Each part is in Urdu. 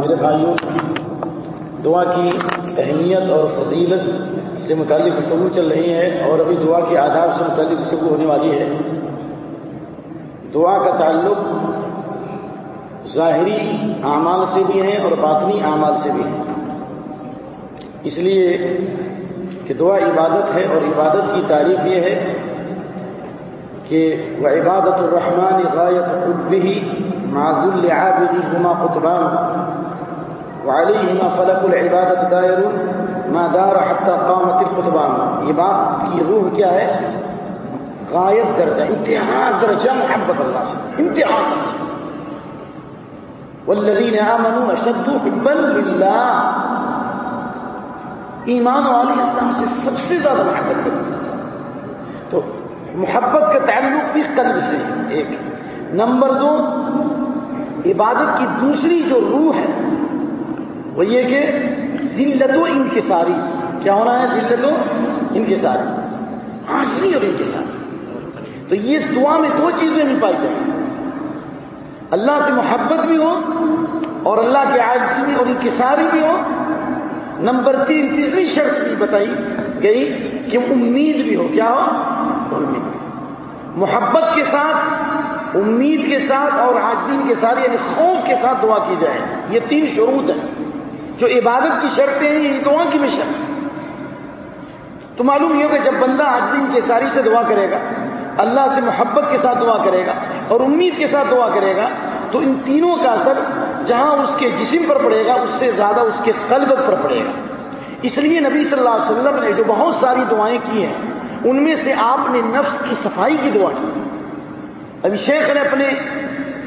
میرے بھائیوں، دعا کی اہمیت اور فضیلت سے متعلق گفتگو چل رہی ہے اور ابھی دعا کے آداب سے متعلق گفتگو ہونے والی ہے۔ دعا کا تعلق ظاہری اعمال سے بھی ہے اور باطنی اعمال سے بھی ہے۔ اس لیے کہ دعا عبادت ہے اور عبادت کی تعریف یہ ہے کہ وہ عبادت الرحمن غایت بھی معذول لعابدهما قطبان. وعليهما فلك العبادة دائر ما دار حتى قامت القطبان. یہ بات کی روح کیا ہے؟ غایت درجہ، انتہا درجہ محبت اللہ سے، انتہا. والذین آمنوا اشد حبا للہ. ایمان والی اللہ سے سب سے زیادہ محبت کرتے تو محبت کا تعلق بھی قلب سے ایک. نمبر دو عبادت کی دوسری جو روح ہے، وہ یہ کہ ذلت و انکساری۔ کیا ہونا ہے ذلت و انکساری؟ حاصری اور انکساری۔ تو یہ دعا میں دو چیزیں نہیں پائی جائیں۔ اللہ سے محبت بھی ہو اور اللہ کے عاجزی اور انکساری بھی ہو۔ نمبر تین، تیسری شرط بھی بتائی گئی کہ امید بھی ہو۔ کیا ہو؟ امید۔ محبت کے ساتھ امید کے ساتھ اور حاجدین کے ساتھ یعنی خوف کے ساتھ دعا کی جائے۔ یہ تین شروط ہیں۔ جو عبادت کی شرطیں ہیں یہ دعا کی بھی شرط تو معلوم یہ کہ جب بندہ حاجدین کے ساری سے دعا کرے گا، اللہ سے محبت کے ساتھ دعا کرے گا اور امید کے ساتھ دعا کرے گا، تو ان تینوں کا اثر جہاں اس کے جسم پر پڑے گا، اس سے زیادہ اس کے قلب پر پڑے گا۔ اس لیے نبی صلی اللہ علیہ وسلم نے جو بہت ساری دعائیں کی ہیں، ان میں سے آپ نے نفس کی صفائی کی دعا کی۔ ابھی شیخ نے اپنے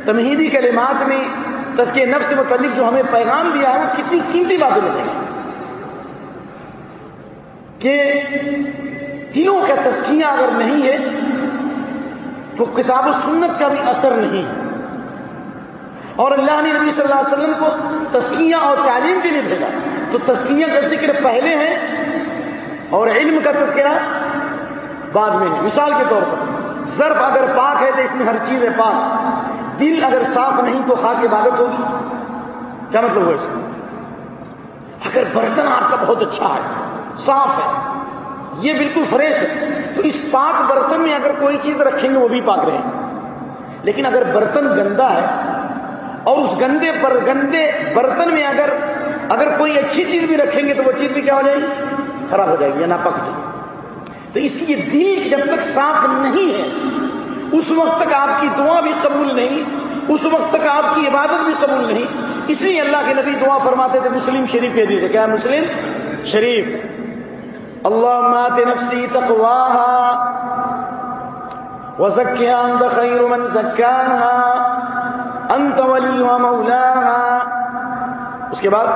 تمہیدی کلمات میں تسکے نفس سے متعلق جو ہمیں پیغام دیا ہے، وہ کتنی قیمتی باتیں لگیں کہ تینوں کا تسکیہ اگر نہیں ہے، تو کتاب و سنت کا بھی اثر نہیں۔ اور اللہ نے نبی صلی اللہ علیہ وسلم کو تسکیہ اور تعلیم کے لیے بھیجا۔ تو تسکیہ کا ذکر پہلے ہے اور علم کا تذکرہ بعد میں ہے۔ مثال کے طور پر۔ ظرف اگر پاک ہے تو اس میں ہر چیز ہے پاک۔ دل اگر صاف نہیں تو خاک عبادت ہوگی۔ کیا مطلب ہوا اس کا اگر برتن آپ کا بہت اچھا ہے، صاف ہے، یہ بالکل فریش ہے، تو اس پاک برتن میں اگر کوئی چیز رکھیں گے وہ بھی پاک رہیں۔ گے لیکن اگر برتن گندا ہے اور اس گندے پر گندے برتن میں اگر اگر کوئی اچھی چیز بھی رکھیں گے تو وہ چیز بھی کیا ہو جائے گی؟ خراب ہو جائے گی یا نہ پک جائے گی۔ تو اس لیے دل جب تک صاف نہیں ہے، اس وقت تک آپ کی دعا بھی قبول نہیں، اس وقت تک آپ کی عبادت بھی قبول نہیں۔ اس لیے اللہ کے نبی دعا فرماتے تھے، مسلم شریف کے دیجیے کیا مسلم شریف؟ اللہ مات نفسی انت خیر من انت مولاها اس کے بعد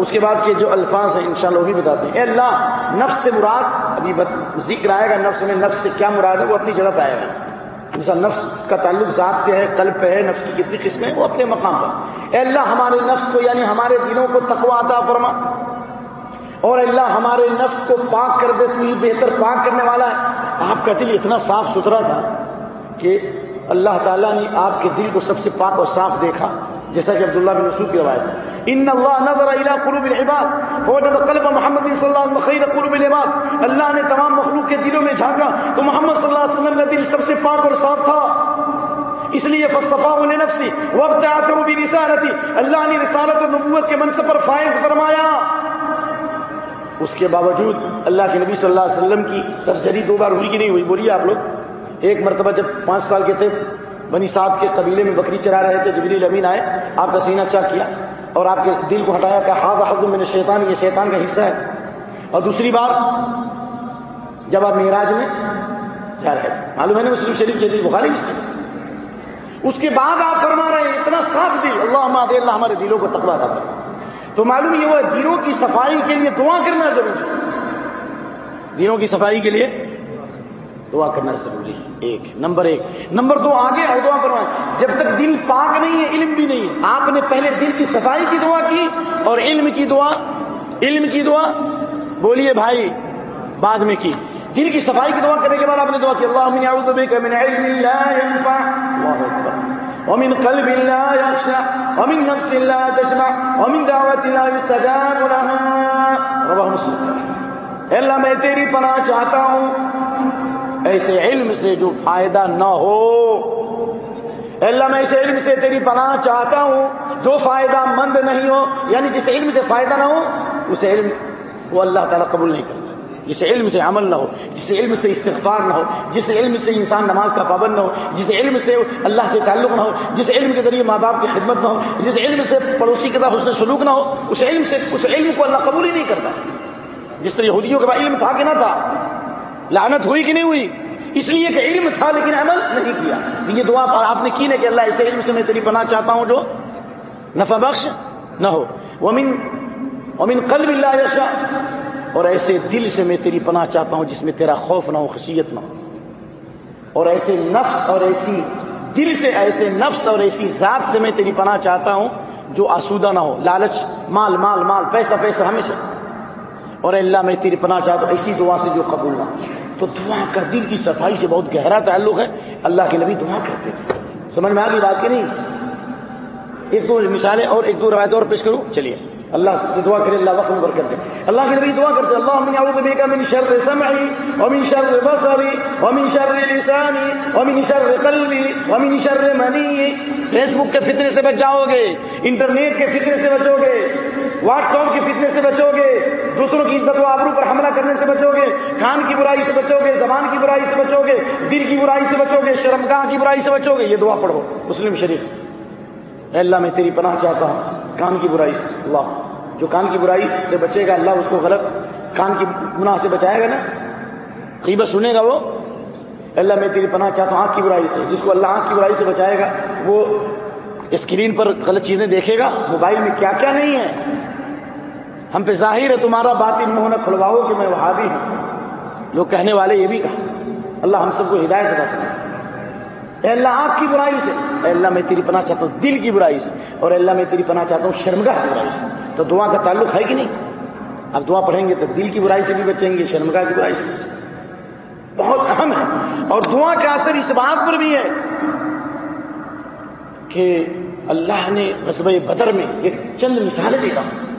اس کے بعد کے جو الفاظ ہیں انشاءاللہ وہ بھی بتاتے ہیں۔ اے اللہ، نفس سے مراد، ابھی ذکر آئے گا نفس میں، نفس سے کیا مراد ہے؟ وہ اپنی جگہ پہ آئے گا۔ جیسا نفس کا تعلق ذات سے ہے، قلب پہ ہے، نفس کی کتنی قسمیں وہ اپنے مقام پر۔ اے اللہ، ہمارے نفس کو یعنی ہمارے دلوں کو تقوا عطا فرما۔ اور اللہ، ہمارے نفس کو پاک کر دے، تو یہ بہتر پاک کرنے والا ہے۔ آپ کا دل اتنا صاف ستھرا تھا کہ اللہ تعالیٰ نے آپ کے دل کو سب سے پاک اور صاف دیکھا، جیسا کہ عبداللہ بن مسعود کی روایت ان اللہ نظر الى قلوب العباد. فوجد قلب محمد صلی اللہ علیہ وسلم خیر قلوب العباد. اللہ نے تمام مخلوق کے دلوں میں جھانکا. تو محمد صلی اللہ علیہ وسلم کا دل سب سے پاک اور صاف تھا. اس لیے فصطفا لنفسی وقت آتر بھی رسالتی اللہ نے رسالت اور نبوت کے منصب پر فائز فرمایا. اس کے باوجود اللہ کے نبی صلی اللہ علیہ وسلم کی سرجری دو بار ہوئی کی نہیں ہوئی؟ بولیے آپ لوگ. ایک مرتبہ جب پانچ سال کے تھے، بنی صاحب کے قبیلے میں بکری چرا رہے تھے، جبریل امین آئے. آپ کا سینہ چاک کیا؟ اور آپ کے دل کو ہٹایا کہ ہاں حد میں نے شیطان یہ شیطان کا حصہ ہے۔ اور دوسری بات، جب آپ معراج میں جا رہے معلوم ہے نا مسلم شریف کے دل بخاری اس کے بعد آپ فرما رہے ہیں، اتنا صاف دل اللہ ہمارے اللہ ہمارے دلوں کو تقوا تھا تو معلوم یہ وہ دلوں کی صفائی کے لیے دعا کرنا ضروری ہے۔ دلوں کی صفائی کے لیے دعا کرنا ضروری ہے۔ ایک، نمبر ایک۔ نمبر دو، آگے اور دعا کروائیں جب تک دل پاک نہیں ہے، علم بھی نہیں ہے۔ آپ نے پہلے دل کی صفائی کی دعا کی اور علم کی دعا، علم کی دعا۔ بولیے بھائی، بعد میں کی۔ دل کی صفائی کی دعا کرنے کے بعد آپ نے دعا کی۔ اللہ من من علم لا ينفع ومن قلب لا يخشع ومن نفس لا تشمع ومن دعوة لا يستجاب لها۔ رواه مسلم۔ اے اللہ، میں تیری پناہ چاہتا ہوں۔ ایسے علم سے جو فائدہ نہ ہو۔ اللہ، میں ایسے علم سے تیری پناہ چاہتا ہوں، جو فائدہ مند نہیں ہو یعنی جس علم سے فائدہ نہ ہو اسے علم وہ اللہ تعالیٰ قبول نہیں کرتا۔ جس علم سے عمل نہ ہو، جس علم سے استغفار نہ ہو، جس علم سے انسان نماز کا پابند نہ ہو، جس علم سے اللہ سے تعلق نہ ہو، جس علم کے ذریعے ماں باپ کی خدمت نہ ہو، جس علم سے پڑوسی کے ساتھ حسن سلوک نہ ہو، اس علم سے، اس علم کو اللہ قبول ہی نہیں کرتا۔ جس طرح یہودیوں کے بعد علم تھا کہ نہ تھا لعنت ہوئی کہ نہیں ہوئی؟ اس لیے کہ علم تھا لیکن عمل نہیں کیا۔ یہ دعا آپ نے کی نا کہ اللہ ایسے علم سے میں تیری پناہ چاہتا ہوں جو نفع بخش نہ ہو۔ ومن ومن قلب اللہ یشا اور ایسے دل سے میں تیری پناہ چاہتا ہوں جس میں تیرا خوف نہ ہو، خشیت نہ ہو۔ اور ایسے نفس اور ایسی دل سے، ایسے نفس اور ایسی ذات سے میں تیری پناہ چاہتا ہوں جو آسودہ نہ ہو۔ لالچ، مال مال مال، پیسہ پیسہ، ہمیشہ۔ اور اللہ میں تیری پناہ چاہتا ہوں، ایسی دعا سے جو قبول نہ تو دعا کا دل کی صفائی سے بہت گہرا تعلق ہے، اللہ کے نبی دعا کرتے ہیں۔ سمجھ میں آ گئی بات کہ نہیں؟ ایک دو مثالیں اور ایک دو روایت اور پیش کروں۔ چلیے۔ اللہ سے دعا کرے، اللہ وقت میں برکت دے اللہ کے نبی دعا کرتے اللہ من اعوذ بك من شر سمعي ومن شر بصري ومن شر لساني ومن شر قلبي ومن شر مني فیس بک کے فتنے سے بچ جاؤ گے انٹرنیٹ کے فتنے سے بچو گے واٹس ایپ کے فتنے سے بچو گے دوسروں کی عزت و آبرو پر حملہ کرنے سے بچو گے کان کی برائی سے بچو گے زبان کی برائی سے بچو گے دل کی برائی سے بچو گے شرمگاہ کی برائی سے بچو گے یہ دعا پڑھو۔ مسلم شریف، اے اللہ میں تیری پناہ چاہتا ہوں، کان کی برائی سے۔ اللہ جو کان کی برائی سے بچے گا، اللہ اس کو غلط کان کی گناہ سے بچائے گا نا؟ قیمت سنے گا وہ؟ اللہ میں تیری پناہ چاہتا ہوں، آنکھ کی برائی سے، جس کو اللہ آنکھ کی برائی سے بچائے گا، وہ اسکرین پر غلط چیزیں دیکھے گا، موبائل میں کیا کیا نہیں ہے؟ ہم پہ ظاہر ہے تمہارا بات ان منہ نہ کھلواؤ کہ میں وہابی ہوں۔ لوگ کہنے والے یہ بھی کہا اللہ ہم سب کو ہدایت ادا کریں اے اللہ آنکھ کی برائی سے۔ اے اللہ میں تیری پناہ چاہتا ہوں، دل کی برائی سے۔ اور اللہ میں تیری پناہ چاہتا ہوں، شرمگاہ کی برائی سے۔ تو دعا کا تعلق ہے کہ نہیں؟ اب دعا پڑھیں گے تو دل کی برائی سے بھی بچیں گے، شرمگاہ کی برائی سے بھی بہت اہم ہے۔ اور دعا کا اثر اس بات پر بھی ہے کہ اللہ نے غزب بدر میں ایک چند مثالیں دے رہا ہوں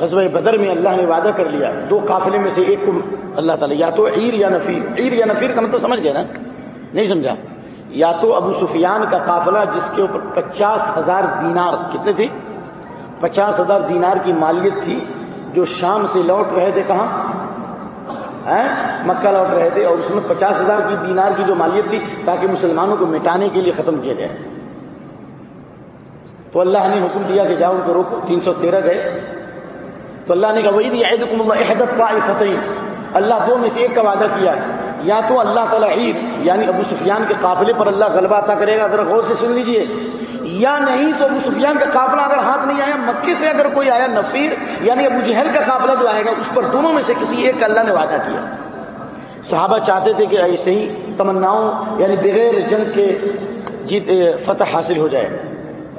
غزب بدر میں اللہ نے وعدہ کر لیا۔ دو قافلے میں سے ایک کو اللہ تعالیٰ یا تو عیر یا نفیر۔ عیر یا نفیر کا مطلب سمجھ گئے نا؟ نہیں سمجھا؟ یا تو ابو سفیان کا قافلہ جس کے اوپر پچاس ہزار دینار، کتنے تھے؟ پچاس ہزار دینار کی مالیت تھی، جو شام سے لوٹ رہے تھے کہاں؟ مکہ لوٹ رہے تھے اور اس میں پچاس ہزار کی دینار کی جو مالیت تھی، تاکہ مسلمانوں کو مٹانے کے لیے ختم کیا جائے۔ تو اللہ نے حکم دیا کہ جاؤ ان کو روکو، تین سو تیرہ گئے۔ تو اللہ نے کہا وہی دیا احدت کا فتح اللہ دو میں سے ایک کا وعدہ کیا۔ یا تو اللہ تعالیٰ عید یعنی ابو سفیان کے قافلے پر اللہ غلبہ عطا کرے گا، اگر غور سے سن لیجیے۔ یا نہیں تو ابو سفیان کا قافلہ اگر ہاتھ نہیں آیا، مکے سے اگر کوئی آیا، نفیر یعنی ابو جہل کا قافلہ جو آئے گا، اس پر دونوں میں سے کسی ایک کا اللہ نے وعدہ کیا۔ صحابہ چاہتے تھے کہ ایسے ہی تمناؤں یعنی بغیر جنگ کے جیت، فتح حاصل ہو جائے۔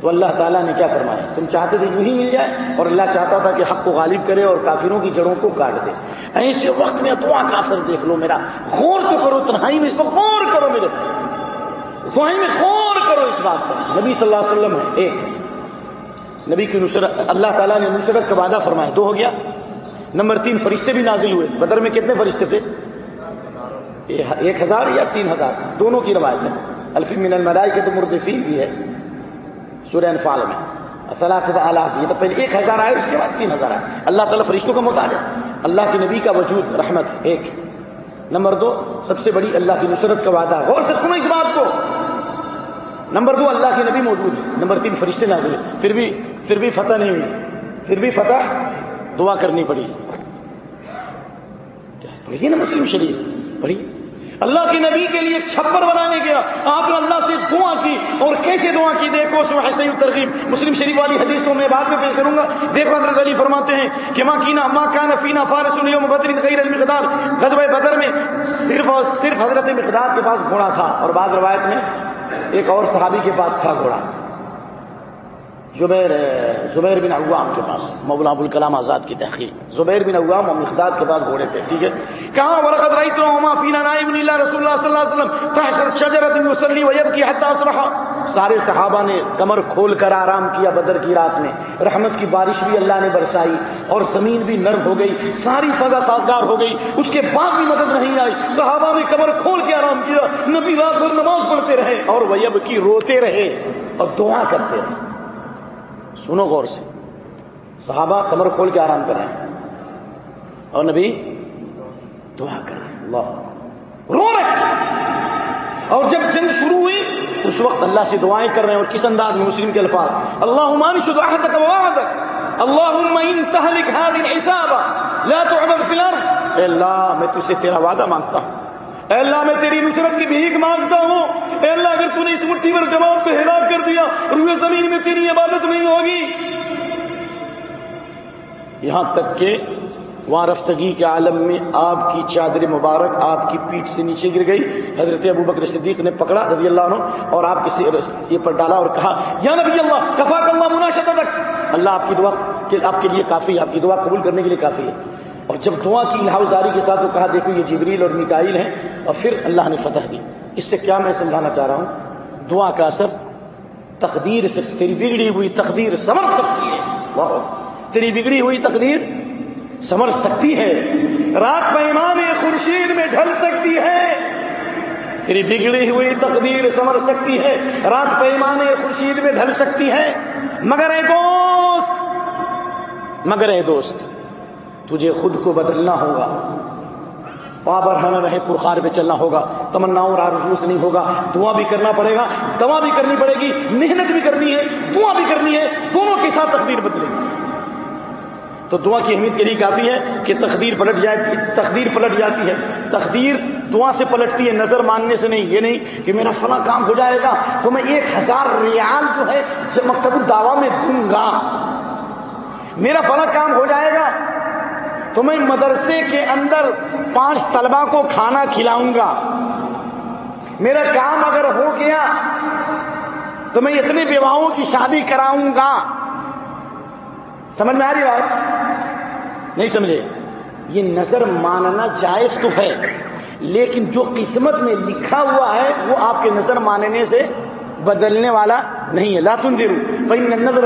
تو اللہ تعالیٰ نے کیا فرمایا؟ تم چاہتے تھے یوں ہی مل جائے اور اللہ چاہتا تھا کہ حق کو غالب کرے اور کافروں کی جڑوں کو کاٹ دے۔ ایسے وقت میں دعا کا اثر دیکھ لو میرا۔ غور تو کرو، تنہائی میں اس کو غور کرو میرے۔ دعائی میں غور کرو اس بات پر۔ نبی صلی اللہ علیہ وسلم ہے ایک۔ نبی کی نصرت، اللہ تعالیٰ نے نصرت کا وعدہ فرمایا، دو ہو گیا۔ نمبر تین، فرشتے بھی نازل ہوئے۔ بدر میں کتنے فرشتے تھے؟ ایک ہزار یا تین ہزار؟ دونوں کی روایت ہے۔ الفی من الملائی کے تو مردفین بھی ہے۔ سورہ انفال میں۔ آلاف، یہ تو پہلے ایک ہزار آئے، اس کے بعد تین ہزار آئے۔ اللہ تعالیٰ فرشتوں کا محتاج ہے اللہ کے نبی کا وجود، رحمت، ایک۔ نمبر دو، سب سے بڑی اللہ کی نصرت کا وعدہ۔ غور سے سنو اس بات کو۔ نمبر دو، اللہ کے نبی موجود ہے نمبر تین، فرشتے نہ ہوئے پھر بھی پھر بھی فتح نہیں ہوئی۔ پھر بھی فتح دعا کرنی پڑی۔ پڑھی نا مسلم شریف۔ پڑھی اللہ کے نبی کے لیے چھپر بنانے گیا۔ آپ نے اللہ سے دعا کی اور کیسے دعا کی؟ دیکھو سو ایسے ہی ترغیب، مسلم شریف والی حدیث کو میں بعد میں پیش کروں گا۔ دیکھو، حضرت علی فرماتے ہیں کہ ماں کینا ماں کانا فینا فارس بدر غیر المقدار۔ غزب بدر میں صرف اور صرف حضرت مقدار کے پاس گھوڑا تھا اور بعض روایت میں ایک اور صحابی کے پاس تھا گھوڑا۔ زبیر زبیر بن عوام کے پاس، مولا ابو الکلام آزاد کی تحقیق زبیر بن عوام اور مقداد کے بعد گھوڑے پہ، ٹھیک ہے؟ کہاں؟ ورقت رہی تو فینا نائم اللہ رسول اللہ صلی اللہ علیہ وسلم۔ تحت شجرت مسلی ویب کی حتاث رہا سارے صحابہ نے کمر کھول کر آرام کیا بدر کی رات میں۔ رحمت کی بارش بھی اللہ نے برسائی اور زمین بھی نرم ہو گئی، ساری فضا سازگار ہو گئی۔ اس کے بعد بھی مدد نہیں آئی۔ صحابہ نے کمر کھول کے آرام کیا۔ نبی رات بھر نماز پڑھتے رہے اور ویب کی روتے رہے اور دعا کرتے رہے۔ سنو غور سے۔ صحابہ کمر کھول کے آرام کر رہے ہیں اور نبی دعا کر رہے ہیں اللہ۔ رو رہے ہیں۔ اور جب جنگ شروع ہوئی، اس وقت اللہ سے دعائیں کر رہے ہیں اور کس انداز میں؟ مسلم کے الفاظ۔ اللہ عمان شدہ تک اللہ تہلک هذه الحساب۔ لا تعبد في الارض۔ اے اللہ، میں تجھ سے تیرا وعدہ مانگتا ہوں۔ اے اللہ، میں تیری نصرت کی بھیک مانگتا ہوں۔ اے اللہ، اگر تو نے اس مٹھی پر جماعت کو ہلاک کر دیا روئے زمین میں تیری عبادت نہیں ہوگی۔ یہاں تک کہ وہاں رفتگی کے عالم میں آپ کی چادر مبارک آپ کی پیٹ سے نیچے گر گئی۔ حضرت ابو بکر صدیق نے پکڑا رضی اللہ عنہ اور آپ کے یہ پر ڈالا اور کہا، یا نبی اللہ کفا اللہ مناشت تک اللہ آپ کی دعا آپ کے لیے کافی آپ کی دعا قبول کرنے کے لیے کافی ہے۔ اور جب دعا کی لہاؤداری کے ساتھ وہ کہا، دیکھو یہ جبریل اور مکائل ہیں، اور پھر اللہ نے فتح دی۔ اس سے کیا میں سمجھانا چاہ رہا ہوں؟ دعا کا اثر تقدیر سے، تیری بگڑی ہوئی تقدیر سمر سکتی ہے۔ تیری بگڑی ہوئی تقدیر سمر سکتی ہے۔ رات پیمان خورشید میں ڈھل سکتی ہے۔ تیری بگڑی ہوئی تقدیر سمر سکتی ہے۔ رات پیمان خورشید میں ڈھل سکتی ہے۔ مگر اے دوست، مگر اے دوست تجھے خود کو بدلنا ہوگا۔ پر ہمیں رہے پرخار پہ چلنا ہوگا۔ تمناؤں سے نہیں ہوگا۔ دعا بھی کرنا پڑے گا۔ دوا بھی کرنی پڑے گی۔ محنت بھی کرنی ہے۔ دعا بھی کرنی ہے۔ دونوں کے ساتھ تقدیر بدلے۔ گی تو دعا کی اہمیت کے لیے کافی ہے کہ تقدیر پلٹ جائے، تقدیر پلٹ جاتی ہے۔ تقدیر دعا سے پلٹتی ہے، نظر ماننے سے نہیں۔ یہ نہیں کہ میرا فلاں کام ہو جائے گا تو میں ایک ہزار ریال جو ہے مکتب الدعوا میں دوں گا۔ میرا فلاں کام ہو جائے گا تو میں مدرسے کے اندر پانچ طلبا کو کھانا کھلاؤں گا۔ میرا کام اگر ہو گیا، تو میں اتنے بیواؤں کی شادی کراؤں گا۔ سمجھ میں آ رہی بات؟ نہیں سمجھے؟ یہ نظر ماننا جائز تو ہے، لیکن جو قسمت میں لکھا ہوا ہے، وہ آپ کے نظر ماننے سے بدلنے والا نہیں ہے۔ لاتن درو بھائی نظر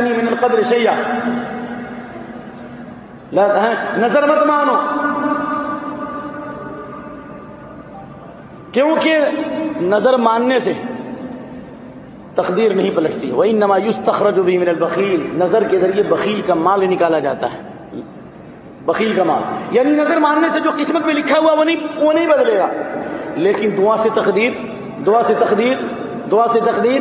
من القدر شیعہ نظر مت مانو. کیونکہ نظر ماننے سے تقدیر نہیں پلٹتی وہی نمایوس تخرج بھی من البخیل نظر کے ذریعے بخیل کا مال نکالا جاتا ہے۔ بخیل کا مال یعنی نظر ماننے سے جو قسمت میں لکھا ہوا وہ نہیں وہ نہیں بدلے گا۔ لیکن دعا سے تقدیر، دعا سے تقدیر، دعا سے تقدیر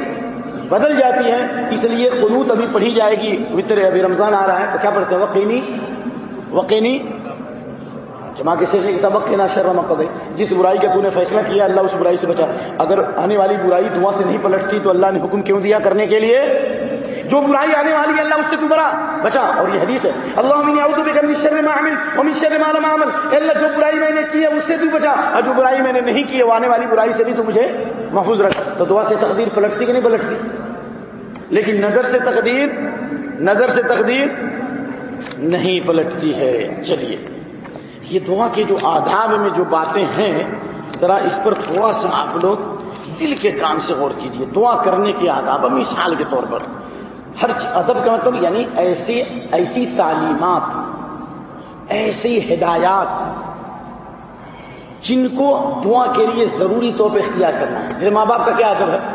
بدل جاتی ہے، اس لیے قنوت ابھی پڑھی جائے گی۔ وطر ابھی رمضان آ رہا ہے، تو کیا پڑھتے ہیں؟ وقینی وقینی جمع کسی سے سبق کے نا شرم قدے جس برائی کا تو نے فیصلہ کیا، اللہ اس برائی سے بچا۔ اگر آنے والی برائی دعا سے نہیں پلٹتی، تو اللہ نے حکم کیوں دیا کرنے کے لیے؟ جو برائی آنے والی ہے، اللہ اس سے تو برا بچا۔ اور یہ حدیث ہے۔ اللہ من اعوذ بک من شر ما عمل ومن شر ما لم اعمل۔ اللہ، جو برائی میں نے کی ہے، اس سے تو بچا۔ اور جو برائی میں نے نہیں کی ہے، وہ آنے والی برائی سے بھی تو مجھے محفوظ رکھ۔ تو دعا سے تقدیر پلٹتی کہ نہیں پلٹتی؟ لیکن نظر سے تقدیر، نظر سے تقدیر نہیں پلٹتی ہے۔ چلیے۔ یہ دعا کے جو آداب میں جو باتیں ہیں، ذرا اس پر تھوڑا سا آپ لوگ دل کے کان سے غور کیجیے دعا کرنے کے آداب مثال کے طور پر ہر ادب کا مطلب یعنی ایسی ایسی تعلیمات، ایسی ہدایات جن کو دعا کے لیے ضروری طور پہ اختیار کرنا ہے۔ جیسے ماں باپ کا کیا ادب ہے؟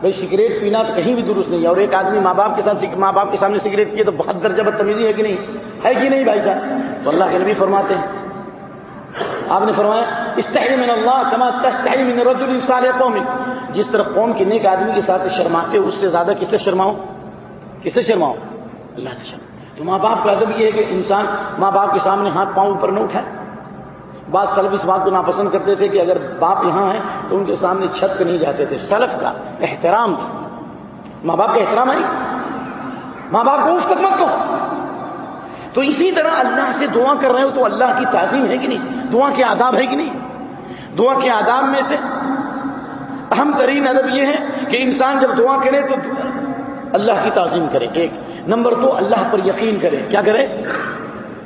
بھائی سگریٹ پینا تو کہیں بھی درست نہیں ہے۔ اور ایک آدمی ماں باپ کے ساتھ ماں باپ کے سامنے سگریٹ پیے تو بہت درجہ بدتمیزی ہے کہ نہیں؟ ہے کہ نہیں بھائی صاحب تو اللہ کے نبی فرماتے ہیں۔ آپ نے فرمایا، استحی من اللہ کما تستحی من رجل انسان قوم جس طرح قوم کے نیک آدمی کے ساتھ شرماتے اس سے زیادہ کس سے شرماؤ کس سے شرماؤ اللہ سے شرما تو ماں باپ کا ادب یہ ہے کہ انسان ماں باپ کے سامنے ہاتھ پاؤں اوپر نہ اٹھائے۔ بعض سلف اس بات کو ناپسند کرتے تھے کہ اگر باپ یہاں ہیں تو ان کے سامنے چھت پہ نہیں جاتے تھے۔ سلف کا احترام تھا۔ ماں باپ کا احترام ہے ماں باپ کو اس تک مت کو تو اسی طرح اللہ سے دعا کر رہے ہو تو اللہ کی تعظیم ہے کہ نہیں؟ دعا کے آداب ہے کہ نہیں؟ دعا کے آداب میں سے اہم ترین ادب یہ ہے کہ انسان جب دعا کرے تو اللہ کی تعظیم کرے۔ ایک۔ نمبر دو، اللہ پر یقین کرے۔ کیا کرے؟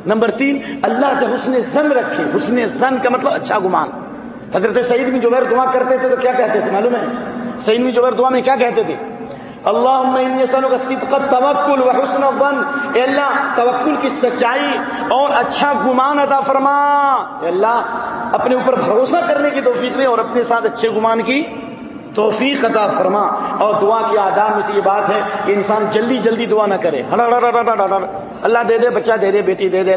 نمبر تین، اللہ سے حسن زن رکھے حسن زن کا مطلب اچھا گمان۔ حضرت سعید میں جو دعا کرتے تھے تو کیا کہتے تھے معلوم ہے؟ سعید میں جو دعا میں کیا کہتے تھے؟ اللہ کا توکل و حسن بن اللہ، توکل کی سچائی اور اچھا گمان ادا فرما۔ اللہ، اپنے اوپر بھروسہ کرنے کی توفیق دے اور اپنے ساتھ اچھے گمان کی۔ توفیق عطا فرما اور دعا کی آداب میں سے یہ بات ہے کہ انسان جلدی جلدی دعا نہ کرے۔ اللہ دے دے، بچہ دے دے، بیٹی دے دے۔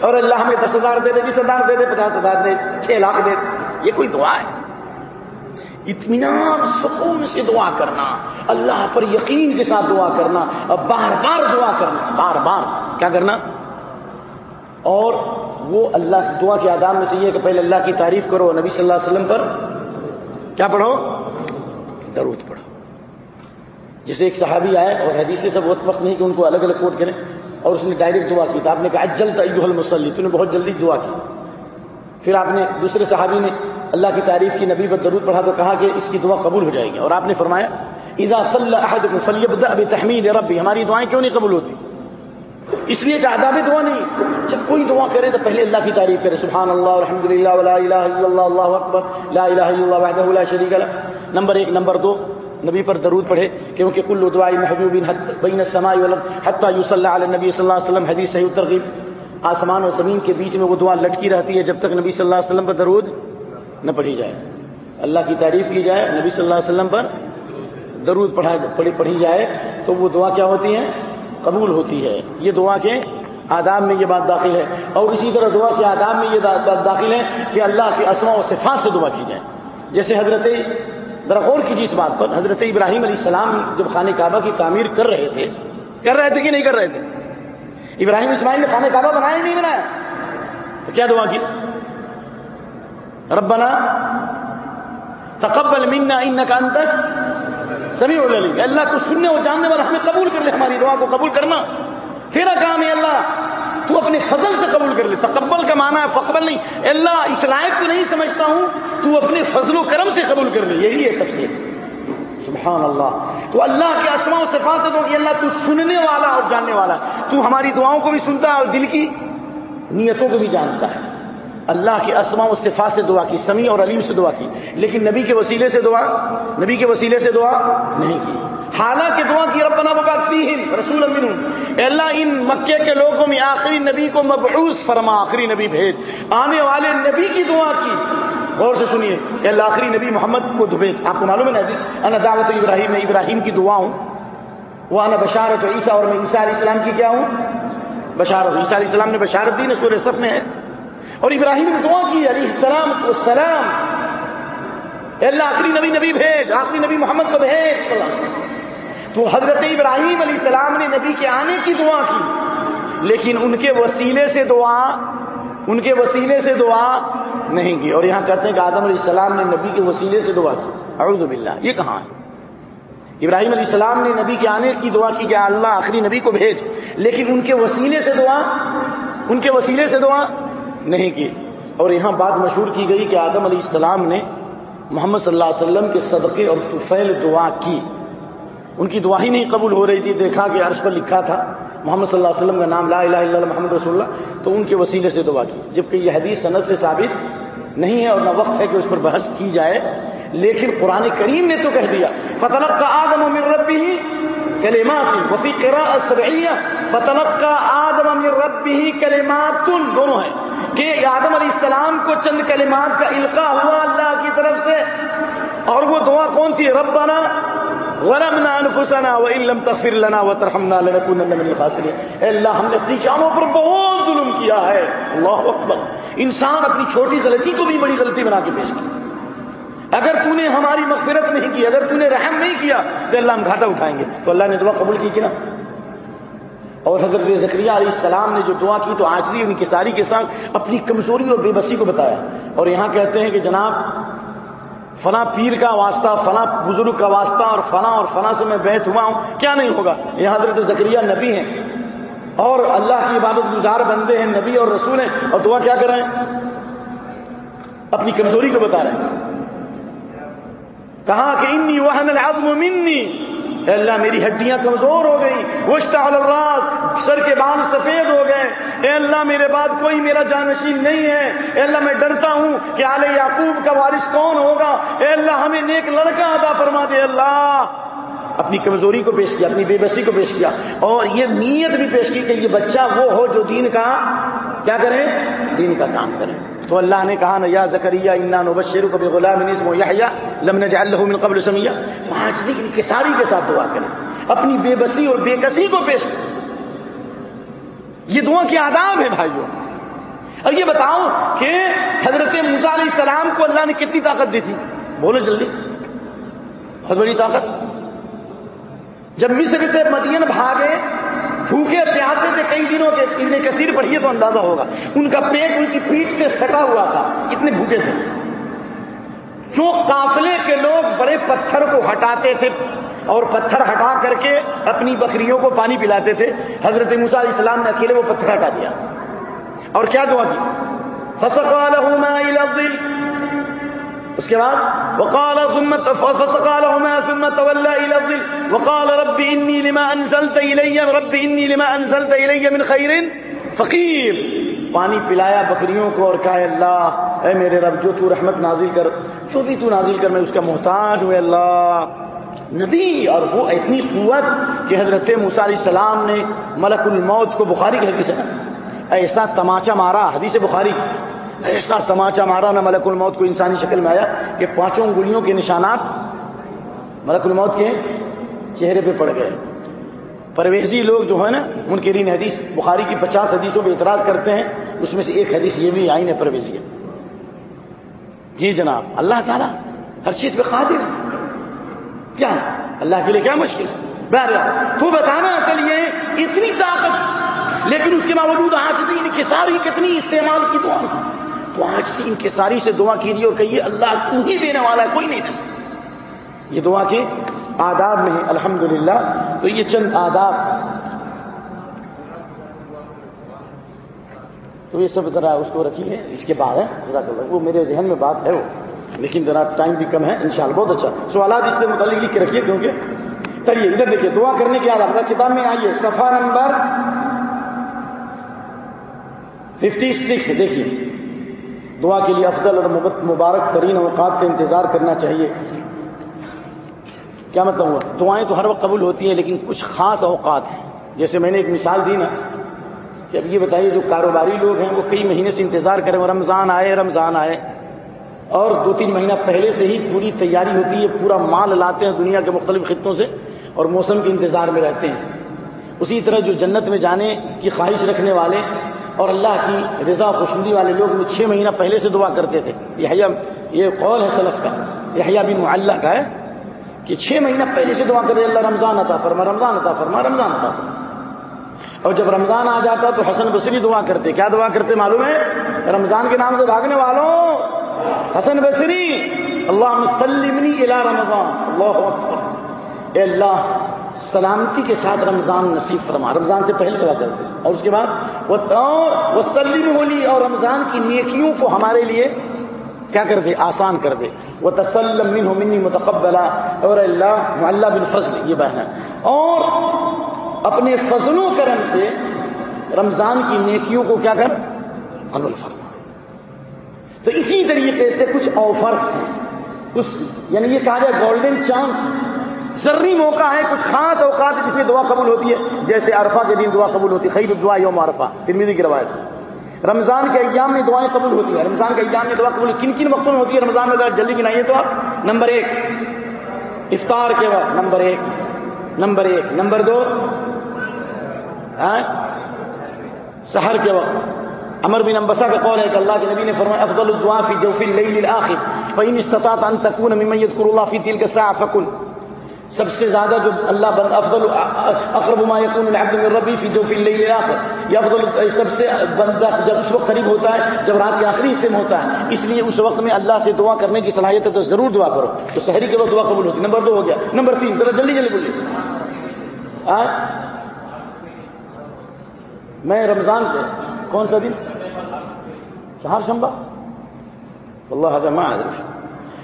اور اللہ ہمیں دس ہزار دے دے، بیس ہزار دے دے، پچاس ہزار دے، چھ لاکھ دے۔ یہ کوئی دعا ہے؟ اطمینان سکون سے دعا کرنا، اللہ پر یقین کے ساتھ دعا کرنا، اور بار بار دعا کرنا، بار بار۔ کیا کرنا؟ اور وہ اللہ دعا کے آداب میں سے یہ کہ پہلے اللہ کی تعریف کرو، نبی صلی اللہ علیہ وسلم پر کیا پڑھو؟ درود پڑھو۔ جیسے ایک صحابی آئے اور حدیث سے سب وقت نہیں کہ ان کو الگ الگ کوٹ کریں اور اس نے ڈائریکٹ دعا کی۔ تو آپ نے کہا جلد ایوہ المسلی تو نے بہت جلدی دعا کی۔ پھر آپ نے دوسرے صحابی نے اللہ کی تعریف کی، نبی پر درود پڑھا تو کہا کہ اس کی دعا قبول ہو جائے گی۔ اور آپ نے فرمایا، اذا صلی احدکم فلیبدأ بتحمید ربی ہماری دعائیں کیوں نہیں قبول ہوتی؟ اس لیے کہ آداب دعا نہیں۔ جب کوئی دعا کرے تو پہلے اللہ کی تعریف کرے سبحان اللہ الحمد للہ ولا الہ الا اللہ اللہ اکبر، لا الہ الا اللہ وحدہ لا شریک لہ۔ نمبر ایک، نمبر دو، نبی پر درود پڑھے، کیونکہ کل دعائی محبوب بین السماء والارض، حتی یصلی علی نبی صلی اللہ علیہ وسلم، حدیث صحیح ترغیب آسمان و زمین کے بیچ میں وہ دعا لٹکی رہتی ہے جب تک نبی صلی اللہ علیہ وسلم پر درود نہ پڑھی جائے۔ اللہ کی تعریف کی جائے، نبی صلی اللہ علیہ وسلم پر درود پڑھا پڑھی جائے، تو وہ دعا کیا ہوتی ہے قبول ہوتی ہے۔ یہ دعا کے آداب میں یہ بات داخل ہے۔ اور اسی طرح دعا کے آداب میں یہ بات داخل ہے کہ اللہ کے اسما و صفات سے دعا کی جائے۔ جیسے حضرت ذرا غور کیجیے اس بات پر حضرت ابراہیم علیہ السلام جب خانہ کعبہ کی تعمیر کر رہے تھے، کر رہے تھے کہ نہیں کر رہے تھے؟ ابراہیم اسماعیل نے خانہ کعبہ بنایا نہیں بنایا؟ تو کیا دعا کی؟ ربنا تقبل منا انك انت سمیع العلیم۔ اللہ، تو سننے اور جاننے والا ہمیں قبول کر لے، ہماری دعا کو قبول کرنا۔ تیرا کام ہے اللہ، تو اپنے فضل سے قبول کر لے۔ تقبل کا معنی ہے فقبل نہیں۔ اللہ، اس لائق کو نہیں سمجھتا ہوں، تو اپنے فضل و کرم سے قبول کر لے۔ یہی ہے تفصیل سبحان اللہ۔ تو اللہ کے اسماء و صفات سے کہ اللہ، تو سننے والا اور جاننے والا۔ تو ہماری دعاؤں کو بھی سنتا ہے اور دل کی نیتوں کو بھی جانتا ہے۔ اللہ کے اسماء و صفات سے دعا کی، سمیع اور علیم سے دعا کی، لیکن نبی کے وسیلے سے دعا، نبی کے وسیلے سے دعا نہیں کی۔ حالانکہ دعا کی، ربنا فیہم رسول امین اللہ، ان مکے کے لوگوں میں آخری نبی کو مبعوث فرما، آخری نبی بھیج۔ آنے والے نبی کی دعا کی۔ غور سے سنیے کہ اللہ، آخری نبی محمد کو بھیج۔ آپ کو معلوم ہے نا انا دعوت ابراہیم، میں ابراہیم کی دعا ہوں۔ وہ انا بشارت عیسیٰ اور میں عیسیٰ علیہ السلام کی کیا ہوں؟ بشارت عیسیٰ علیہ السلام نے بشارت دی نا، سورہ سب میں ہے۔ اور ابراہیم نے دعا کی، علیہ السلام کو سلام۔ اللہ، آخری نبی نبی بھیج، آخری نبی محمد کو بھیج۔ صلی اللہ علیہ وسلم تو حضرت ابراہیم علیہ السلام نے نبی کے آنے کی دعا کی، لیکن ان کے وسیلے سے دعا، ان کے وسیلے سے دعا نہیں کی۔ اور یہاں کہتے ہیں کہ آدم علیہ السلام نے نبی کے وسیلے سے دعا کی۔ اعوذ باللہ، یہ کہاں ہے؟ ابراہیم علیہ السلام نے نبی کے آنے کی دعا کی کہ اللہ آخری نبی کو بھیج، لیکن ان کے وسیلے سے دعا، ان کے وسیلے سے دعا نہیں کی۔ اور یہاں بات مشہور کی گئی کہ آدم علیہ السلام نے محمد صلی اللہ علیہ وسلم کے صدقے اور طفیل دعا کی۔ ان کی دعا ہی نہیں قبول ہو رہی تھی، دیکھا کہ عرش پر لکھا تھا محمد صلی اللہ علیہ وسلم کا نام لا الہ الا اللہ محمد رسول اللہ، تو ان کے وسیلے سے دعا کی۔ جبکہ یہ حدیث صنعت سے ثابت نہیں ہے اور نہ وقت ہے کہ اس پر بحث کی جائے، لیکن قرآن کریم نے تو کہہ دیا فتح کا آدم و ربی ہی کلیمات وفی کرا فتح کا آدم امیر ربی ہی دونوں ہیں. کہ آدم علیہ السلام کو چند کلمات کا القاع ہوا اللہ کی طرف سے. اور وہ دعا کون تھی؟ ربنا ورمنا انفسنا وان لم تغفر لنا وترحمنا لنكونن من الخاسرين. اے اللہ، ہم نے اپنی جانوں پر بہت ظلم کیا ہے. اللہ اکبر. انسان اپنی چھوٹی غلطی کو بھی بڑی غلطی بنا کے پیش کی اگر تو نے ہماری مغفرت نہیں کی، اگر تو نے رحم نہیں کیا تو اللہ ہم گھاٹا اٹھائیں گے۔ تو اللہ نے دعا قبول کی کہ نا اور حضرت ذکریہ علیہ السلام نے جو دعا کی تو آجری ان کی ساری کے ساتھ اپنی کمزوری اور بے بسی کو بتایا۔ اور یہاں کہتے ہیں کہ جناب، فلاں پیر کا واسطہ، فلاں بزرگ کا واسطہ اور فلاں اور فلاں سے میں بیت ہوا ہوں، کیا نہیں ہوگا؟ یہ حضرت ذکریہ نبی ہیں۔ اور اللہ کی عبادت گزار بندے ہیں، نبی اور رسول ہیں۔ اور دعا کیا کر رہے ہیں؟ اپنی کمزوری کو بتا رہے ہیں۔ کہا کہ انی وحن العظم منی؟ اے اللہ، میری ہڈیاں کمزور ہو گئی وشتا الراس، سر کے بال سفید ہو گئے۔ اے اللہ، میرے بعد کوئی میرا جانشین نہیں ہے۔ اے اللہ، میں ڈرتا ہوں کہ آل یعقوب کا وارث کون ہوگا۔ اے اللہ، ہمیں نیک لڑکا ادا فرما دے اللہ۔ اپنی کمزوری کو پیش کیا، اپنی بے بسی کو پیش کیا۔ اور یہ نیت بھی پیش کی کہ یہ بچہ وہ ہو جو دین کا کیا کرے؟ دین کا کام کرے۔ تو اللہ نے کہا نا، یا زکریہ انا نبشر کبھی غلام نظم یا لم نجعل له من قبل سمیا تو آج انکساری کے ساتھ دعا کریں۔ اپنی بے بسی اور بے کسی کو پیش کریں۔ یہ دعا کی آداب ہے بھائیوں اور یہ بتاؤ کہ حضرت موسیٰ علیہ السلام کو اللہ نے کتنی طاقت دی تھی؟ بولو جلدی۔ بہت بڑی طاقت۔ جب مصر سے مدین بھاگے بھوکے پیاسے تھے کئی دنوں کے ابن کثیر پڑھیے تو اندازہ ہوگا۔ ان کا پیٹ ان کی پیٹ سے سٹا ہوا تھا۔ اتنے بھوکے تھے۔ جو قافلے کے لوگ بڑے پتھر کو ہٹاتے تھے اور پتھر ہٹا کر کے اپنی بکریوں کو پانی پلاتے تھے، حضرت موسیٰ علیہ السلام نے اکیلے وہ پتھر ہٹا دیا۔ اور کیا دعا کی؟ اس کے بعد وقال ثم فسقى لهما ثم تولى الى الظل. وقال رب اني لما انزلت الي رب اني لما انزلت الي من خير فقير. پانی پلایا بکریوں کو اور کہا اللہ، اے میرے رب، جو تو رحمت نازل کر جو بھی تو نازل کر، میں اس کا محتاج ہوں اللہ۔ نبی، اور وہ اتنی قوت کہ حضرت موسیٰ علیہ السلام نے ملک الموت کو بخاری کے حدیث ایسا تماچا مارا، حدیث بخاری۔ ایسا تماچا مارا نہ ملک الموت کو انسانی شکل میں آیا کہ پانچوں انگلیوں کے نشانات ملک الموت کے چہرے پہ پڑ گئے۔ پرویزی لوگ جو ہے نا ان کے رین حدیث، بخاری کی پچاس حدیثوں پہ اعتراض کرتے ہیں، اس میں سے ایک حدیث یہ بھی آئین ہے۔ پرویزی جی جناب، اللہ تعالیٰ ہر چیز پہ قادر کیا؟ اللہ کے لیے کیا مشکل؟ تو بتانا اصل یہ اتنی طاقت، لیکن اس کے باوجود آج بھی ان کتنی استعمال کی دعا۔ تو آج سے ان کے ساری سے دعا کیجیے اور کہیے، اللہ تو ہی دینے والا ہے، کوئی نہیں دے سکتا۔ یہ دعا کے آداب میں الحمد تو یہ چند آداب۔ تو یہ سب ذرا اس کو رکھیے، اس کے بعد ہے وہ میرے ذہن میں بات ہے وہ، لیکن ذرا ٹائم بھی کم ہے، انشاءاللہ بہت اچھا۔ سوالات اس سے متعلق لکھ کے رکھیے، کیونکہ چلیے، ادھر دیکھیے، دعا کرنے کے بعد کتاب میں آئیے، صفحہ نمبر ففٹی سکس دیکھیے۔ دعا کے لیے افضل اور مبارک ترین اوقات کا انتظار کرنا چاہیے۔ کیا مطلب ہوا؟ دعائیں تو ہر وقت قبول ہوتی ہیں، لیکن کچھ خاص اوقات ہیں۔ جیسے میں نے ایک مثال دی نا کہ اب یہ بتائیے، جو کاروباری لوگ ہیں، وہ کئی مہینے سے انتظار کریں رمضان آئے رمضان آئے۔ اور دو تین مہینہ پہلے سے ہی پوری تیاری ہوتی ہے، پورا مال لاتے ہیں دنیا کے مختلف خطوں سے اور موسم کے انتظار میں رہتے ہیں۔ اسی طرح جو جنت میں جانے کی خواہش رکھنے والے اور اللہ کی رضا خوشبودی والے لوگ وہ چھ مہینہ پہلے سے دعا کرتے تھے۔ یہ یہ قول ہے سلف کا۔ یہ بن معلّہ کا ہے کہ چھ مہینہ پہلے سے دعا کرے، اللہ رمضان عطا فرما، رمضان عطا فرما، رمضان عطا فرما۔ اور جب رمضان آ جاتا تو حسن بصری دعا کرتے۔ کیا دعا کرتے معلوم ہے؟ رمضان کے نام سے بھاگنے والوں۔ حسن بصری اللہ مسلمنی الا رمضان۔ اللہ اکبر۔ اے اللہ سلامتی کے ساتھ رمضان نصیب فرما۔ رمضان سے پہلے دعا کرتے اور اس کے بعد وہ سلیم ہولی اور رمضان کی نیکیوں کو ہمارے لیے کیا کر دے آسان کر دے وہ تسلم من منی متقبلا۔ اور اللہ اللہ بن فضل، یہ بہن اور اپنے فضل و کرم سے رمضان کی نیکیوں کو کیا کر؟ عمل فرما۔ تو اسی طریقے سے کچھ آفرس، کچھ یعنی یہ کہا جائے گولڈن چانس ضروری موقع ہے کچھ خاص اوقات جس میں دعا قبول ہوتی ہے، جیسے عرفہ کے دن دعا قبول ہوتی ہے خیر دعا یوم عرفہ ترمیدی کی روایت رمضان کے ایام میں دعائیں قبول ہوتی ہیں۔ رمضان کے ایام میں دعا قبول کن کن وقتوں میں ہوتی ہے؟ رمضان میں جلدی گنائیے تو آپ۔ نمبر ایک، افطار کے وقت۔ نمبر ایک نمبر ایک۔ نمبر دو سحر کے وقت۔ امر بن امبسا کا قول ہے کہ اللہ کے نبی نے فرمایا، افضل الدعاء فی جوف اللیل الاخر فین استطاعت ان تكون ممن يذكر الله في تلك الساعه فكن سب سے زیادہ جو اللہ بند افضل اقرب ما يكون العبد من ربي في جوف الليل الاخر، یہ افضل سب سے بندہ جب اس وقت قریب ہوتا ہے، جب رات کے آخری حصے میں ہوتا ہے، اس لیے اس وقت میں اللہ سے دعا کرنے کی صلاحیت ہے تو ضرور دعا کرو۔ تو شہری کے وقت دعا قبول ہوتی نمبر دو ہو گیا۔ نمبر تین، ذرا جلدی جلدی بولیے۔ میں رمضان سے، کون سا دن؟ چہار شمبا اللہ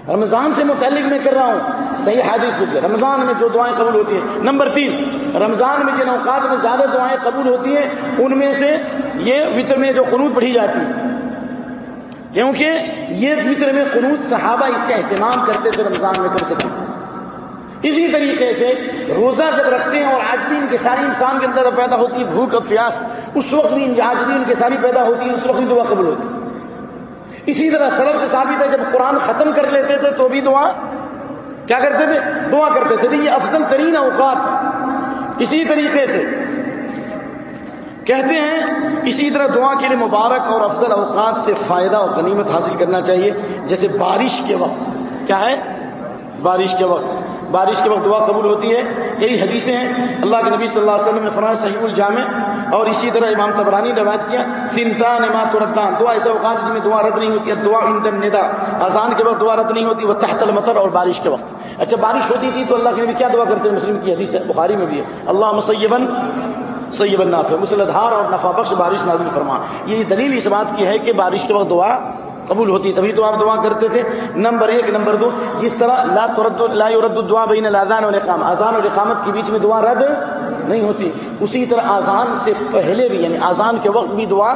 رمضان سے متعلق میں کر رہا ہوں۔ صحیح حادث پوچھے رمضان میں جو دعائیں قبول ہوتی ہیں۔ نمبر تین، رمضان میں جن اوقات میں زیادہ دعائیں قبول ہوتی ہیں، ان میں سے یہ وطر میں جو قنوت پڑھی جاتی ہے۔ کیونکہ یہ وطر میں قنوت صحابہ اس کا اہتمام کرتے تھے رمضان میں کر سکتے اسی طریقے سے روزہ جب رکھتے ہیں اور آج ان کے ساری انسان کے اندر پیدا ہوتی ہے، بھوک اور پیاس، اس وقت بھی ان ان کے ساری پیدا ہوتی ہے، اس وقت بھی دعا قبول ہوتی ہے۔ اسی طرح سرب سے ثابت ہے جب قرآن ختم کر لیتے تھے تو بھی دعا، کیا کرتے تھے؟ دعا کرتے تھے۔ یہ افضل ترین اوقات۔ اسی طریقے سے کہتے ہیں، اسی طرح دعا کے لیے مبارک اور افضل اوقات سے فائدہ اور غنیمت حاصل کرنا چاہیے۔ جیسے بارش کے وقت۔ کیا ہے؟ بارش کے وقت۔ بارش کے وقت دعا قبول ہوتی ہے۔ کئی حدیثیں ہیں۔ اللہ کے نبی صلی اللہ علیہ وسلم نے فرمایا، صحیح الجامع۔ اور اسی طرح امام تبرانی نے روایت کیا، سنتان امام تردان دعا ایسے اوقات جن میں دعا رد نہیں ہوتی، دعا اندر ندا اذان کے وقت دعا رد نہیں ہوتی، وہ تحت المطر اور بارش کے وقت۔ اچھا بارش ہوتی تھی تو اللہ کے نبی کیا دعا کرتے ہیں مسلم کی حدیث ہے، بخاری میں بھی ہے۔ اللہ مسیبن سیب الناف مسلدھار اور نفا بخش بارش نازل فرما۔ یہ دلیل اس بات کی ہے کہ بارش کے وقت دعا قبول ہوتی تبھی تو آپ دعا کرتے تھے۔ نمبر ایک، نمبر دو، جس طرح لا ترد، لا يرد الدعاء بین الاذان والاقامہ اذان اور اقامت کے بیچ میں دعا رد نہیں ہوتی۔ اسی طرح اذان سے پہلے بھی یعنی اذان کے وقت بھی دعا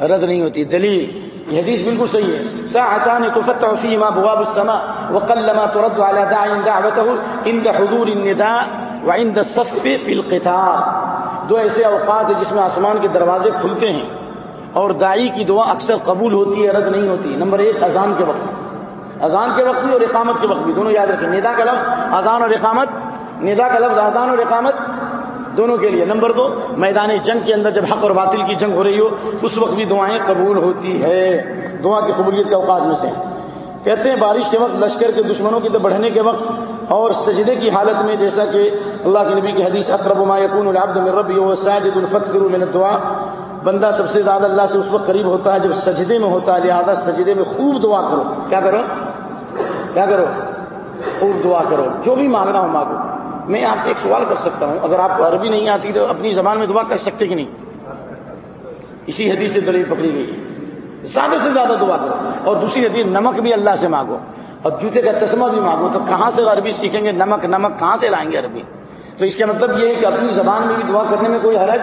رد نہیں ہوتی۔ دلیل، یہ حدیث بالکل صحیح ہے۔ ساعتان تفتح فيهما ابواب السماء وقلما ترد على داع دعوته عند حضور النداء وعند الصف في القتال دو ایسے اوقات ہیں جس میں آسمان کے دروازے کھلتے ہیں۔ اور دائی کی دعا اکثر قبول ہوتی ہے، رد نہیں ہوتی۔ نمبر ایک، اذان کے وقت۔ اذان کے وقت بھی اور اقامت کے وقت بھی، دونوں یاد رکھیں۔ ندا کا لفظ، اذان اور اقامت۔ ندا کا لفظ، اذان اور اقامت، دونوں کے لیے۔ نمبر دو، میدان جنگ کے اندر جب حق اور باطل کی جنگ ہو رہی ہو، اس وقت بھی دعائیں قبول ہوتی ہے۔ دعا کی قبولیت کے اوقات میں سے۔ کہتے ہیں، بارش کے وقت لشکر کے دشمنوں کی طرف بڑھنے کے وقت اور سجدے کی حالت میں جیسا کہ اللہ کے نبی کی حدیث، اقرب ما یقون العبد من ربی ساجد الفتر من الدعا بندہ سب سے زیادہ اللہ سے اس وقت قریب ہوتا ہے جب سجدے میں ہوتا ہے، لہٰذا سجدے میں خوب دعا کرو۔ کیا کرو؟ کیا کرو؟ خوب دعا کرو۔ جو بھی مانگنا ہو مانگو۔ میں آپ سے ایک سوال کر سکتا ہوں۔ اگر آپ کو عربی نہیں آتی تو اپنی زبان میں دعا کر سکتے کہ نہیں؟ اسی حدیث سے دلیل پکڑی گئی۔ زیادہ سے زیادہ دعا کرو۔ اور دوسری حدیث، نمک بھی اللہ سے مانگو۔ اور جوتے کا تسمہ بھی مانگو۔ تو کہاں سے عربی سیکھیں گے؟ نمک نمک کہاں سے لائیں گے عربی؟ تو اس کا مطلب یہ ہے کہ اپنی زبان میں بھی دعا کرنے میں کوئی حرج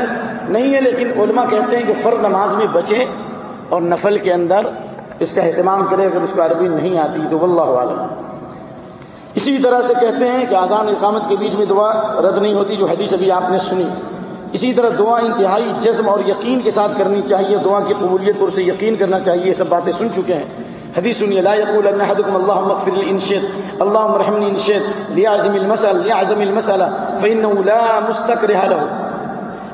نہیں ہے، لیکن علماء کہتے ہیں کہ فرد نماز میں بچے اور نفل کے اندر اس کا اہتمام کرے اگر اس کو عربی نہیں آتی تو واللہ عالم اسی طرح سے کہتے ہیں کہ آزان اقامت کے بیچ میں دعا رد نہیں ہوتی جو حدیث ابھی آپ نے سنی۔ اسی طرح دعا انتہائی جزم اور یقین کے ساتھ کرنی چاہیے، دعا کی قبولیت پر اسے یقین کرنا چاہیے، یہ سب باتیں سن چکے ہیں۔ حدیث سنیے لا يقول ان احدكم اللهم اغفر لي ان شئت، اللهم ارحمني ان شئت، ليعزم المسألة ليعزم المسألة فانه لا مستكره له.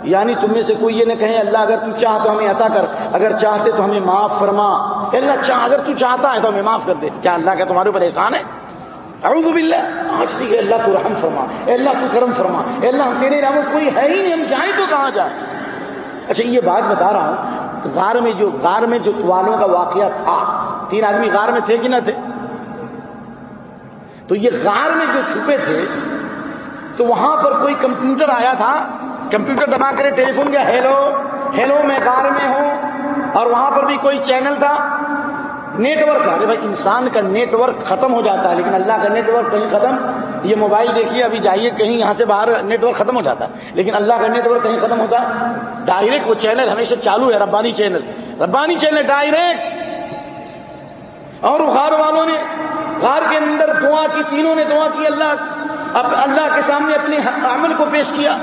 یعنی تم میں سے کوئی یہ نہ کہے، اللہ اگر تو چاہ تو ہمیں عطا کر، اگر چاہتے تو ہمیں معاف فرما۔ اللہ، چاہ اگر تو چاہتا ہے تو ہمیں معاف کر دے۔ کیا اللہ کا تمہارے اوپر احسان ہے؟ اعوذ باللہ۔ آج سے اللہ تو رحم فرما اللہ تو کرم فرما اللہ تیرے علاوہ کوئی ہے ہی نہیں، ہم جائیں تو کہاں جائیں؟ اچھا یہ بات بتا رہا ہوں، غار میں جو غار میں جو توالوں کا واقعہ تھا تین آدمی غار میں تھے کہ نہ تھے؟ تو یہ غار میں جو چھپے تھے، تو وہاں پر کوئی کمپیوٹر آیا تھا؟ کمپیوٹر دبا کرے ٹیلی فون کیا، ہیلو ہیلو، میں غار میں ہوں اور وہاں پر بھی کوئی چینل تھا؟ نیٹ ورک ارے بھائی، انسان کا نیٹ ورک ختم ہو جاتا ہے، لیکن اللہ کا نیٹ ورک کہیں ختم؟ یہ موبائل دیکھیے، ابھی جائیے کہیں یہاں سے باہر نیٹ ورک ختم ہو جاتا ہے۔ لیکن اللہ کا نیٹ ورک کہیں ختم ہوتا؟ ڈائریکٹ وہ چینل ہمیشہ چالو ہے، Rabbani channel. Rabbani channel direct اور غار والوں نے غار کے اندر دعا کی، تینوں نے دعا کی، اللہ اللہ کے سامنے اپنے عمل کو پیش کیا۔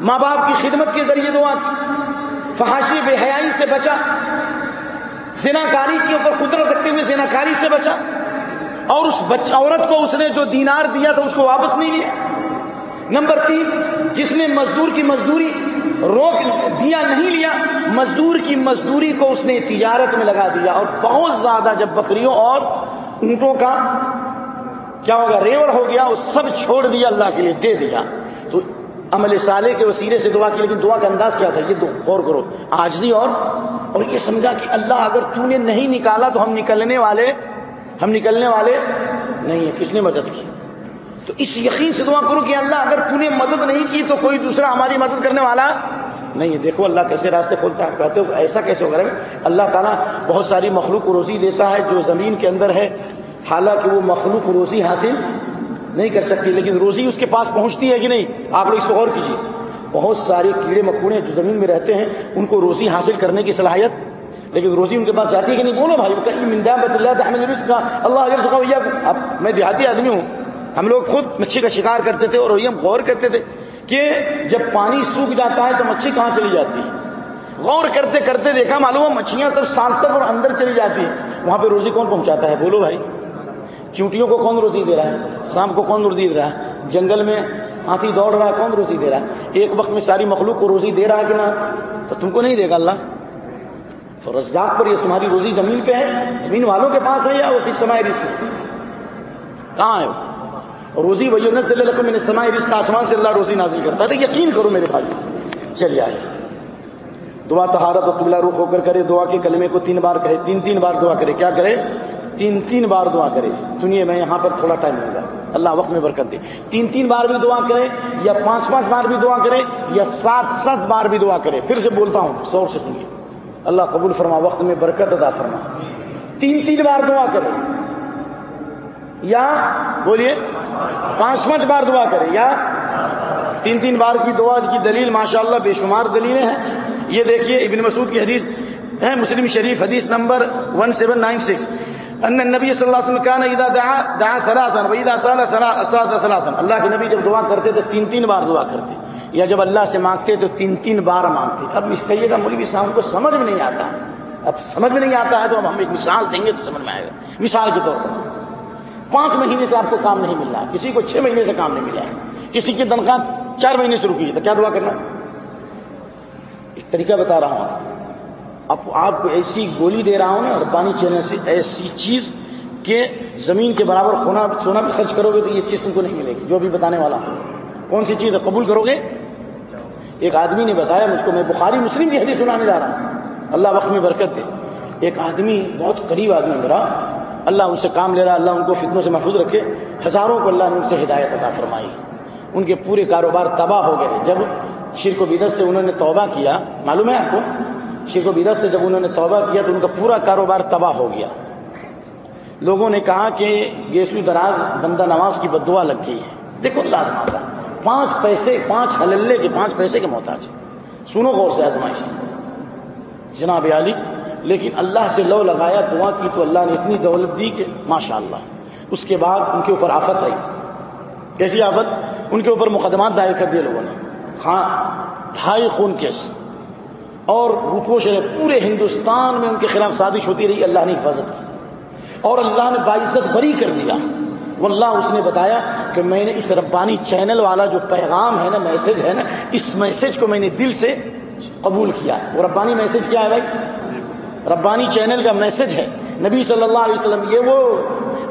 ماں باپ کی خدمت کے ذریعے دعا کی۔ فحاشی بے حیائی سے بچا۔ زنا کاری کے اوپر قدرت رکھتے ہوئے زنا کاری سے بچا۔ اور اس بچ، عورت کو اس نے جو دینار دیا تھا، اس کو واپس نہیں لیا۔ نمبر تین، جس نے مزدور کی مزدوری روک دیا نہیں لیا، مزدور کی مزدوری کو اس نے تجارت میں لگا دیا اور بہت زیادہ جب بکریوں اور اونٹوں کا کیا ہوگا، ریوڑ ہو گیا وہ سب چھوڑ دیا، اللہ کے لیے دے دیا۔ تو عمل سالے کے وسیلے سے دعا کی، لیکن دعا کا انداز کیا تھا؟ یہ غور کرو، آجزی اور اور یہ سمجھا کہ اللہ اگر تو نے نہیں نکالا تو ہم نکلنے والے، ہم نکلنے والے نہیں ہیں۔ کس نے مدد کی؟ تو اس یقین سے دعا کرو کہ اللہ اگر تو نے مدد نہیں کی تو کوئی دوسرا ہماری مدد کرنے والا نہیں ہے۔ دیکھو اللہ کیسے راستے کھولتا ہے، کہتے ہو، ایسا کیسے ہوگا؟ اللہ تعالیٰ بہت ساری مخلوق کو روزی دیتا ہے جو زمین کے اندر ہے، حالانکہ وہ مخلوق روزی حاصل نہیں کر سکتی، لیکن روزی اس کے پاس پہنچتی ہے کہ نہیں؟ آپ لوگ اس کو غور کیجیے بہت سارے کیڑے مکوڑے جو زمین میں رہتے ہیں، ان کو روزی حاصل کرنے کی صلاحیت، لیکن روزی ان کے پاس جاتی ہے کہ نہیں؟ بولو بھائی بت اللہ کا اللہ اب میں دیہاتی آدمی ہوں ہم لوگ خود مچھی کا شکار کرتے تھے اور وہی ہم غور کرتے تھے کہ جب پانی سوکھ جاتا ہے تو مچھی کہاں چلی جاتی ہے؟ غور کرتے کرتے دیکھا معلوم ہے مچھلیاں سب سانسر اور اندر چلی جاتی ہیں۔ وہاں پہ روزی کون پہنچاتا ہے؟ بولو بھائی۔ چونٹیوں کو کون روزی دے رہا ہے؟ سام کو کون روزی دے رہا ہے؟ جنگل میں ہاتھی دوڑ رہا ہے، کون روزی دے رہا ہے؟ ایک وقت میں ساری مخلوق کو روزی دے رہا ہے کہ نا تو تم کو نہیں دے گا اللہ۔ تو رزاق پر یہ تمہاری روزی زمین پہ ہے؟ زمین والوں کے پاس ہے یا وہ کس سمائے رزق؟ کہاں ہے روزی وہی نزل لکم میں نے رزق آسمان سے اللہ روزی نازل کرتا ہے۔ یقین کرو میرے بھائی، چلیے آئے دعا تہارت اور قبلہ روح ہو کر کرے، دعا کے کلمے کو تین بار کہے، تین تین بار دعا کرے، کیا کرے؟ تین تین بار دعا کرے۔ سنیے، میں یہاں پر تھوڑا ٹائم لوں گا۔ اللہ وقت میں برکت دے۔ تین تین بار بھی دعا کرے یا پانچ پانچ بار بھی دعا کرے یا سات سات بار بھی دعا کرے۔ پھر سے بولتا ہوں سور سے سنیے۔ اللہ قبول فرما، وقت میں برکت ادا فرما۔ تین تین بار دعا کرے۔ یا بولیے، پانچ پانچ بار دعا کرے یا تین تین بار کی دعا، کی دلیل، ماشاءاللہ بے شمار دلیلیں ہیں۔ یہ دیکھیے، ابن مسعود کی حدیث ہے، مسلم شریف حدیث number one seven nine six ان نبی صلی اللہ علیہ وسلم کہنا ادا دعا دعا ثلاثا، و اذا سال ثلاثا۔ اللہ کے نبی جب دعا کرتے تو تین تین بار دعا کرتے۔ یا جب اللہ سے مانگتے تو تین تین بار مانگتے۔ اب اس کہیے گا مولوی صاحب کو سمجھ میں نہیں آتا۔ اب سمجھ میں نہیں آتا ہے تو اب ہم ایک مثال دیں گے تو سمجھ میں آئے گا۔ مثال کے طور پر۔ پانچ مہینے سے آپ کو کام نہیں مل رہا کسی کو چھ مہینے سے کام نہیں ملا ہے۔ کسی کی تنخواہ چار مہینے سے رکی تو کیا دعا کرنا؟ ایک طریقہ بتا رہا ہوں۔ اب آپ کو ایسی گولی دے رہا ہوں نا، اور پانی چینل سے ایسی چیز کہ زمین کے برابر سونا سونا بھی خرچ کرو گے تو یہ چیز تم کو نہیں ملے گی۔ جو بھی بتانے والا کون سی چیز قبول کرو گے؟ ایک آدمی نے بتایا مجھ کو، میں بخاری مسلم کی حدیث سنانے جا رہا ہوں۔ اللہ وقت میں برکت دے۔ ایک آدمی، بہت قریب آدمی میرا اللہ ان سے کام لے رہا اللہ ان کو فتنوں سے محفوظ رکھے۔ ہزاروں کو اللہ نے ان سے ہدایت عطا فرمائی۔ ان کے پورے کاروبار تباہ ہو گئے۔ جب شرک و بدت سے انہوں نے توبہ کیا، معلوم ہے آپ کو؟ شرک و بدت سے جب انہوں نے توبہ کیا تو ان کا پورا کاروبار تباہ ہو گیا۔ لوگوں نے کہا کہ گیسو دراز، بندہ نواز کی بدعا لگ گئی ہے۔ دیکھو اللہ پانچ پیسے، پانچ حللے کے پانچ پیسے کے محتاج سنو غور سے آزمائش۔ جناب علی لیکن اللہ سے لو لگایا دعا کی تو اللہ نے اتنی دولت دی کہ ماشاء اللہ اس کے بعد ان کے اوپر آفت آئی۔ کیسی آفت؟ ان کے اوپر مقدمات دائر کر دیے لوگوں نے۔ ہاں ڈھائی خون کیس۔ اور روپوش پورے ہندوستان میں ان کے خلاف سازش ہوتی رہی، اللہ نے حفاظت کی۔ اور اللہ نے باعزت بری کر دیا۔ واللہ، اس نے بتایا کہ میں نے اس ربانی چینل والا جو پیغام ہے نا، میسج ہے نا، اس میسج کو میں نے دل سے قبول کیا ہے۔ وہ ربانی میسج کیا ہے بھائی؟ ربانی چینل کا میسج ہے۔ نبی صلی اللہ علیہ وسلم، یہ وہ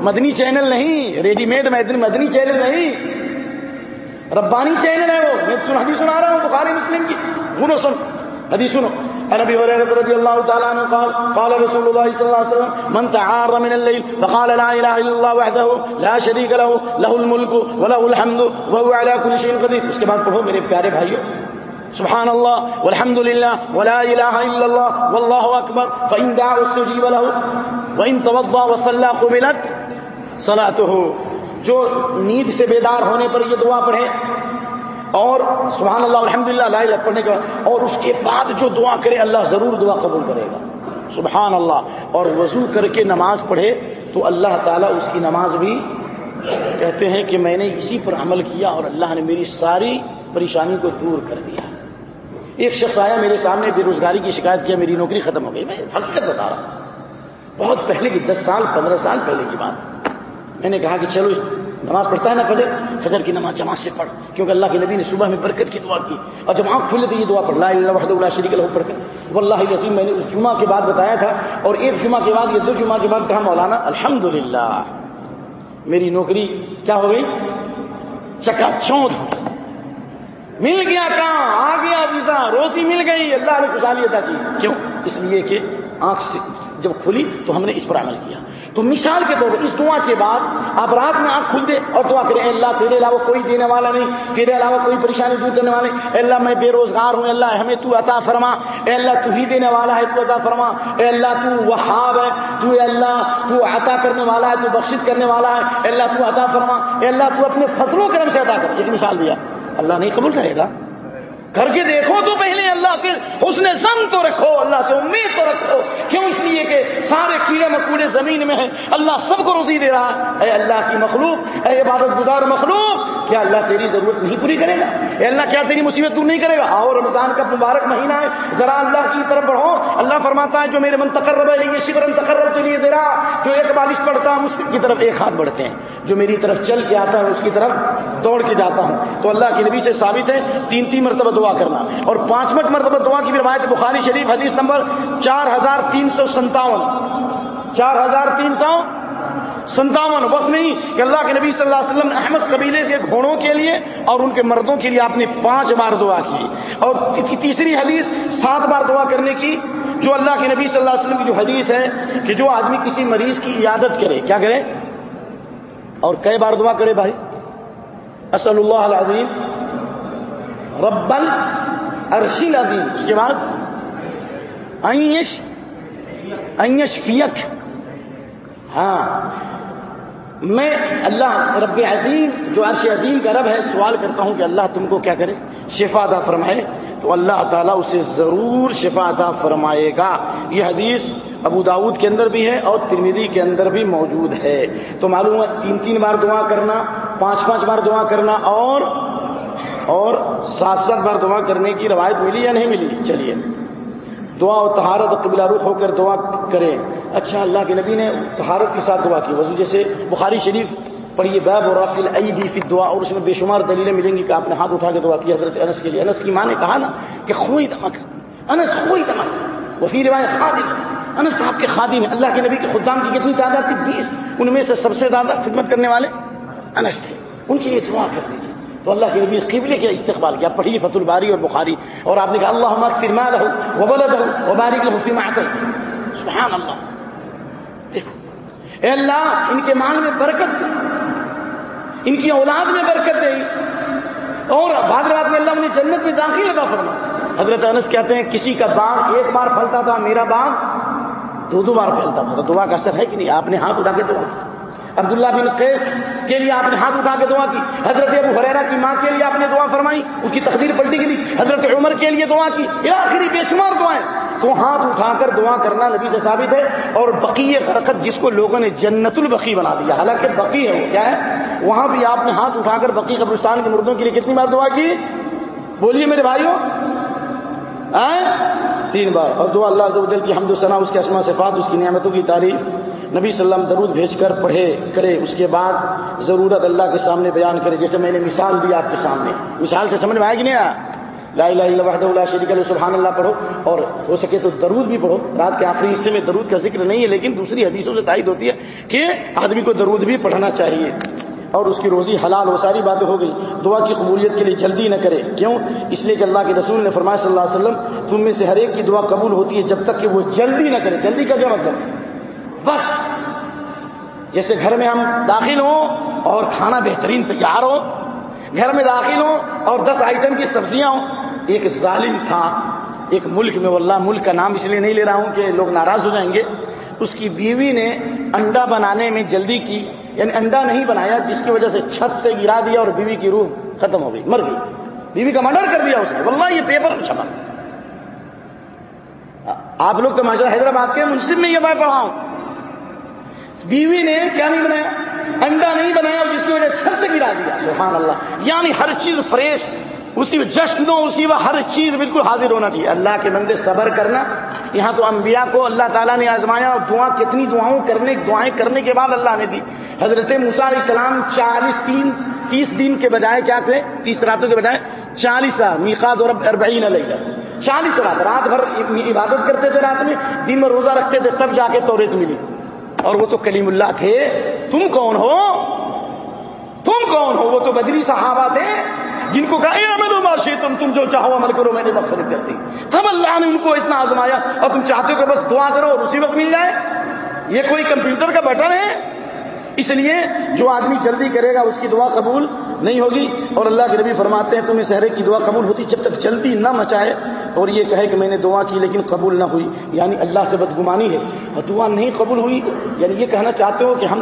مدنی چینل نہیں، ریڈی میڈ مدنی چینل نہیں۔ ربانی چینل ہے وہ۔ میں حدیث سنا رہا ہوں، بخاری مسلم کی۔ سنو سن حدیث سنو۔ عن ابي هريره رضي الله تعالى عنه قال قال رسول الله صلى الله عليه وسلم، من تعار من الليل فقال لا اله الا الله وحده لا شريك له له الملك وله الحمد وهو على كل شيء قدير اس کے بعد پڑھو میرے پیارے بھائیو سبحان الله والحمد لله ولا اله الا الله والله اكبر فان دعا استجيب له وان توضا وصلى قبلت صلاته جو نیند سے بیدار ہونے پر یہ دعا پڑھے اور سبحان اللہ الحمد للہ پڑھنے کا اور اس کے بعد جو دعا کرے اللہ ضرور دعا قبول کرے گا سبحان اللہ اور وضو کر کے نماز پڑھے تو اللہ تعالیٰ اس کی نماز بھی کہتے ہیں کہ میں نے اسی پر عمل کیا اور اللہ نے میری ساری پریشانی کو دور کر دیا ایک شخص آیا میرے سامنے، بے روزگاری کی شکایت کیا، میری نوکری ختم ہو گئی۔ میں حقیقت بتا رہا ہوں۔ بہت پہلے کی، دس سال، پندرہ سال پہلے کی بات۔ میں نے کہا کہ چلو نماز پڑھتا ہے نا فجر فجر کی نماز جماعت سے پڑھ، کیونکہ اللہ کے نبی نے صبح میں برکت کی دعا کی۔ اور جب آنکھ کھلے تو یہ دعا پڑھ، لا اللہ وحد اللہ شریک اللہ پڑھ کر۔ وہ اللہ عظیم میں نے اس جمعہ کے بعد بتایا تھا، اور ایک جمعہ کے بعد، یہ دو جمعہ کے بعد کہا، مولانا الحمد میری نوکری کیا ہو گئی؟ چکا چونت مل گیا کہاں؟ آ گیا ویزا روزی مل گئی۔ اللہ نے خوشحالی ادا کی۔ کیوں؟ اس لیے کہ آنکھ سے جب کھلی تو ہم نے اس پر عمل کیا۔ تو مثال کے طور پر اس دعا کے بعد آپ رات میں آنکھ کھل دے اور دعا کریں، اے اللہ، تیرے علاوہ کوئی دینے والا نہیں، تیرے علاوہ کوئی پریشانی دور کرنے والا نہیں۔ اے اللہ، میں بے روزگار ہوں۔ اللہ، ہمیں تو عطا فرما۔ اے اللہ، تو ہی دینے والا ہے، تو عطا فرما۔ اے اللہ، تو وہاب ہے، تو اے اللہ، تو عطا کرنے والا ہے، تو بخشت کرنے والا ہے۔ اے اللہ، تو عطا فرما۔ اے اللہ، تو اپنے فضلوں کرم سے عطا کر۔ ایک مثال دیا اللہ نہیں قبول کرے گا؟ کر کے دیکھو تو پہلے اللہ سے حسن زن تو رکھو، اللہ سے امید تو رکھو۔ کیوں اس لیے کہ سارے کیڑے مکوڑے زمین میں ہیں؟ اللہ سب کو روزی دے رہا ہے۔ اے اللہ کی مخلوق، اے عبادت گزار مخلوق، کیا اللہ تیری ضرورت نہیں پوری کرے گا؟ اے اللہ، کیا تیری مصیبت دور نہیں کرے گا؟ اور رمضان کا مبارک مہینہ ہے۔ ذرا اللہ کی طرف بڑھو۔ اللہ فرماتا ہے، جو میرے من تقرب ہے یہ شکر تقرب کے لیے دے رہا۔ جو ایک بالش پڑھتا ہوں، اس کی طرف ایک ہاتھ بڑھتے ہیں۔ جو میری طرف چل کے آتا ہے، اس کی طرف دوڑ کے جاتا ہوں۔ تو اللہ کے نبی سے ثابت ہے، تین تین مرتبہ دعا کرنا۔ اور پانچ مرتبہ دعا کی روایت بخاری شریف حدیث نمبر چار ہزار تین سو ستاون۔ چار ہزار تین سو ستاون۔ وقت نہیں کہ اللہ کے نبی صلی اللہ علیہ وسلم احمد قبیلے کے گھوڑوں کے لیے اور ان کے مردوں کے لیے آپ نے پانچ بار دعا کی۔ اور تیسری حدیث سات بار دعا کرنے کی جو اللہ کے نبی صلی اللہ علیہ وسلم کی جو حدیث ہے کہ جو آدمی کسی مریض کی عیادت کرے، کیا کرے؟ اور کئی بار دعا کرے بھائی؟ اصل اللہ العظیم۔ ربل ارشی عظیم اس کے بعد فیق ہاں. میں اللہ رب عظیم، جو عرش عظیم کا رب ہے، سوال کرتا ہوں کہ اللہ تم کو کیا کرے؟ شفا عطا فرمائے؟ تو اللہ تعالیٰ اسے ضرور شفا عطا فرمائے گا۔ یہ حدیث ابو داود کے اندر بھی ہے اور ترمیدی کے اندر بھی موجود ہے۔ تو معلوم ہے، تین تین بار دعا کرنا، پانچ پانچ بار دعا کرنا اور اور سات سات بار دعا کرنے کی روایت ملی یا نہیں ملی؟ چلیے۔ دعا و تہارت قبلہ رخ ہو کر دعا کریں۔ اچھا اللہ کے نبی نے تہارت کے ساتھ دعا کی۔ وضو جیسے بخاری شریف پڑھیے باب اور رافیل رافل فی دعا اور اس میں بے شمار دلیلیں ملیں گی کہ آپ نے ہاتھ اٹھا کے دعا کی۔ حضرت انس کے لیے۔ انس کی ماں نے کہا نا کہ خوئی دمک انس خوئی دمک وفی روایت خادم۔ انس صاحب کے خادم ہیں۔ اللہ کے نبی کے خدام کی کتنی تعداد تھی؟ بیس۔ ان میں سے سب سے زیادہ خدمت کرنے والے انس تھے۔ ان کی یہ دعا کر دیجیے تو اللہ کے نبی قبلے کے استقبال کیا پڑھیے فت الباری اور بخاری اور آپ نے کہا اللہ فرما رہو وہ بول رہو وہ باری کے حفیمہ کر سبحان اللہ دیکھو، اے اللہ، ان کے مال میں برکت دے، ان کی اولاد میں برکت دے۔ اور بعد رات میں اللہ نے جنت میں داخل ادا فرما۔ حضرت انس کہتے ہیں، کسی کا باغ ایک بار پھلتا تھا، میرا باغ دو دو بار پھیلتا تھا۔ دعا کا اثر ہے کہ نہیں؟ آپ نے ہاتھ اٹھا کے دعا عبداللہ بن قیس کے لیے آپ نے ہاتھ اٹھا کے دعا کی، حضرت ابو حریرا کی ماں کے لیے آپ نے دعا فرمائی، اس کی تقدیر پلٹی کے لیے حضرت عمر کے لیے دعا کی آخری بے شمار دعائیں۔ تو ہاتھ اٹھا کر دعا کرنا نبی سے ثابت ہے، اور بقی برکت جس کو لوگوں نے جنت البقی بنا دیا۔ حالانکہ بقی ہے وہ کیا ہے؟ وہاں بھی آپ نے ہاتھ اٹھا کر بقی قبرستان کے مردوں کے لیے کتنی بار دعا کی؟ بولیے میرے بھائیوں۔ تین بار۔ اور دعا اللہ عز کی حمد السلام اس کے اسما صفات، اس کی نعمتوں کی تعریف۔ نبی صلی اللہ علیہ وسلم درود بھیج کر پڑھے، کرے۔ اس کے بعد ضرورت اللہ کے سامنے بیان کرے، جیسے میں نے مثال دی آپ کے سامنے۔ مثال سے سمجھ میں آئے گی نہیں؟ آیا لا الہ الا وحدہ لا شریک له سبحان اللہ پڑھو۔ اور ہو سکے تو درود بھی پڑھو۔ رات کے آخری حصے میں درود کا ذکر نہیں ہے، لیکن دوسری حدیثوں سے تائید ہوتی ہے کہ آدمی کو درود بھی پڑھنا چاہیے۔ اور اس کی روزی حلال وہ ساری باتیں ہو گئی۔ دعا کی قبولیت کے لیے جلدی نہ کرے۔ کیوں؟ اس لیے کہ اللہ کے رسول نے فرمایا صلی اللہ علیہ وسلم، تم میں سے ہر ایک کی دعا قبول ہوتی ہے جب تک کہ وہ جلدی نہ کرے۔ جلدی کا کیا مطلب؟ بس جیسے گھر میں ہم داخل ہوں اور کھانا بہترین تیار ہو گھر میں داخل ہوں اور دس آئٹم کی سبزیاں ہوں، ایک ظالم تھا، ایک ملک میں، واللہ ملک کا نام اس لیے نہیں لے رہا ہوں کہ لوگ ناراض ہو جائیں گے۔ اس کی بیوی نے انڈا بنانے میں جلدی کی یعنی انڈا نہیں بنایا، جس کی وجہ سے چھت سے گرا دیا اور بیوی کی روح ختم ہو گئی، مر گئی۔ بیوی کا مرڈر کر دیا اس نے۔ واللہ یہ پیپر چھپا آپ لوگ تو ماشاء حیدرآباد کے منصف میں یہ میں پڑھا ہوں۔ بیوی نے کیا نہیں بنایا؟ انڈا نہیں بنایا، جس کی وجہ چھت سے گرا دیا۔ سبحان اللہ یعنی ہر چیز فریش، اسی جشن ہو اسی وہ ہر چیز بالکل حاضر ہونا چاہیے۔ اللہ کے بندے صبر کرنا۔ یہاں تو انبیاء کو اللہ تعالیٰ نے آزمایا اور دعا، کتنی دعاؤں کرنے، دعائیں کرنے کے بعد اللہ نے دی۔ حضرت موسا علیہ السلام چالیس تین، تیس دن کے بجائے کیا کرے تیس راتوں کے بجائے چالیس رات میقات اور اربعین علیہ۔ چالیس رات رات بھر عبادت کرتے تھے رات میں، دن میں روزہ رکھتے تھے، تب جا کے توریت ملی۔ اور وہ تو کلیم اللہ تھے۔ تم کون ہو؟ تم کون ہو؟ وہ تو بدری صحابہ تھے جن کو کہا عمل معاشی، تم تم جو چاہو عمل کرو، میں نے مقصد کر دی۔ تب اللہ نے ان کو اتنا آزمایا اور تم چاہتے ہو کہ بس دعا کرو اور اسی وقت مل جائے۔ یہ کوئی کمپیوٹر کا بٹن ہے۔ اس لیے جو آدمی جلدی کرے گا، اس کی دعا قبول نہیں ہوگی اور اللہ کے نبی فرماتے ہیں تمہیں سہرے کی دعا قبول ہوتی جب تک جلدی نہ مچائے۔ اور یہ کہے کہ میں نے دعا کی لیکن قبول نہ ہوئی۔ یعنی اللہ سے بدگمانی ہے۔ اور دعا نہیں قبول ہوئی یعنی یہ کہنا چاہتے ہو کہ ہم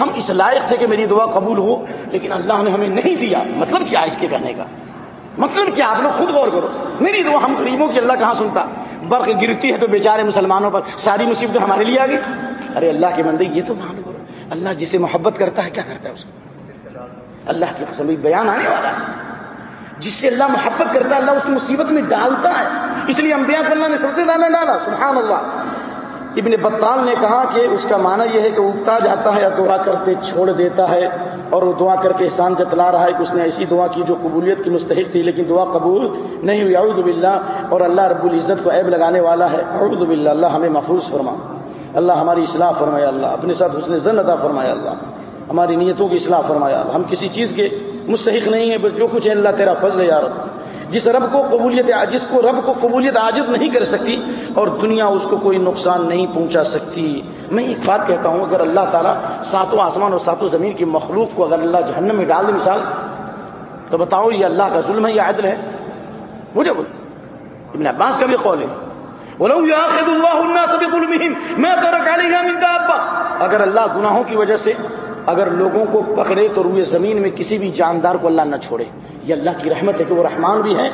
ہم اس لائق تھے کہ میری دعا قبول ہو، لیکن اللہ نے ہمیں نہیں دیا۔ مطلب کیا اس کے کہنے کا؟ مطلب کیا؟ آپ لوگ خود غور کرو۔ میری دعا ہم غریبوں کی اللہ کہاں سنتا؟ برق گرتی ہے تو بیچارے مسلمانوں پر ساری مصیبتیں ہمارے لیے آ گئی۔ ارے اللہ کے مندی یہ تو مان کرو اللہ جسے محبت کرتا ہے، کیا کرتا ہے اس کو؟ اللہ کی قسم بیان آنے والا ہے۔ جس سے اللہ محبت کرتا ہے، اللہ اس مصیبت میں ڈالتا ہے۔ اس لیے انبیاء کو اللہ نے سب سے زیادہ ڈالا سبحان اللہ ابن بطال نے کہا کہ اس کا معنی یہ ہے کہ اگتا جاتا ہے یا دعا کرتے چھوڑ دیتا ہے اور وہ دعا کر کے احسان جتلا رہا ہے کہ اس نے ایسی دعا کی جو قبولیت کی مستحق تھی، لیکن دعا قبول نہیں ہوئی۔ اعوذ باللہ۔ اور اللہ رب العزت کو عیب لگانے والا ہے۔ اعوذ باللہ۔ اللہ ہمیں محفوظ فرما۔ اللہ ہماری اصلاح فرمایا اللہ اپنے ساتھ حسن زن ادا فرمایا اللہ ہماری نیتوں کی اصلاح فرمایا۔ ہم کسی چیز کے مستحق نہیں ہیں، بس جو کچھ ہے اللہ تیرا فضل ہے یار جس رب کو قبولیت جس کو رب کو قبولیت عاجز نہیں کر سکتی، اور دنیا اس کو کوئی نقصان نہیں پہنچا سکتی۔ میں ایک بات کہتا ہوں، اگر اللہ تعالیٰ ساتوں آسمان اور ساتوں زمین کی مخلوق کو اگر اللہ جہنم میں ڈال دے مثال، تو بتاؤ یہ اللہ کا ظلم ہے یا عدل ہے؟ مجھے بول ابن عباس کا بھی قول ہے۔ اگر اللہ گناہوں کی وجہ سے اگر لوگوں کو پکڑے تو روئے زمین میں کسی بھی جاندار کو اللہ نہ چھوڑے۔ یہ اللہ کی رحمت ہے کہ وہ رحمان بھی ہے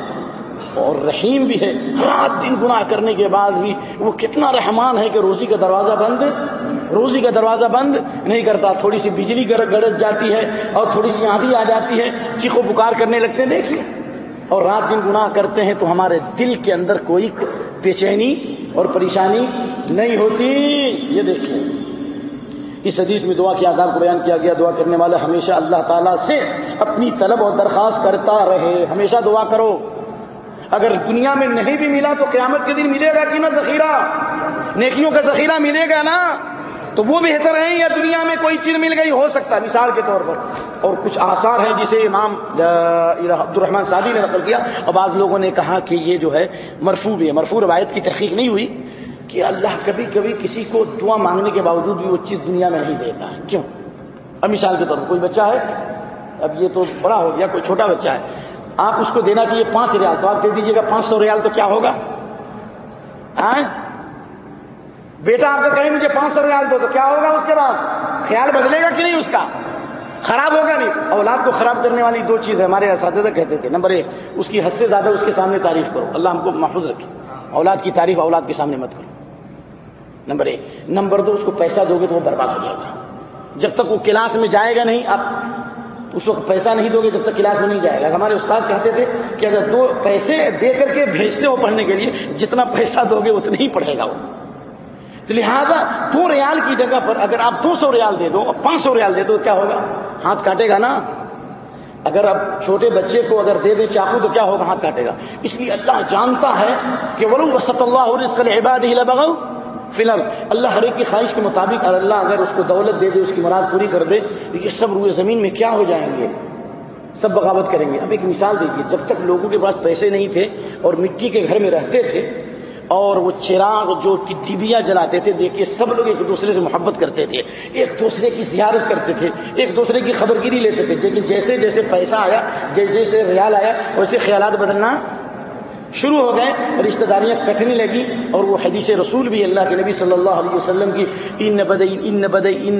اور رحیم بھی ہے۔ رات دن گناہ کرنے کے بعد بھی وہ کتنا رحمان ہے کہ روزی کا دروازہ بند، روزی کا دروازہ بند نہیں کرتا۔ تھوڑی سی بجلی گرج جاتی ہے اور تھوڑی سی آندھی آ جاتی ہے، چیخو پکار کرنے لگتے ہیں۔ دیکھیے اور رات دن گناہ کرتے ہیں تو ہمارے دل کے اندر کوئی بے چینی اور پریشانی نہیں ہوتی۔ یہ دیکھیے اس حدیث میں دعا کے آداب کو بیان کیا گیا، دعا کرنے والا ہمیشہ اللہ تعالیٰ سے اپنی طلب اور درخواست کرتا رہے۔ ہمیشہ دعا کرو۔ اگر دنیا میں نہیں بھی ملا تو قیامت کے دن ملے گا کہ نہ ذخیرہ؟ نیکیوں کا ذخیرہ ملے گا نا؟ تو وہ بہتر ہیں یا دنیا میں کوئی چیز مل گئی؟ ہو سکتا ہے، مثال کے طور پر۔ اور کچھ آثار ہیں جسے امام عبد الرحمان سعدی نے نقل کیا۔ اور بعض لوگوں نے کہا کہ یہ جو ہے مرفوع بھی ہے۔ مرفوع روایت کی تحقیق نہیں ہوئی۔ کہ اللہ کبھی کبھی کسی کو دعا مانگنے کے باوجود بھی وہ چیز دنیا میں نہیں دیتا ہے۔ کیوں؟ اب مثال کے طور پر کوئی بچہ ہے، اب یہ تو بڑا ہو گیا، کوئی چھوٹا بچہ ہے، آپ اس کو دینا چاہیے پانچ ریال، تو آپ دے دیجیے گا پانچ سو ریال تو کیا ہوگا؟ بیٹا، آپ کو کہیں مجھے پانچ سو ریال دو، تو کیا ہوگا اس کے بعد؟ خیال بدلے گا کہ نہیں اس کا؟ خراب ہوگا نہیں۔ اولاد کو خراب کرنے والی دو چیز ہمارے اساتذہ کہتے تھے۔ نمبر ایک، اس کی حد سے زیادہ اس کے سامنے تعریف کرو۔ اللہ ہم کو محفوظ رکھے۔ اولاد کی تعریف اولاد کے سامنے مت کرو۔ نمبر ایک۔ نمبر دو، اس کو پیسہ دو گے تو وہ برباد ہو جائے گا۔ جب تک وہ کلاس میں جائے گا نہیں آپ اس وقت پیسہ نہیں دو گے، جب تک کلاس میں نہیں جائے گا۔ ہمارے استاد کہتے تھے کہ اگر دو پیسے دے کر کے بھیجتے ہو پڑھنے کے لیے، جتنا پیسہ دو گے اتنا ہی پڑھے گا وہ۔ تو لہٰذا دو ریال کی جگہ پر اگر آپ دو سو ریال دے دو اور پانچ سو ریال دے دو کیا ہوگا؟ ہاتھ کاٹے گا نا؟ اگر اب چھوٹے بچے کو اگر دے دیں چاقو، تو کیا ہوگا؟ ہاتھ کاٹے گا۔ اس لیے اللہ جانتا ہے کہ ولو وسط اللہ اور اس کا عباد ہی لبا فی الحال، اللہ ہر ایک کی خواہش کے مطابق اللہ اگر اس کو دولت دے دے، اس کی مراد پوری کر دے، تو یہ سب روئے زمین میں کیا ہو جائیں گے؟ سب بغاوت کریں گے۔ اب ایک مثال دیکھیے، جب تک لوگوں کے پاس پیسے نہیں تھے اور مٹی کے گھر میں رہتے تھے، اور وہ چراغ جو ڈبیا جلاتے تھے، دیکھیے، سب لوگ ایک دوسرے سے محبت کرتے تھے، ایک دوسرے کی زیارت کرتے تھے، ایک دوسرے کی خبر گیری لیتے تھے، لیکن جیسے جیسے پیسہ آیا، جیسے جیسے ریال آیا، ویسے خیالات بدلنا شروع ہو گئے رشتہ داریاں کٹنے لگی اور وہ حدیث رسول بھی اللہ کے نبی صلی اللہ علیہ وسلم کی، ان بدئی ان بدئی، ان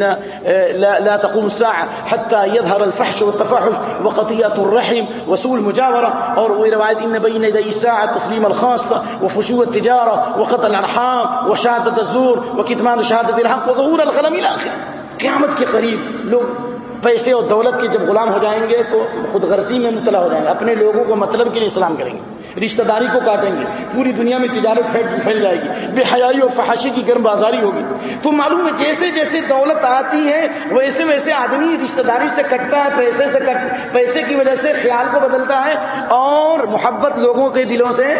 لا لا تقوم الساعه حتى يظهر الفحش والتفحش وقطيعه الرحم وسوء المجاوره اور وہ روایت، ان بين يدي الساعه تسليم الخاصه وفشو التجاره وقطع الارحام وشهاده الزور وكتمان شهاده الحق وظهور الغنم الى اخره قیامت کے قریب لوگ پیسے اور دولت کے جب غلام ہو جائیں گے تو خود غرضی میں مطلع ہو جائیں گے، اپنے لوگوں کو مطلب کے لیے اسلام کریں گے، رشتہ داری کو کاٹیں گے، پوری دنیا میں تجارت پھیل جائے گی، بے حیائی اور فحاشی کی گرم بازاری ہوگی۔ تو معلوم ہے جیسے جیسے دولت آتی ہے، ویسے ویسے آدمی رشتہ داری سے کٹتا ہے، پیسے سے کٹ، پیسے کی وجہ سے خیال کو بدلتا ہے اور محبت لوگوں کے دلوں سے۔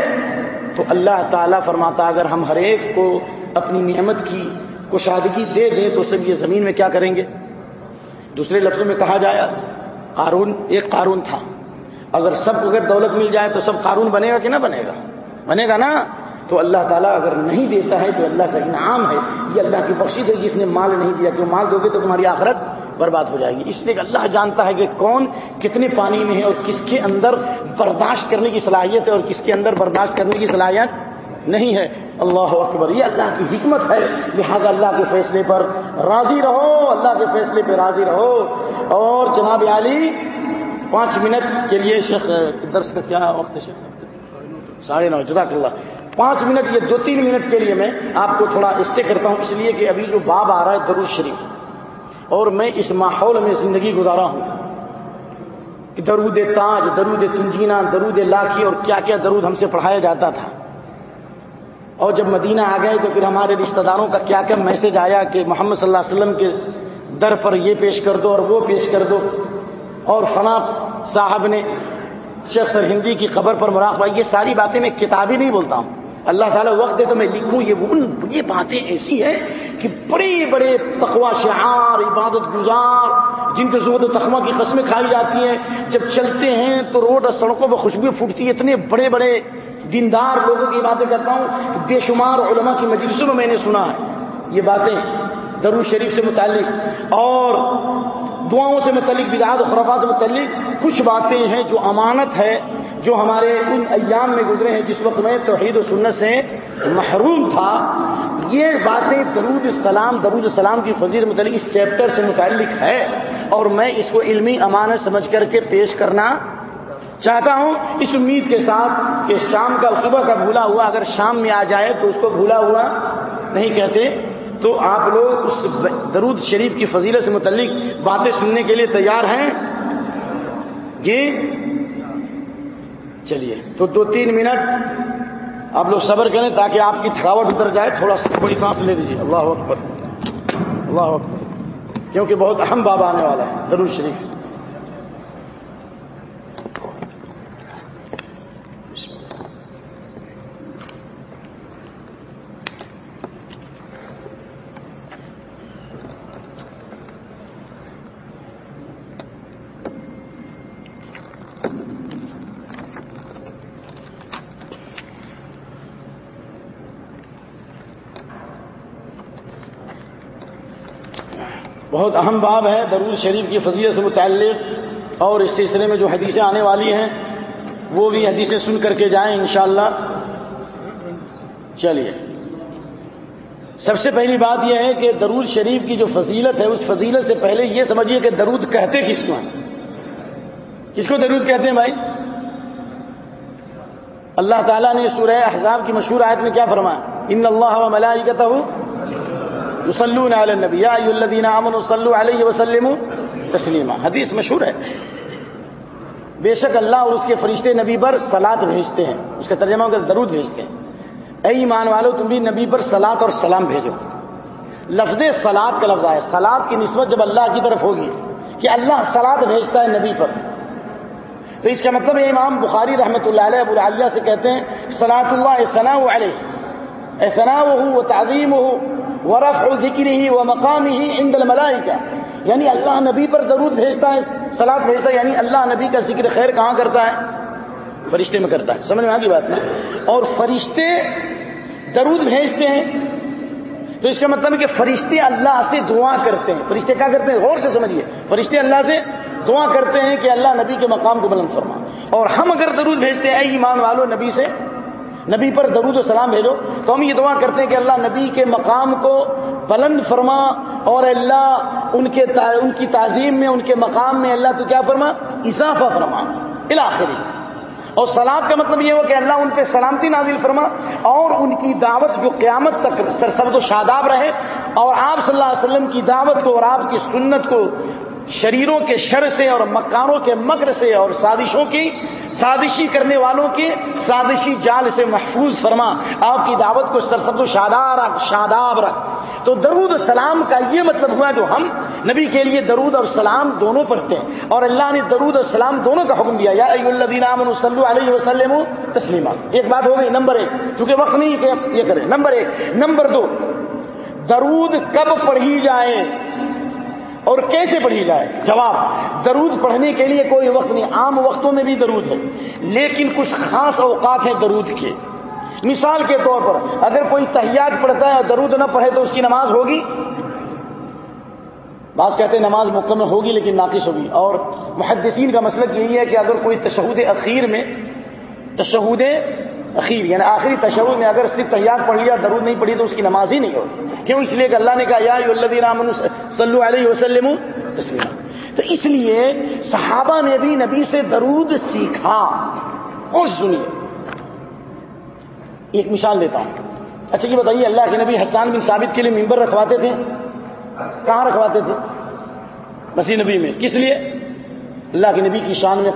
تو اللہ تعالیٰ فرماتا اگر ہم ہر ایک کو اپنی نعمت کی کشادگی دے دیں تو سب یہ زمین میں کیا کریں گے؟ دوسرے لفظوں میں کہا جائے قارون ایک قارون تھا۔ اگر سب کو اگر دولت مل جائے تو سب قارون بنے گا کہ نہ بنے گا؟ بنے گا نا؟ تو اللہ تعالیٰ اگر نہیں دیتا ہے تو اللہ کا انعام ہے۔ یہ اللہ کی بخشی ہے، جس نے مال نہیں دیا کہ مال دو گے تو تمہاری آخرت برباد ہو جائے گی۔ اس لیے کہ اللہ جانتا ہے کہ کون کتنے پانی میں ہے اور کس کے اندر برداشت کرنے کی صلاحیت ہے اور کس کے اندر برداشت کرنے کی صلاحیت نہیں ہے۔ اللہ اکبر، یہ اللہ کی حکمت ہے۔ لہذا اللہ کے فیصلے پر راضی رہو، اللہ کے فیصلے پہ راضی رہو۔ اور جناب علی، پانچ منٹ کے لیے شیخ، درس کا کیا وقت ہے شیخ؟ ساڑھے نو۔ جزاک اللہ۔ پانچ منٹ یہ دو تین منٹ کے لیے میں آپ کو تھوڑا اسٹے کرتا ہوں، اس لیے کہ ابھی جو باب آ رہا ہے درود شریف۔ اور میں اس ماحول میں زندگی گزارا ہوں۔ کہ درود تاج، درود تنجینا، درود لاکھی اور کیا کیا درود ہم سے پڑھایا جاتا تھا۔ اور جب مدینہ آ گئے تو پھر ہمارے رشتہ داروں کا کیا کیا میسج آیا کہ محمد صلی اللہ علیہ وسلم کے در پر یہ پیش کر دو اور وہ پیش کر دو۔ اور فنا صاحب نے شیخ سر ہندی کی خبر پر مراقبہ یہ ساری باتیں میں کتابی نہیں بولتا ہوں۔ اللہ تعالیٰ وقت دے تو میں لکھوں، یہ یہ باتیں ایسی ہیں کہ بڑے بڑے تقوا شعار، عبادت گزار، جن کے زور تخمہ کی قسمیں کھائی جاتی ہیں۔ جب چلتے ہیں تو روڈ اور سڑکوں پر خوشبو پھوٹتی ہے۔ اتنے بڑے بڑے دیندار لوگوں کی باتیں کرتا ہوں بے شمار علماء کی مجلسوں میں میں نے سنا ہے یہ باتیں درو شریف سے متعلق اور دعاؤں سے متعلق بدعات و خرافات سے متعلق کچھ باتیں ہیں جو امانت ہے، جو ہمارے ان ایام میں گزرے ہیں جس وقت میں توحید و سنت سے محروم تھا۔ یہ باتیں درود السلام درود السلام کی فضیل متعلق اس چیپٹر سے متعلق ہے اور میں اس کو علمی امانت سمجھ کر کے پیش کرنا چاہتا ہوں اس امید کے ساتھ کہ شام کا صبح کا بھولا ہوا اگر شام میں آ جائے تو اس کو بھولا ہوا نہیں کہتے۔ تو آپ لوگ اس درود شریف کی فضیلت سے متعلق باتیں سننے کے لیے تیار ہیں۔ جی۔ چلیے، تو دو تین منٹ آپ لوگ صبر کریں تاکہ آپ کی تھکاوٹ اتر جائے۔ تھوڑا سا بڑی سانس لے لیجیے اللہ اکبر۔ اللہ اکبر۔ کیونکہ بہت اہم بابا آنے والا ہے۔ درود شریف۔ بہت اہم باب ہے، درود شریف کی فضیت سے متعلق، اور اس سلسلے میں جو حدیثیں آنے والی ہیں، وہ بھی حدیثیں سن کر کے جائیں انشاءاللہ۔ چلیے۔ سب سے پہلی بات یہ ہے کہ درود شریف کی جو فضیلت ہے، اس فضیلت سے پہلے یہ سمجھیے کہ درود کہتے کس کو ہیں؟ کس کو درود کہتے ہیں بھائی؟ اللہ تعالیٰ نے سورہ احزاب کی مشہور آیت میں کیا فرمایا؟ ان اللہ و ملائکتہ یسلون علی النبی یا ایو الذین آمنوا صلوا علیہ وسلم تسلیما حدیث مشہور ہے. بے شک اللہ اور اس کے فرشتے نبی پر سلاد بھیجتے ہیں. اس کا ترجمہ کر درود بھیجتے ہیں. اے ایمان والو، تم بھی نبی پر سلاد اور سلام بھیجو. لفظ سلاد کا لفظ ہے سلاد کی نسبت جب اللہ کی طرف ہوگی کہ اللہ سلاد بھیجتا ہے نبی پر. تو اس کا مطلب ہے امام بخاری رحمۃ اللہ علیہ ابو العالیہ سے کہتے ہیں سلاۃ اللہ ثنا علیہ. اے ثنا وہ ہو تعظیم ہو ورف ذکر ہی وہ مقام ہی ان دل کا یعنی اللہ نبی پر درود بھیجتا ہے سلاد بھیجتا ہے یعنی اللہ نبی کا ذکر خیر کہاں کرتا ہے؟ فرشتے میں کرتا ہے۔ سمجھ میں آگے بات نہیں اور فرشتے درود بھیجتے ہیں۔ تو اس کا مطلب ہے کہ فرشتے اللہ سے دعا کرتے ہیں۔ فرشتے کیا کرتے ہیں؟ غور سے سمجھیے۔ فرشتے اللہ سے دعا کرتے ہیں کہ اللہ نبی کے مقام کو بلند فرما۔ اور ہم اگر درود بھیجتے ہیں ایمان والو، نبی سے نبی پر درود و سلام بھیجو۔ تو ہم یہ دعا کرتے ہیں کہ اللہ نبی کے مقام کو بلند فرما اور اللہ ان کے ان کی تعظیم میں، ان کے مقام میں اللہ تو کیا فرما؟ اضافہ فرما۔ الاخری اور سلاد کا مطلب یہ ہو کہ اللہ ان پہ سلامتی نازل فرما اور ان کی دعوت جو قیامت تک سرسبد و شاداب رہے اور آپ صلی اللہ علیہ وسلم کی دعوت کو اور آپ کی سنت کو شریروں کے شر سے اور مکانوں کے مکر سے اور سازشوں کی، سازشی کرنے والوں کی سازشی جال سے محفوظ فرما۔ آپ کی دعوت کو سرسد و شادار شاداب رکھ۔ تو درود السلام کا یہ مطلب ہوا جو ہم نبی کے لیے درود اور سلام دونوں پڑھتے ہیں۔ اور اللہ نے درود اور سلام دونوں کا حکم دیا۔ یا صلی علیہ وسلم تسلیمہ ایک بات ہو گئی، نمبر ایک۔ کیونکہ وقت نہیں کہ یہ کریں۔ نمبر ایک۔ نمبر دو۔ درود کب پڑھی جائے؟ اور کیسے پڑھی جائے؟ جواب، درود پڑھنے کے لیے کوئی وقت نہیں، عام وقتوں میں بھی درود ہے، لیکن کچھ خاص اوقات ہیں درود کے۔ مثال کے طور پر، اگر کوئی تحیات پڑھتا ہے اور درود نہ پڑھے تو اس کی نماز ہوگی؟ بعض کہتے ہیں نماز مکمل ہوگی لیکن ناقص ہوگی۔ اور محدثین کا مسئلہ یہی ہے کہ اگر کوئی تشہد اخیر میں، تشہد اخیر یعنی آخری تشہد میں اگر صرف تیار پڑھ لیا، درود نہیں پڑھی تو اس کی نماز ہی نہیں ہوگی کیوں؟ اس لیے کہ اللہ نے کہا، یا صلی علیہ وسلم تسلیم تو اس لیے صحابہ نے بھی نبی سے درود سیکھا۔ اور سنیے ایک مثال دیتا ہوں۔ اچھا یہ بتائیے، اللہ کے نبی حسان بن ثابت کے لیے ممبر رکھواتے تھے؟ کہاں رکھواتے تھے؟ مسیح نبی میں۔ کس لیے؟ اللہ کے نبی کی شان میں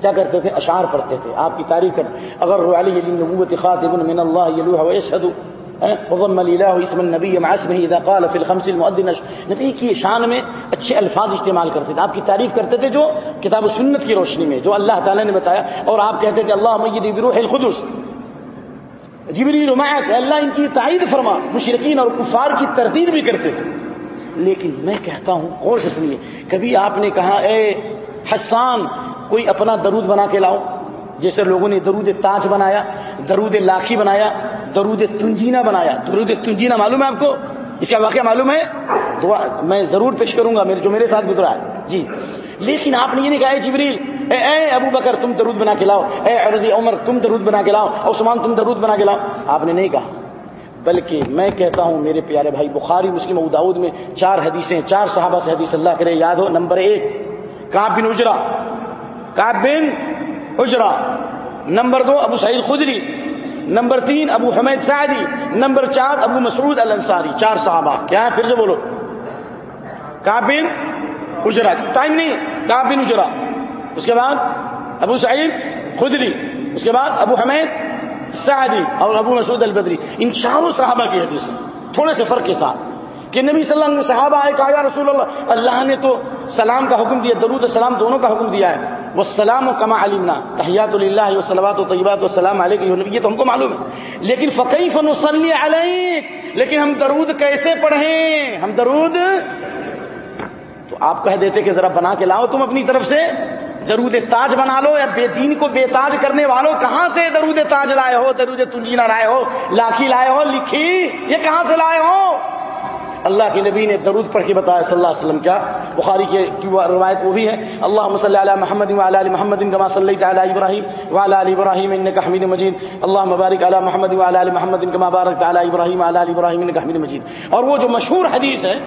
کیا کرتے تھے؟ اشعار پڑھتے تھے۔ آپ کی تاریخ کر اگر علی نبوت خاطب من اللہ وضم اسم النبی اذا قال الخمس المؤذن نبی یعنی کی شان میں اچھے الفاظ استعمال کرتے تھے۔ آپ کی تعریف کرتے تھے جو کتاب و سنت کی روشنی میں، جو اللہ تعالی نے بتایا۔ اور آپ کہتے تھے اللہ میدی بروح القدس۔ جبریل رمایت اللہ ان کی تائید فرما۔ مشرقین اور کفار کی تردید بھی کرتے تھے۔ لیکن میں کہتا ہوں، غور سے سنیے۔ کبھی آپ نے کہا، اے حسان کوئی اپنا درود بنا کے لاؤ۔ جیسے لوگوں نے درود تاج بنایا، درود لاکھی بنایا، درود تنجینا بنایا۔ درود تنجینا معلوم ہے آپ کو؟ اس کا واقعہ معلوم ہے؟ دعا میں ضرور پیش کروں گا، میرے جو میرے ساتھ گزرا ہے۔ جی۔ لیکن آپ نے یہ نہیں کہا، اے جبریل، اے اے ابو بکر، تم درود بنا کے لاؤ۔ اے عرضی عمر، تم درود بنا کے لاؤ۔ عثمان، تم درود بنا کے لاؤ۔ آپ نے نہیں کہا۔ بلکہ میں کہتا ہوں، میرے پیارے بھائی، بخاری، مسلم داود میں چار حدیثیں، چار صحابہ سے حدیث اللہ کرے یاد ہو۔ نمبر ایک کاب بن اجرا۔ کاب بن اجرا نمبر دو، ابو سعید خدری۔ نمبر تین، ابو حمید سعدی۔ نمبر چار، ابو مسعود الانصاری۔ چار صحابہ۔ کیا ہے؟ پھر سے بولو۔ کاب بن اجرا ٹائم نہیں کاب بن اجرا اس کے بعد ابو سعید خدری۔ اس کے بعد ابو حمید سعدی اور ابو مسعود البدری۔ ان چاروں صحابہ کی حدیث تھوڑے سے فرق کے ساتھ۔ کہ نبی صلی اللہ علیہ وسلم صحابہ آئے، کہا، یا رسول اللہ اللہ نے تو سلام کا حکم دیا درود السلام دونوں کا حکم دیا ہے۔ وہ سلام و کما علمنا، تحیات اللہ و سلامات و طیبات و سلام علیہ یہ تو ہم کو معلوم ہے۔ لیکن فقی فنسلی علیہ لیکن ہم درود کیسے پڑھیں؟ ہم درود تو آپ کہہ دیتے کہ ذرا بنا کے لاؤ، تم اپنی طرف سے درود تاج بنا لو، یا بے دین کو بے تاج کرنے والوں کہاں سے درود تاج لائے ہو، درود تنجینا لائے ہو، لاکھی لائے ہو، لکھی، یہ کہاں سے لائے ہو؟ اللہ کے نبی نے درود پڑھ کے بتایا صلی اللہ علیہ وسلم کیا۔ بخاری کے روایت وہ بھی ہے۔ اللہ صلی علی محمد وعلى ال محمد كما صليت على ابراهيم وعلى ال ابراهيم انك حميد مجيد اللهم بارك على محمد وعلى ال محمد كما باركت على ابراهيم وعلى ال ابراهيم انك حميد مجيد اور وہ جو مشہور حدیث ہے،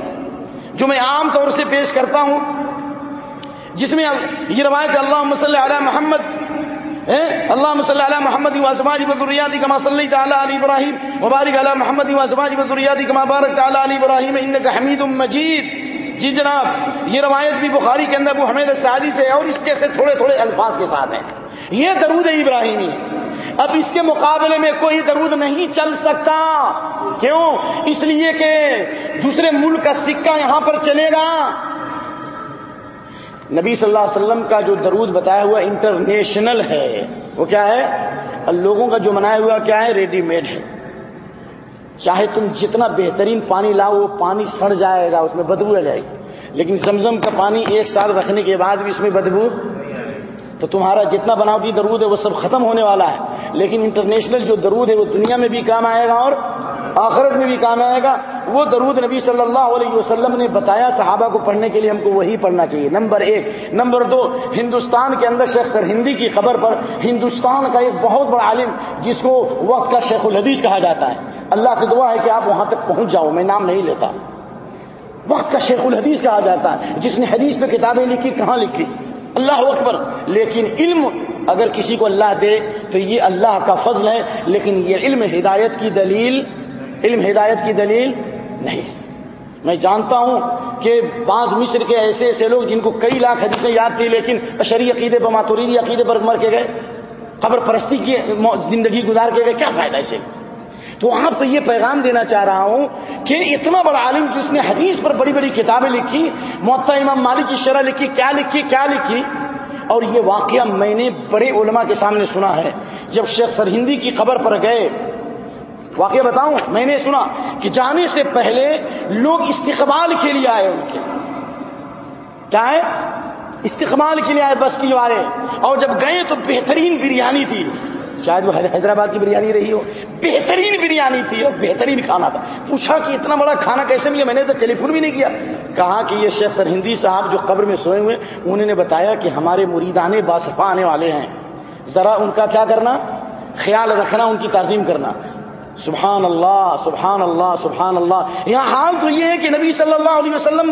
جو میں عام طور سے پیش کرتا ہوں، جس میں یہ روایت اللہ مسلح علیہ محمد اللہ مسلح علیہ محمد واسماجی بذریاتی کما صلی تعالیٰ علی ابراہیم مبارک علیہ محمد واسماجی بذریاتی کما بارک تعالیٰ علی ابراہیم ان حمید مجید جی جناب، یہ روایت بھی بخاری کے اندر وہ حمید سعدی سے اور اس جیسے تھوڑے تھوڑے الفاظ کے ساتھ ہیں۔ یہ درود ابراہیمی۔ اب اس کے مقابلے میں کوئی درود نہیں چل سکتا۔ کیوں؟ اس لیے کہ دوسرے ملک کا سکہ یہاں پر چلے گا۔ نبی صلی اللہ علیہ وسلم کا جو درود بتایا ہوا انٹرنیشنل ہے، وہ کیا ہے؟ لوگوں کا جو منایا ہوا کیا ہے؟ ریڈی میڈ ہے۔ چاہے تم جتنا بہترین پانی لاؤ، وہ پانی سڑ جائے گا، اس میں بدبو آ جائے گی۔ لیکن زمزم کا پانی ایک سال رکھنے کے بعد بھی اس میں بدبو تو تمہارا جتنا بناوٹی درود ہے، وہ سب ختم ہونے والا ہے۔ لیکن انٹرنیشنل جو درود ہے، وہ دنیا میں بھی کام آئے گا اور آخرت میں بھی کام آئے گا۔ وہ درود نبی صلی اللہ علیہ وسلم نے بتایا صحابہ کو پڑھنے کے لیے ہم کو وہی پڑھنا چاہیے۔ نمبر ایک۔ نمبر دو، ہندوستان کے اندر شیخ سر ہندی کی خبر پر ہندوستان کا ایک بہت بڑا عالم جس کو وقت کا شیخ الحدیث کہا جاتا ہے۔ اللہ کی دعا ہے کہ آپ وہاں تک پہنچ جاؤ، میں نام نہیں لیتا۔ وقت کا شیخ الحدیث کہا جاتا ہے، جس نے حدیث پہ کتابیں لکھی، کہاں لکھی؟ اللہ اکبر۔ لیکن علم اگر کسی کو اللہ دے تو یہ اللہ کا فضل ہے، لیکن یہ علم ہدایت کی دلیل علم ہدایت کی دلیل نہیں میں جانتا ہوں کہ بعض مصر کے ایسے ایسے لوگ جن کو کئی لاکھ حدیثیں یاد تھی لیکن اشری عقیدے پر عقیدے پر مر کے گئے خبر پرستی کی زندگی گزار کے گئے، کیا فائدہ اسے؟ تو آپ کو یہ پیغام دینا چاہ رہا ہوں کہ اتنا بڑا عالم جس نے حدیث پر بڑی بڑی کتابیں لکھی معطا امام مالک کی شرح لکھی، کیا لکھی کیا لکھی، اور یہ واقعہ میں نے بڑے علماء کے سامنے سنا ہے۔ جب شیخ سرہندی کی خبر پر گئے واقعہ بتاؤں، میں نے سنا کہ جانے سے پہلے لوگ استقبال کے لیے آئے ان کے۔ کیا ہے؟ استقبال کے لیے آئے بستی والے اور جب گئے تو بہترین بریانی تھی۔ شاید وہ حیدرآباد کی بریانی رہی ہو۔ بہترین بریانی تھی اور بہترین کھانا تھا۔ پوچھا کہ اتنا بڑا کھانا کیسے ملا میں نے تو ٹیلی فون بھی نہیں کیا۔ کہا کہ یہ شیخ سر ہندی صاحب جو قبر میں سوئے ہوئے، انہوں نے بتایا کہ ہمارے مریدانے باسفا آنے والے ہیں۔ ذرا ان کا کیا کرنا؟ خیال رکھنا، ان کی تعظیم کرنا۔ سبحان اللہ سبحان اللہ سبحان اللہ۔ یہاں حال تو یہ ہے کہ نبی صلی اللہ علیہ وسلم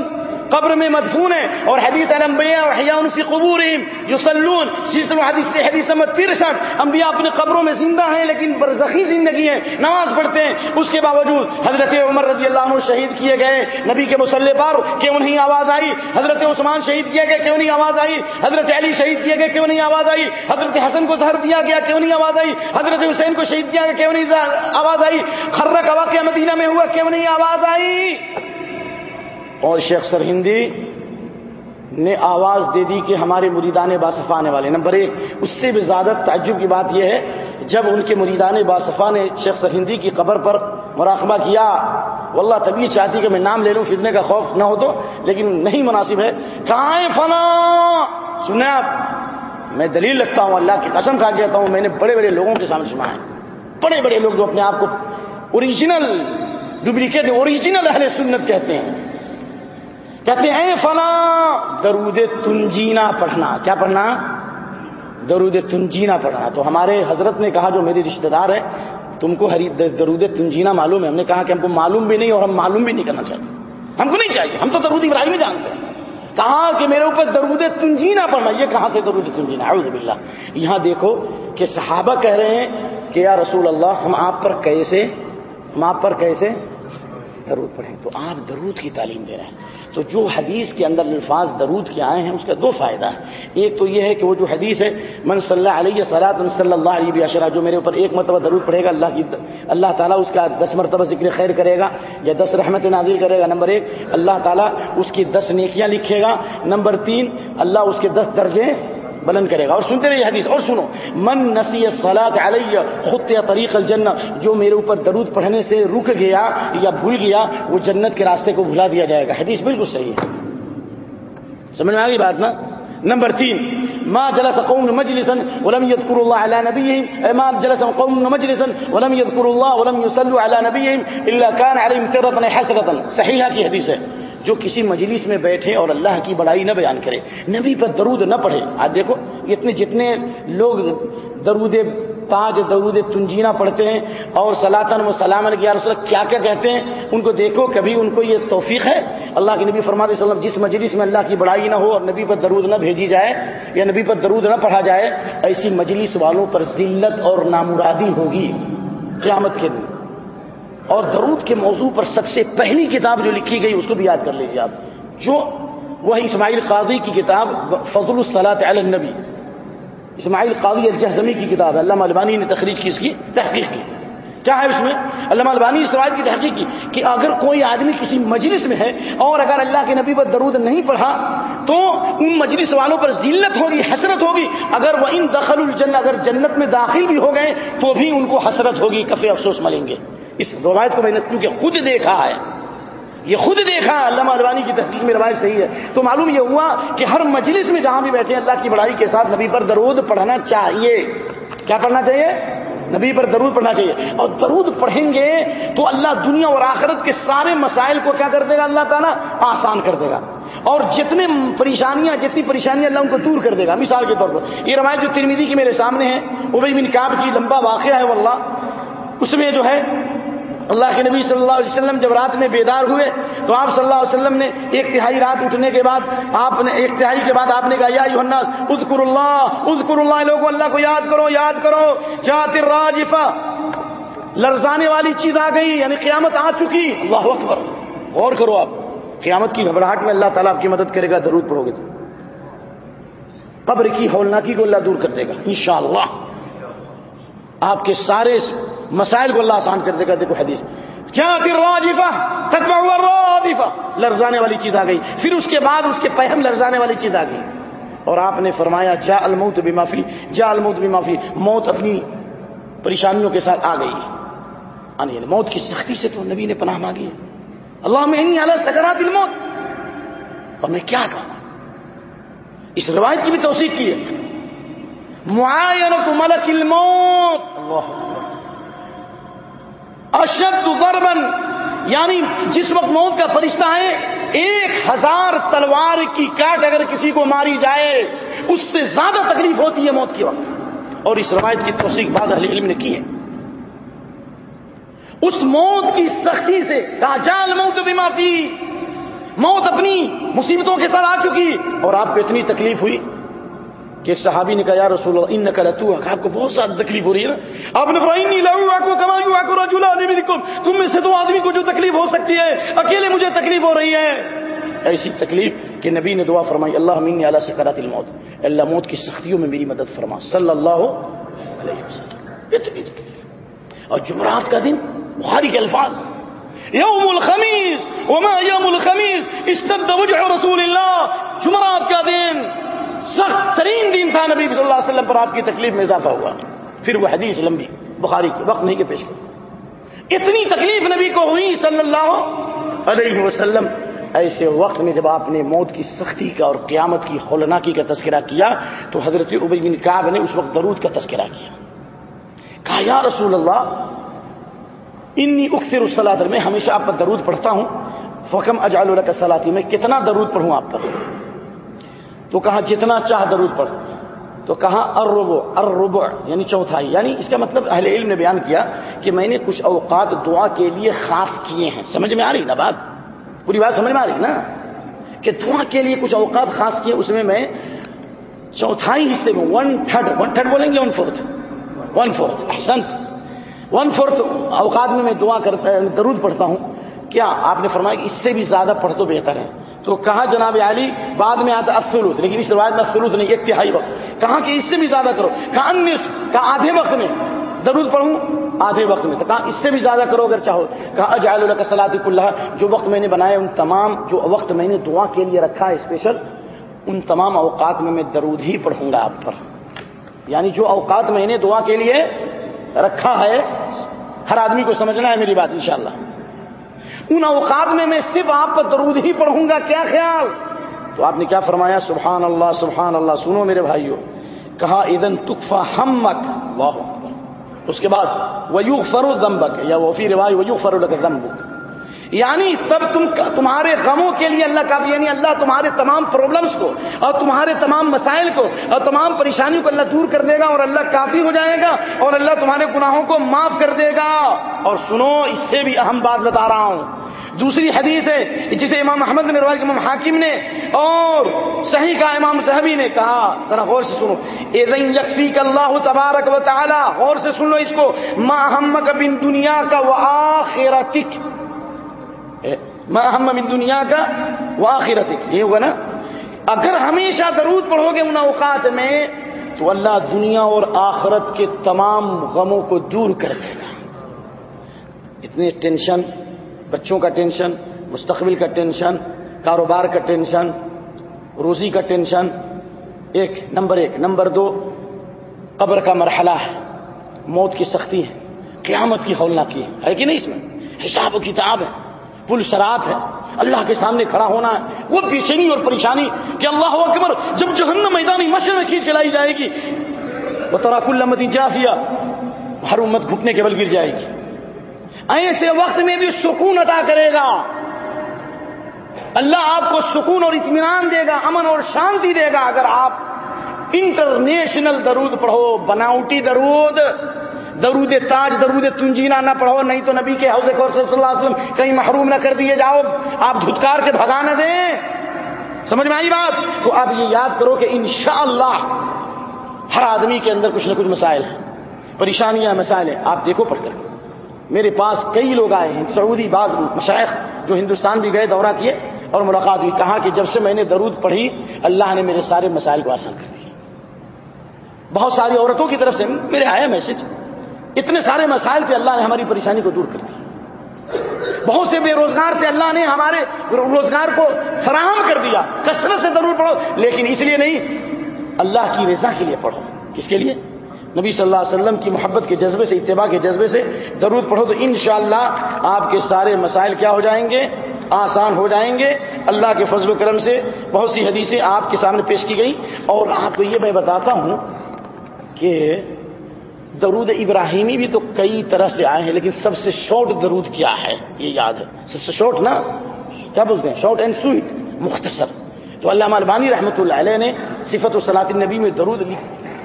قبر میں مدفون ہے اور حدیث انبیاء وحیاء فی قبورہم یصلون۔ سلسلہ حدیث حدیث نمبر 63 انبیاء اپنے قبروں میں زندہ ہیں لیکن برزخی زندگی ہے نماز پڑھتے ہیں۔ اس کے باوجود حضرت عمر رضی اللہ عنہ شہید کیے گئے۔ نبی کے مسلح پر کیوں نہیں آواز آئی؟ حضرت عثمان شہید کیا گیا کیوں نہیں آواز آئی؟ حضرت علی شہید کیے گئے کیوں نہیں آواز آئی؟ حضرت حسن کو زہر دیا گیا کیوں نہیں آواز آئی؟ حضرت حسین کو شہید کیا گیا کیوں نہیں آواز آئی؟ خرہ کا واقعہ مدینہ میں ہوا کیوں نہیں آواز آئی؟ اور شیخ سر ہندی نے آواز دے دی کہ ہمارے مریدان باصفا آنے والے نمبر ایک، اس سے بھی زیادہ تعجب کی بات یہ ہے، جب ان کے مریدان باصفا نے شیخ سر ہندی کی قبر پر مراقبہ کیا، واللہ تبھی چاہتی کہ میں نام لے لوں، فتنے کا خوف نہ ہو تو، لیکن نہیں مناسب ہے۔ کہاں فنا! سنیں آپ، میں دلیل لگتا ہوں، اللہ کی قسم کھا کہتا ہوں، میں نے بڑے بڑے لوگوں کے سامنے سنا ہے۔ بڑے بڑے لوگ جو اپنے آپ کو اوریجنل ڈپلیکیٹ اوریجنل اہل سنت کہتے ہیں۔ کہتے ہیں فلاں درود تنجینا پڑھنا. کیا پڑھنا؟ درود تنجینا پڑھنا۔ تو ہمارے حضرت نے کہا، جو میرے رشتہ دار ہے تم کو درود تنجینا معلوم ہے۔ ہم نے کہا کہ ہم کو معلوم بھی نہیں اور ہم معلوم بھی نہیں کرنا چاہیے۔ ہم کو نہیں چاہیے۔ ہم تو درود ابراہیم جانتے ہیں۔ کہا کہ میرے اوپر درود تنجینا پڑھنا، یہ کہاں سے درود تنجینا؟ اعوذ باللہ۔ یہاں دیکھو کہ صحابہ کہہ رہے ہیں کہ، یا رسول اللہ، ہم آپ پر کیسے، ہم آپ پر کیسے درود پڑھیں؟ تو آپ درود کی تعلیم دے رہے ہیں۔ تو جو حدیث کے اندر الفاظ درود کے آئے ہیں، اس کا دو فائدہ ہے۔ ایک تو یہ ہے کہ وہ جو حدیث ہے، من صلی اللہ علیہ صلاح صلی اللہ علیہ اشرا جو میرے اوپر ایک مرتبہ درود پڑے گا، اللہ کی اللہ تعالیٰ اس کا دس مرتبہ ذکر خیر کرے گا یا دس رحمت نازل کرے گا۔ نمبر ایک، اللہ تعالیٰ اس کی دس نیکیاں لکھے گا۔ نمبر تین، اللہ اس کے دس درجے بلند کرے گا اور سنتے رہیے حدیث اور سنو، من نسی سلاد علیہ خود طریق الجنہ، جو میرے اوپر درود پڑھنے سے رک گیا یا بھول گیا، وہ جنت کے راستے کو بھلا دیا جائے گا۔ حدیث بالکل صحیح ہے۔ سمجھ میں آ گئی بات نا؟ نمبر تین، ما جلس قوم مجلسا ولم يذكر الله على نبيهم ما جلس قوم مجلسا ولم يذكر الله ولم يصلوا على نبيهم الا كان عليهم ترة حسرة صحیحہ کی حدیث ہے۔ جو کسی مجلس میں بیٹھے اور اللہ کی بڑائی نہ بیان کرے، نبی پر درود نہ پڑھے۔ آج دیکھو اتنے جتنے لوگ درود تاج درود تنجینا پڑھتے ہیں اور سلاطن و سلام علیہ رسول کیا کیا کہتے ہیں؟ ان کو دیکھو، کبھی ان کو یہ توفیق ہے؟ اللہ کے نبی فرماتے وسلم، جس مجلس میں اللہ کی بڑائی نہ ہو اور نبی پر درود نہ بھیجی جائے یا نبی پر درود نہ پڑھا جائے، ایسی مجلس والوں پر ذلت اور نامرادی ہوگی۔ قیامت کے دن۔ اور درود کے موضوع پر سب سے پہلی کتاب جو لکھی گئی اس کو بھی یاد کر لیجیے آپ۔ جو وہ اسماعیل قاضی کی کتاب فضل الصلاۃ علی النبی۔ اسماعیل قاضی الجہزمی کی کتاب ہے۔ علامہ البانی نے تخریج کی اس کی تحقیق کی۔ کیا ہے اس میں؟ علامہ البانی اس روایت کی تحقیق کی کہ اگر کوئی آدمی کسی مجلس میں ہے اور اگر اللہ کے نبی پر درود نہیں پڑھا تو ان مجلس والوں پر ذلت ہوگی، حسرت ہوگی۔ اگر وہ ان دخل الجن اگر جنت میں داخل بھی ہو گئے تو بھی ان کو حسرت ہوگی، کفے افسوس ملیں گے۔ اس روایت کو میں نے کیونکہ خود دیکھا ہے۔ یہ خود دیکھا علامہ البانی کی تحقیق میں روایت صحیح ہے۔ تو معلوم یہ ہوا کہ ہر مجلس میں جہاں بھی بیٹھے اللہ کی بڑائی کے ساتھ نبی پر درود پڑھنا چاہیے۔ کیا پڑھنا چاہیے؟ نبی پر درود پڑھنا چاہیے۔ اور درود پڑھیں گے تو اللہ دنیا اور آخرت کے سارے مسائل کو کیا کر دے گا؟ اللہ تعالیٰ آسان کر دے گا۔ اور جتنے پریشانیاں، جتنی پریشانیاں اللہ ان کو دور کر دے گا۔ مثال کے طور پر، یہ روایت جو ترمیدی کی میرے سامنے ہے وہ بھی بن کاب کی لمبا واقعہ ہے واللہ۔ اس میں جو ہے اللہ کے نبی صلی اللہ علیہ وسلم جب رات میں بیدار ہوئے تو آپ صلی اللہ علیہ وسلم نے ایک تہائی رات اٹھنے کے بعد آپ نے ایک تہائی کے بعد آپ نے کہا، یا اذکر اللہ اذکر اللہ لوگوں، اللہ کو یاد کرو یاد کرو، جات الراجفہ لرزانے والی چیز آ گئی یعنی قیامت آ چکی۔ اللہ اکبر۔ غور کرو آپ، قیامت کی گھبراہٹ میں اللہ تعالیٰ آپ کی مدد کرے گا ضرور پڑھو گے تو۔ قبر کی ہولناکی کو اللہ دور کر دے گا، انشاءاللہ۔ آپ کے سارے مسائل کو اللہ آسان کر دے گا۔ دیکھو حدیث۔ کیا لرزانے والی چیز آ گئی۔ پھر اس کے بعد اس کے پہم لرزانے والی چیز آ گئی۔ اور آپ نے فرمایا جا الموت بھی معافی جا الموت بھی معافی موت اپنی پریشانیوں کے ساتھ آ گئی۔ یعنی موت کی سختی سے تو نبی نے پناہ مانگی۔ ہے اللہ میں سکرات الموت۔ اور میں کیا کہوں؟ اس روایت کی بھی توثیق کی ہے معاینت ملک الموت۔ اللہ اشد ضربن یعنی جس وقت موت کا فرشتہ ہے، ایک ہزار تلوار کی کاٹ اگر کسی کو ماری جائے، اس سے زیادہ تکلیف ہوتی ہے موت کے وقت۔ اور اس روایت کی توثیق بعد اہل علم نے کی ہے۔ اس موت کی سختی سے کہا جال موت بھی معافی، موت اپنی مصیبتوں کے ساتھ آ چکی اور آپ کو اتنی تکلیف ہوئی۔ کہ ایک صحابی نے کہا، یا رسول اللہ ان نقل تو آپ کو بہت زیادہ تکلیف ہو رہی ہے نا? آپ نے فرمایا لڑو آپ کو کمائی آپ کو رجولا تم میں سے دو آدمی کو جو تکلیف ہو سکتی ہے، اکیلے مجھے تکلیف ہو رہی ہے۔ ایسی تکلیف کہ نبی نے دعا فرمائی، اللہ امین اللہ سے کرات الموت. اللہ موت کی سختیوں میں میری مدد فرما۔ صلی اللہ علیہ وسلم۔ اتنی تکلیف اور جمعرات کا دن بخاری کے الفاظ یوم الخمیس وما یوم الخمیس اشتد وجع رسول اللہ۔ جمعرات کا دن سخت ترین دن تھا نبی صلی اللہ علیہ وسلم پر آپ کی تکلیف میں اضافہ ہوا۔ پھر وہ حدیث لمبی، بخاری کی، وقت نہیں کے پیش کر اتنی تکلیف نبی کو ہوئی صلی اللہ علیہ وسلم۔ ایسے وقت میں جب آپ نے موت کی سختی کا اور قیامت کی ہولناکی کا تذکرہ کیا، تو حضرت عبی بن کعب نے اس وقت درود کا تذکرہ کیا۔ کہا، یا رسول اللہ، انی اکثر الصلاۃ میں ہمیشہ آپ پر درود پڑھتا ہوں۔ فکم اجال کا سلاتی میں کتنا درود پڑھوں آپ پر؟ تو کہا جتنا چاہ درود پڑھ۔ تو کہا اربو اربو یعنی چوتھائی۔ یعنی اس کا مطلب اہل علم نے بیان کیا کہ میں نے کچھ اوقات دعا کے لیے خاص کیے ہیں۔ سمجھ میں آ رہی نا بات؟ پوری بات سمجھ میں آ رہی نا؟ کہ دعا کے لیے کچھ اوقات خاص کیے، اس میں میں چوتھائی حصے میں ون تھرڈ ون تھرڈ بولیں گے ون فورتھ ون فورتھ احسن ون فورتھ اوقات میں میں دعا کرتا، درود پڑھتا ہوں۔ کیا آپ نے فرمایا کہ اس سے بھی زیادہ پڑھ تو بہتر ہے؟ تو کہا جناب علی بعد میں آتا افسلوس لیکن اس روایت میں افسلوس نہیں، ایک تہائی وقت۔ کہا کہ اس سے بھی زیادہ کرو۔ کہا انیس کہا آدھے وقت میں۔ درود پڑھوں، آدھے وقت میں۔ تو کہا اس سے بھی زیادہ کرو اگر چاہو۔ کہا اجال اللہ کا سلاط اللہ، جو وقت میں نے بنائے ان تمام، جو وقت میں نے دعا کے لیے رکھا ہے اسپیشل ان تمام اوقات میں میں درود ہی پڑھوں گا آپ پر۔ یعنی جو اوقات میں نے دعا کے لیے رکھا ہے، ہر آدمی کو سمجھنا ہے میری بات انشاءاللہ۔ ان اوقات میں میں صرف آپ پر درود ہی پڑھوں گا، کیا خیال؟ تو آپ نے کیا فرمایا؟ سبحان اللہ سبحان اللہ، سنو میرے بھائیو، کہا ادن تکفا ہمک واہ اس کے بعد ویو فرو دمبک یا وہ فی رواج ویو فرو دمبک یعنی تب تم تمہارے غموں کے لیے اللہ کا یعنی اللہ تمہارے تمام پرابلمس کو اور تمہارے تمام مسائل کو اور تمام پریشانیوں کو اللہ دور کر دے گا اور اللہ کافی ہو جائے گا اور اللہ تمہارے گناہوں کو معاف کر دے گا۔ اور سنو، اس سے بھی اہم بات بتا رہا ہوں۔ دوسری حدیث ہے جسے امام محمد نے روایت امام حاکم نے اور صحیح کا امام صحبی نے کہا۔ ذرا غور سے سنو۔ ایزن یکفی کا اللہ تبارک و تعالی، غور سے سن لو اس کو۔ ما ہم بن دنیا کا وہ آخرتک ما ہم بن دنیا کا وہ آخرتک، یہ ہوگا نا؟ اگر ہمیشہ درود پڑھو گے ان اوقات میں، تو اللہ دنیا اور آخرت کے تمام غموں کو دور کر دے گا۔ اتنی ٹینشن، بچوں کا ٹینشن، مستقبل کا ٹینشن، کاروبار کا ٹینشن، روزی کا ٹینشن۔ ایک، نمبر ایک. نمبر دو، قبر کا مرحلہ ہے۔ موت کی سختی ہے۔ قیامت کی ہولنا کی ہے کہ نہیں اس میں؟ حساب و کتاب ہے۔ پل شرات ہے۔ اللہ کے سامنے کھڑا ہونا ہے۔ وہ پیشنی اور پریشانی کہ اللہ اکبر، جب جہنم میدانی مشر میں کھینچ کے لائی جائے گی، وہ تراک اللہ جا ہر امت گھٹنے کے بل گر جائے گی۔ ایسے وقت میں بھی سکون ادا کرے گا۔ اللہ آپ کو سکون اور اطمینان دے گا، امن اور شانتی دے گا۔ اگر آپ انٹرنیشنل درود پڑھو، بناوٹی درود درود تاج، درود تنجینا، نہ پڑھو، نہیں تو نبی کے حوض صلی اللہ علیہ وسلم کہیں محروم نہ کر دیے جاؤ۔ آپ دھتکار کے بھگا نہ دیں۔ سمجھ میں آئی بات؟ تو آپ یہ یاد کرو کہ انشاءاللہ ہر آدمی کے اندر کچھ نہ کچھ مسائل ہیں۔ پریشانیاں مسائل ہیں۔ آپ دیکھو پڑھ کر۔ میرے پاس کئی لوگ آئے ہیں، سعودی بعض مشائق جو ہندوستان بھی گئے، دورہ کیے اور ملاقات ہوئی۔ کہا کہ جب سے میں نے درود پڑھی، اللہ نے میرے سارے مسائل کو آسان کر دیا۔ بہت ساری عورتوں کی طرف سے میرے آیا میسج۔ اتنے سارے مسائل پہ اللہ نے ہماری پریشانی کو دور کر دیا بہت سے بے روزگار تھے، اللہ نے ہمارے روزگار کو فراہم کر دیا۔ کثرت سے ضرور پڑھو، لیکن اس لیے نہیں، اللہ کی رضا کے لیے پڑھو۔ کس کے لیے؟ نبی صلی اللہ علیہ وسلم کی محبت کے جذبے سے، اتباع کے جذبے سے درود پڑھو تو انشاءاللہ آپ کے سارے مسائل کیا ہو جائیں گے؟ آسان ہو جائیں گے۔ اللہ کے فضل و کرم سے بہت سی حدیثیں آپ کے سامنے پیش کی گئی اور آپ کو یہ میں بتاتا ہوں کہ درود ابراہیمی بھی تو کئی طرح سے آئے ہیں، لیکن سب سے شارٹ درود کیا ہے؟ یہ یاد ہے۔ سب سے شارٹ نا؟ کیا بولتے ہیں؟ شارٹ اینڈ سویٹ مختصر۔ تو علامہ البانی رحمۃ اللہ علیہ نے صفت و صلاط النبی میں درود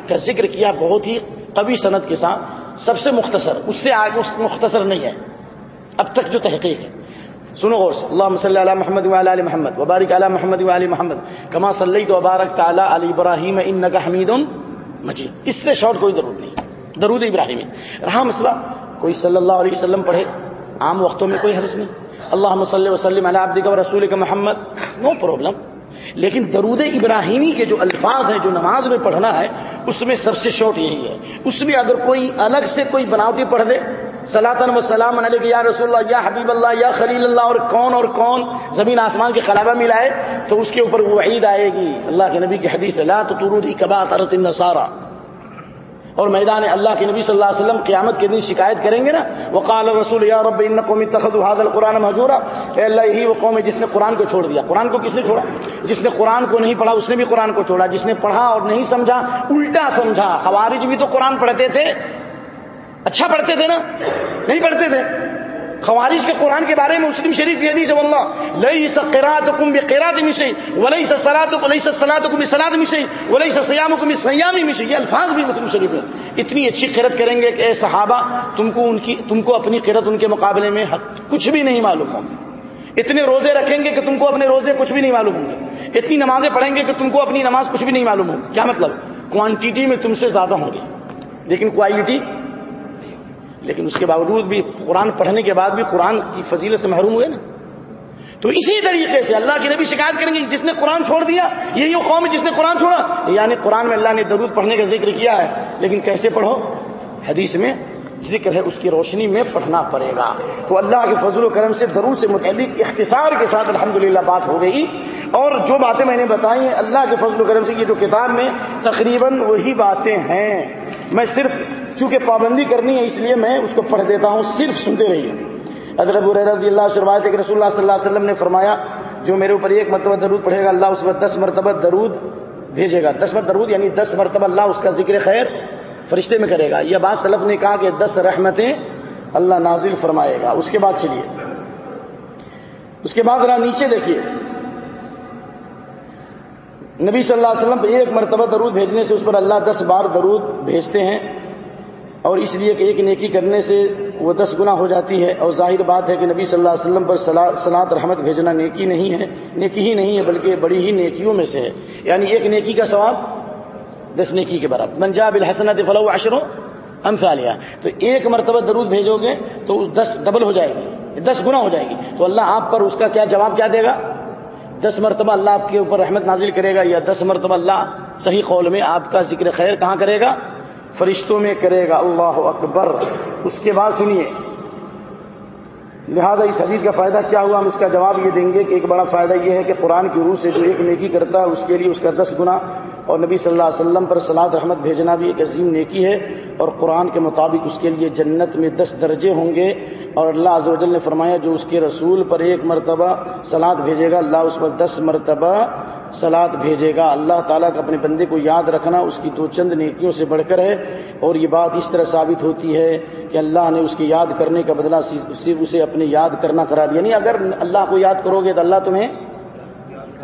کا ذکر کیا بہت ہی قوی صنعت کے ساتھ۔ سب سے مختصر، اس سے آگے مختصر نہیں ہے۔ اب تک جو تحقیق ہے۔ سنو غور سے۔ اللہ صلی علی محمد وعلی علی محمد، وبارک علی محمد وعلی محمد، کما صلی تو وبارک تعالی علی ابراہیم انکا حمید مجید۔ اس سے شارٹ کوئی ضرورت نہیں۔ درود ابراہیمی۔ رہا مسئلہ کوئی صلی اللہ علیہ وسلم پڑھے، عام وقتوں میں کوئی حرض نہیں۔ اللہ صلی وسلم علی عبدک و رسول کا محمد، نو پرابلم۔ لیکن درود ابراہیمی کے جو الفاظ ہیں، جو نماز میں پڑھنا ہے، اس میں سب سے شارٹ یہی ہے۔ اس میں اگر کوئی الگ سے کوئی بناوٹی پڑھ دے سلاطن و سلام علیہ یا رسول اللہ، یا حبیب اللہ، یا خلیل اللہ، اور کون اور کون زمین آسمان کے خلابہ ملائے تو اس کے اوپر وہ عید آئے گی۔ اللہ کے نبی کی حدیث لا تو ترودی کبا ترت النصارہ اور میدان اللہ کے نبی صلی اللہ علیہ وسلم قیامت کے دن شکایت کریں گے نا؟ وہ قال رسول یا رب ان قومی تخذ هذا القرآن مجورا اے اللہ ہی وہ قوم ہے جس نے قرآن کو چھوڑ دیا۔ قرآن کو کس نے چھوڑا؟ جس نے قرآن کو نہیں پڑھا، اس نے بھی قرآن کو چھوڑا۔ جس نے پڑھا اور نہیں سمجھا، الٹا سمجھا۔ خوارج بھی تو قرآن پڑھتے تھے۔ اچھا پڑھتے تھے نا؟ نہیں پڑھتے تھے۔ خوارج کے قرآن کے بارے میں مسلم شریف کی حدیث اللہ لئی سقرات کم بے قیرات مشی ولی سلاد ولی سلاد کم سلاد مشی ولی سیام کم سیامی مشی یہ الفاظ بھی مسلم شریف میں اتنی اچھی قرت کریں گے کہ اے صحابہ، تم کو ان کی، تم کو اپنی قرت ان کے مقابلے میں کچھ بھی نہیں معلوم ہوں اتنے روزے رکھیں گے کہ تم کو اپنے روزے کچھ بھی نہیں معلوم ہوں گے۔ اتنی نمازیں پڑھیں گے کہ تم کو اپنی نماز کچھ بھی نہیں معلوم ہو کیا مطلب؟ کوانٹیٹی میں تم سے زیادہ ہوں گے۔ لیکن کوالٹی لیکن اس کے باوجود بھی قرآن پڑھنے کے بعد بھی قرآن کی فضیلت سے محروم ہوئے نا۔ تو اسی طریقے سے اللہ کی نبی شکایت کریں گے جس نے قرآن چھوڑ دیا، یہی وہ قوم جس نے قرآن چھوڑا۔ یعنی قرآن میں اللہ نے درود پڑھنے کا ذکر کیا ہے، لیکن کیسے پڑھو؟ حدیث میں ذکر ہے، اس کی روشنی میں پڑھنا پڑے گا۔ تو اللہ کے فضل و کرم سے، درود سے متعلق اختصار کے ساتھ الحمدللہ بات ہو گئی۔ اور جو باتیں میں نے بتائی ہیں، اللہ کے فضل و کرم سے یہ جو کتاب میں تقریباً وہی باتیں ہیں۔ میں صرف، چونکہ پابندی کرنی ہے، اس لیے میں اس کو پڑھ دیتا ہوں، صرف سنتے رہیے۔ حضرت رضی اللہ سے روایت کہ رسول اللہ صلی اللہ علیہ وسلم نے فرمایا، جو میرے اوپر ایک مرتبہ درود پڑھے گا، اللہ اس پر دس مرتبہ درود بھیجے گا۔ دس مرتبہ درود یعنی دس مرتبہ اللہ اس کا ذکر خیر فرشتے میں کرے گا۔ یہ بات سلف نے کہا کہ دس رحمتیں اللہ نازل فرمائے گا۔ اس کے بعد چلیے۔ اس کے بعد ذرا نیچے دیکھیے۔ نبی صلی اللہ علیہ وسلم ایک مرتبہ درود بھیجنے سے اس پر اللہ دس بار درود بھیجتے ہیں اور اس لیے کہ ایک نیکی کرنے سے وہ دس گنا ہو جاتی ہے اور ظاہر بات ہے کہ نبی صلی اللہ علیہ وسلم پر سلاد رحمت بھیجنا نیکی نہیں ہے۔ نیکی ہی نہیں ہے بلکہ بڑی ہی نیکیوں میں سے ہے۔ یعنی ایک نیکی کا ثواب دس نیکی کے برابر۔ منجاب الحسنت فلو عشروں ہم تو ایک مرتبہ درود بھیجو گے تو دس ڈبل ہو جائے گی۔ دس گنا ہو جائے گی۔ تو اللہ آپ پر اس کا کیا جواب کیا دے گا؟ دس مرتبہ اللہ آپ کے اوپر رحمت نازل کرے گا یا دس مرتبہ اللہ صحیح قول میں آپ کا ذکر خیر کہاں کرے گا؟ فرشتوں میں کرے گا۔ اللہ اکبر۔ اس کے بعد سنیے۔ لہذا اس حدیث کا فائدہ کیا ہوا؟ ہم اس کا جواب یہ دیں گے کہ ایک بڑا فائدہ یہ ہے کہ قرآن کی روح سے جو ایک نیکی کرتا ہے، اس کے لیے اس کا دس گنا اور نبی صلی اللہ علیہ وسلم پر سلاد رحمت بھیجنا بھی ایک عظیم نیکی ہے اور قرآن کے مطابق اس کے لیے جنت میں دس درجے ہوں گے اور اللہ عز و جل نے فرمایا جو اس کے رسول پر ایک مرتبہ سلاد بھیجے گا، اللہ اس پر دس مرتبہ سلاد بھیجے گا۔ اللہ تعالیٰ کا اپنے بندے کو یاد رکھنا اس کی دو چند نیکیوں سے بڑھ کر ہے اور یہ بات اس طرح ثابت ہوتی ہے کہ اللہ نے اس کی یاد کرنے کا بدلہ صرف اسے اپنے یاد کرنا کرا دیا۔ یعنی اگر اللہ کو یاد کرو گے تو اللہ تمہیں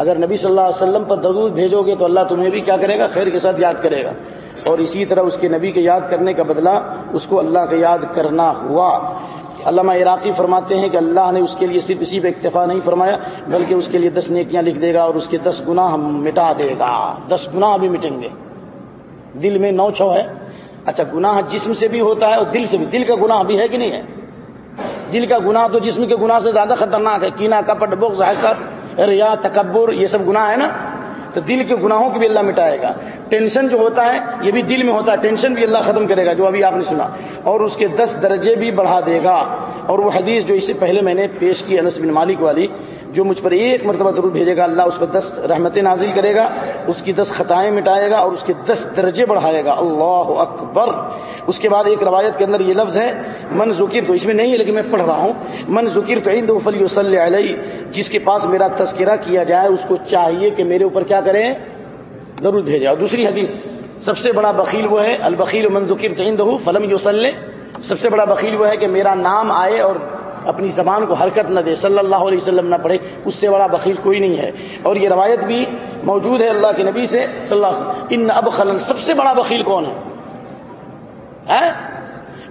اگر نبی صلی اللہ علیہ وسلم پر درود بھیجو گے تو اللہ تمہیں بھی کیا کرے گا؟ خیر کے ساتھ یاد کرے گا۔ اور اسی طرح اس کے نبی کے یاد کرنے کا بدلہ اس کو اللہ کا یاد کرنا ہوا۔ علامہ عراقی فرماتے ہیں کہ اللہ نے اس کے لیے صرف اسی پہ اکتفا نہیں فرمایا، بلکہ اس کے لیے دس نیکیاں لکھ دے گا اور اس کے دس گناہ مٹا دے گا۔ دس گناہ بھی مٹیں گے۔ دل میں نو چھو ہے۔ اچھا گناہ جسم سے بھی ہوتا ہے اور دل سے بھی۔ دل کا گناہ بھی ہے کہ نہیں ہے؟ دل کا گناہ تو جسم کے گناہ سے زیادہ خطرناک ہے۔ کینا، کپٹ بوک حسر ریا، تکبر، یہ سب گناہ ہے نا؟ تو دل کے گناہوں کو بھی اللہ مٹائے گا۔ ٹینشن جو ہوتا ہے، یہ بھی دل میں ہوتا ہے۔ ٹینشن بھی اللہ ختم کرے گا، جو ابھی آپ نے سنا۔ اور اس کے دس درجے بھی بڑھا دے گا۔ اور وہ حدیث جو اس سے پہلے میں نے پیش کی، انس بن مالک والی جو مجھ پر ایک مرتبہ ضرور بھیجے گا، اللہ اس پر دس رحمتیں نازل کرے گا، اس کی دس خطائیں مٹائے گا اور اس کے دس درجے بڑھائے گا۔ اللہ اکبر۔ اس کے بعد ایک روایت کے اندر یہ لفظ ہے، من ذکر تو اس میں نہیں ہے، لیکن میں پڑھ رہا ہوں۔ من ذکر تو عند فلی وسلی علیہ۔ جس کے پاس میرا تذکرہ کیا جائے، اس کو چاہیے کہ میرے اوپر کیا کریں ضرور بھیجے۔ اور دوسری حدیث، سب سے بڑا بخیل وہ ہے، البخیل منظکر چند ہو فلم یوسل سب سے بڑا بخیل وہ ہے کہ میرا نام آئے اور اپنی زبان کو حرکت نہ دے، صلی اللہ علیہ وسلم نہ پڑھے، اس سے بڑا بخیل کوئی نہیں ہے۔ اور یہ روایت بھی موجود ہے اللہ کے نبی سے، صلی اللہ علیہ وسلم، ان اب خلن سب سے بڑا بخیل کون ہے؟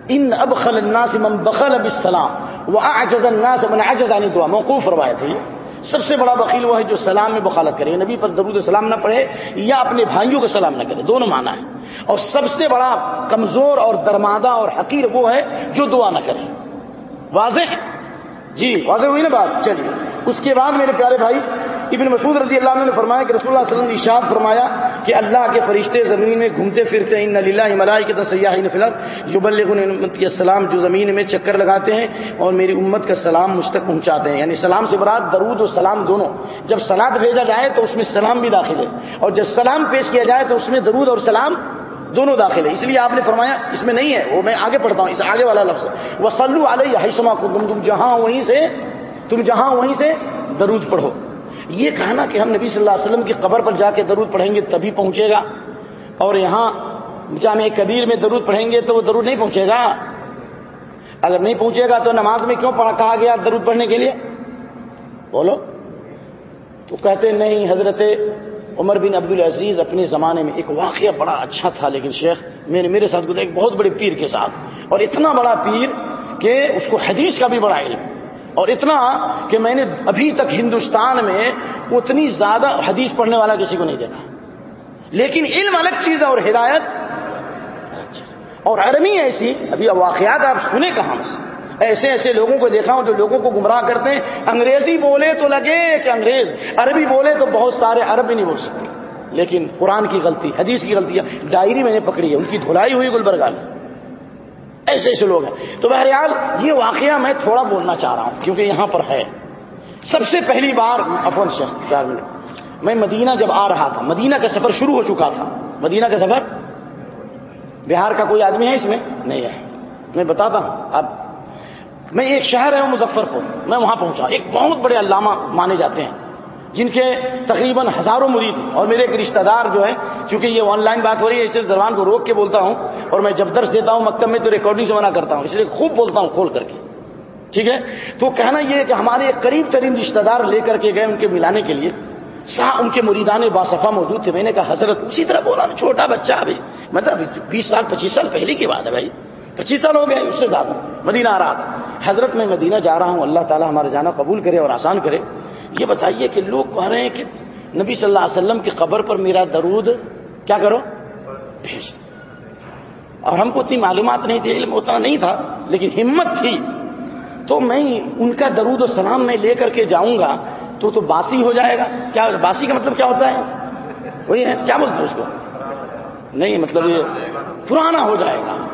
ان اب الناس من بخل اب السلام وہ عجز الناس من عجز عن دعا موقوف روایت ہے سب سے بڑا بخیل وہ ہے جو سلام میں بخالت کرے۔ نبی پر درود سلام نہ پڑھے یا اپنے بھائیوں کا سلام نہ کرے، دونوں معنی ہے اور سب سے بڑا کمزور اور درمادہ اور حقیر وہ ہے جو دعا نہ کرے۔ واضح؟ جی واضح ہوئی نا بات؟ چلیے۔ اس کے بعد میرے پیارے بھائی، ابن مسعود رضی اللہ عنہ نے فرمایا کہ رسول اللہ علیہ وسلم نے اشاد فرمایا کہ اللہ کے فرشتے زمین میں گھومتے پھرتے ان اللہ ملائی کے سیاح نفلت یبلغ امت السلام، جو زمین میں چکر لگاتے ہیں اور میری امت کا سلام مجھ تک پہنچاتے ہیں۔ یعنی سلام سے برات درود اور سلام دونوں۔ جب سلاد بھیجا جائے تو اس میں سلام بھی داخل ہے۔ اور جب سلام پیش کیا جائے تو اس میں درود اور سلام دونوں داخل ہے اس لیے آپ نے فرمایا، اس میں نہیں ہے، وہ میں آگے پڑھتا ہوں، اس آگے والا لفظ۔ وہ سلو علیہ حسما کو تم تم جہاں وہیں سے، تم جہاں وہیں سے درود پڑھو۔ یہ کہنا کہ ہم نبی صلی اللہ علیہ وسلم کی قبر پر جا کے درود پڑھیں گے تبھی پہنچے گا۔ اور یہاں جامع کبیر میں درود پڑھیں گے تو وہ درود نہیں پہنچے گا۔ اگر نہیں پہنچے گا تو نماز میں کیوں پڑھا، کہا گیا درود پڑھنے کے لیے؟ بولو۔ تو کہتے نہیں، حضرت عمر بن عبد العزیز اپنے زمانے میں ایک واقعہ بڑا اچھا تھا، لیکن شیخ، میں نے، میرے ساتھ گزرا ایک بہت بڑے پیر کے ساتھ۔ اور اتنا بڑا پیر کہ اس کو حدیث کا بھی بڑا علم۔ اور اتنا کہ میں نے ابھی تک ہندوستان میں اتنی زیادہ حدیث پڑھنے والا کسی کو نہیں دیکھا۔ لیکن علم الگ چیز ہے اور ہدایت اور عرمی ایسی۔ ابھی واقعات آپ سنیں کہاں سے؟ ایسے ایسے لوگوں کو دیکھا ہوں جو لوگوں کو گمراہ کرتے ہیں۔ انگریزی بولے تو لگے کہ انگریز، عربی بولے تو بہت سارے عربی نہیں بول سکتے۔ لیکن قرآن کی غلطی، حدیث کی غلطی ڈائری میں نے پکڑی ہے، ان کی دھلائی ہوئی گلبرگا میں۔ ایسے ایسے لوگ ہیں۔ تو بہرحال یہ واقعہ میں تھوڑا بولنا چاہ رہا ہوں، کیونکہ یہاں پر ہے۔ سب سے پہلی بار، افون شخص چار منٹ میں مدینہ جب آ رہا تھا، مدینہ کا سفر شروع ہو چکا تھا۔ مدینہ کا سفر؟ بہار کا کوئی آدمی ہے اس میں؟ نہیں ہے۔ میں بتاتا ہوں اب میں ایک شہر ہے مظفر پور میں وہاں پہنچا۔ ایک بہت بڑے علامہ مانے جاتے ہیں، جن کے تقریباً ہزاروں مرید اور میرے ایک رشتہ دار جو ہے، چونکہ یہ آن لائن بات ہو رہی ہے اس لیے زبان کو روک کے بولتا ہوں اور میں جب درس دیتا ہوں مکتب میں تو ریکارڈنگ سے منع کرتا ہوں، اس لیے خوب بولتا ہوں کھول کر کے۔ ٹھیک ہے؟ تو کہنا یہ ہے کہ ہمارے ایک قریب ترین رشتہ دار لے کر کے گئے ان کے ملانے کے لیے سا ان کے مریدان باصفا موجود تھے۔ میں نے کہا، حضرت، اسی طرح بولا چھوٹا بچہ ابھی۔ مطلب بیس سال، پچیس سال پہلے کی بات ہے بھائی۔ پچیس سال ہو گئے، اس سے زیادہ۔ مدینہ آ رہا حضرت میں مدینہ جا رہا ہوں، اللہ تعالیٰ ہمارا جانا قبول کرے اور آسان کرے۔ یہ بتائیے کہ لوگ کہہ رہے ہیں کہ نبی صلی اللہ علیہ وسلم کی قبر پر میرا درود کیا کرو؟ بھیج۔ اور ہم کو اتنی معلومات نہیں تھی، علم اتنا نہیں تھا، لیکن ہمت تھی۔ تو میں ان کا درود و سلام میں لے کر کے جاؤں گا تو تو باسی ہو جائے گا۔ کیا باسی کا مطلب کیا ہوتا ہے؟ وہی ہے، کیا مطلب بولتے اس کو؟ نہیں مطلب یہ پرانا ہو جائے گا۔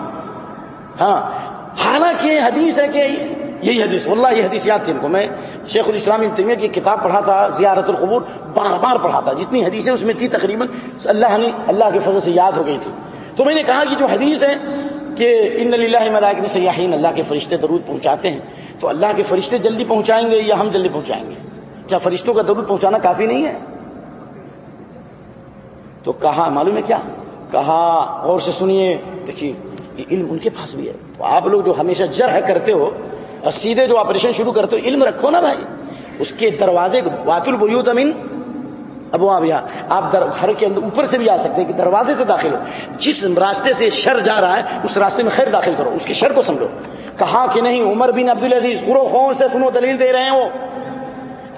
ہاں حالانکہ حدیث ہے کہ یہی حدیث، واللہ یہ حدیث یاد تھی ان کو، میں شیخ الاسلام تیمیہ کی کتاب پڑھا تھا، زیارت القبور بار بار پڑھا تھا، جتنی حدیثیں اس میں تھی تقریباً، اللہ نے، اللہ کے فضل سے یاد ہو گئی تھی۔ تو میں نے کہا کہ جو حدیث ہے کہ ان اللہ ملائک سیاحین، اللہ کے فرشتے درود پہنچاتے ہیں، تو اللہ کے فرشتے جلدی پہنچائیں گے یا ہم جلدی پہنچائیں گے؟ کیا فرشتوں کا درود پہنچانا کافی نہیں ہے؟ تو کہا، معلوم ہے کیا؟ کہا اور سے سنیے، دیکھیے یہ علم ان کے پاس بھی ہے۔ تو آپ لوگ جو ہمیشہ جرح کرتے ہو اور سیدھے جو آپریشن شروع کرتے ہو، علم رکھو نا بھائی۔ اس کے دروازے وات البیوت امین، اب آپ آپ گھر کے اندر اوپر سے بھی آ سکتے ہیں کہ دروازے سے داخل ہو۔ جس راستے سے شر جا رہا ہے، اس راستے میں خیر داخل کرو، اس کے شر کو سمجھو۔ کہا کہ نہیں، عمر بن عبد العزیز پورو خون سے سنو، دلیل دے رہے ہیں وہ۔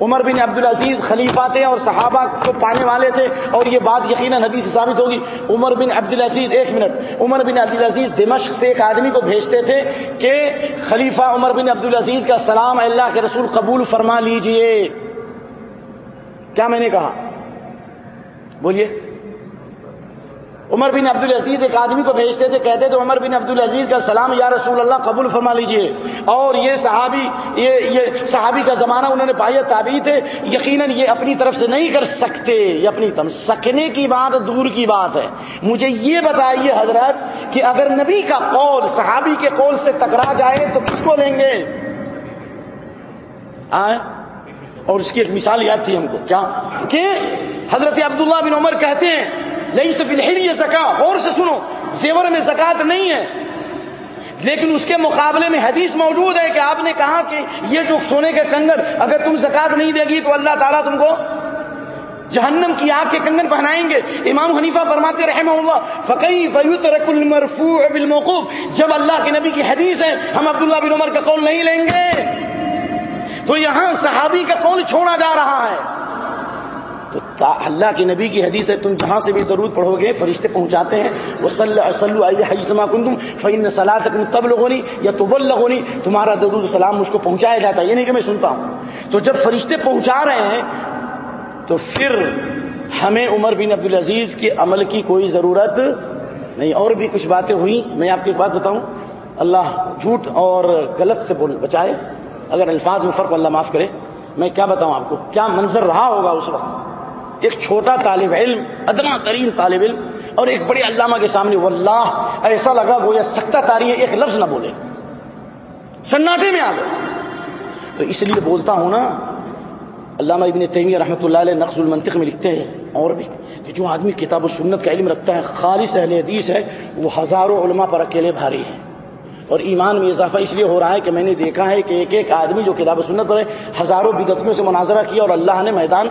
عمر بن عبد العزیز خلیفہ تھے اور صحابہ کو پانے والے تھے اور یہ بات یقیناً حدیث سے ثابت ہوگی۔ عمر بن عبد العزیز ایک منٹ۔ عمر بن عبد العزیز دمشق سے ایک آدمی کو بھیجتے تھے کہ خلیفہ عمر بن عبد العزیز کا سلام اللہ کے رسول قبول فرما لیجیے۔ کیا میں نے کہا؟ بولیے۔ عمر بن عبد العزیز ایک آدمی کو بھیجتے تھے، کہتے تھے، عمر بن عبد العزیز کا سلام یا رسول اللہ قبول فرما لیجیے۔ اور یہ صحابی، یہ یہ صحابی کا زمانہ انہوں نے پایا تابی تھے۔ یقیناً یہ اپنی طرف سے نہیں کر سکتے، یہ اپنی طرف، سکنے کی بات دور کی بات ہے۔ مجھے یہ بتائیے حضرت کہ اگر نبی کا قول، صحابی کے قول سے ٹکرا جائے تو کس کو لیں گے؟ اور اس کی ایک مثال یاد تھی ہم کو۔ کیا؟ کہ حضرت عبداللہ بن عمر کہتے ہیں لئی سے یہ زکا اور سے سنو، زیور میں زکات نہیں ہے. لیکن اس کے مقابلے میں حدیث موجود ہے کہ آپ نے کہا کہ یہ جو سونے کے کنگن اگر تم زکات نہیں دے گی تو اللہ تعالیٰ تم کو جہنم کی آگ کے کنگن پہنائیں گے. امام حنیفہ فرماتے رحمہ اللہ فقی فیوت رک المرفوع بالموقوف؟ جب اللہ کے نبی کی حدیث ہے، ہم عبداللہ بن عمر کا قول نہیں لیں گے. تو یہاں صحابی کا قول چھوڑا جا رہا ہے. اللہ کے نبی کی حدیث ہے، تم جہاں سے بھی درود پڑھو گے، فرشتے پہنچاتے ہیں۔ وہ سلو حجما کن تم فعین صلاح تک تب لگونی یا تو بل لگونی تمہارا درود سلام مجھ کو پہنچایا جاتا ہے۔ یہ نہیں کہ میں سنتا ہوں۔ تو جب فرشتے پہنچا رہے ہیں، تو پھر ہمیں عمر بن عبد العزیز کے عمل کی کوئی ضرورت نہیں۔ اور بھی کچھ باتیں ہوئی میں آپ کی ایک بات بتاؤں۔ اللہ جھوٹ اور غلط سے بول بچائے۔ اگر الفاظ میں فرق اللہ معاف کرے۔ میں کیا بتاؤں آپ کو؟ کیا منظر رہا ہوگا اس وقت؟ ایک چھوٹا طالب علم، ادنا ترین طالب علم، اور ایک بڑے علامہ کے سامنے، واللہ، ایسا لگا وہ یہ سکتا تاری ایک لفظ نہ بولے۔ سناٹے میں آ گئے۔ تو اس لیے بولتا ہوں نا، علامہ ابن تیمیہ رحمۃ اللہ علیہ نقص المنطق میں لکھتے ہیں، اور بھی، کہ جو آدمی کتاب و سنت کا علم رکھتا ہے، خالص اہل حدیث ہے، وہ ہزاروں علماء پر اکیلے بھاری ہے اور ایمان میں اضافہ اس لیے ہو رہا ہے کہ میں نے دیکھا ہے کہ ایک ایک آدمی جو کتاب و سنت پر ہے، ہزاروں بدتوں سے مناظرہ کیا اور اللہ نے میدان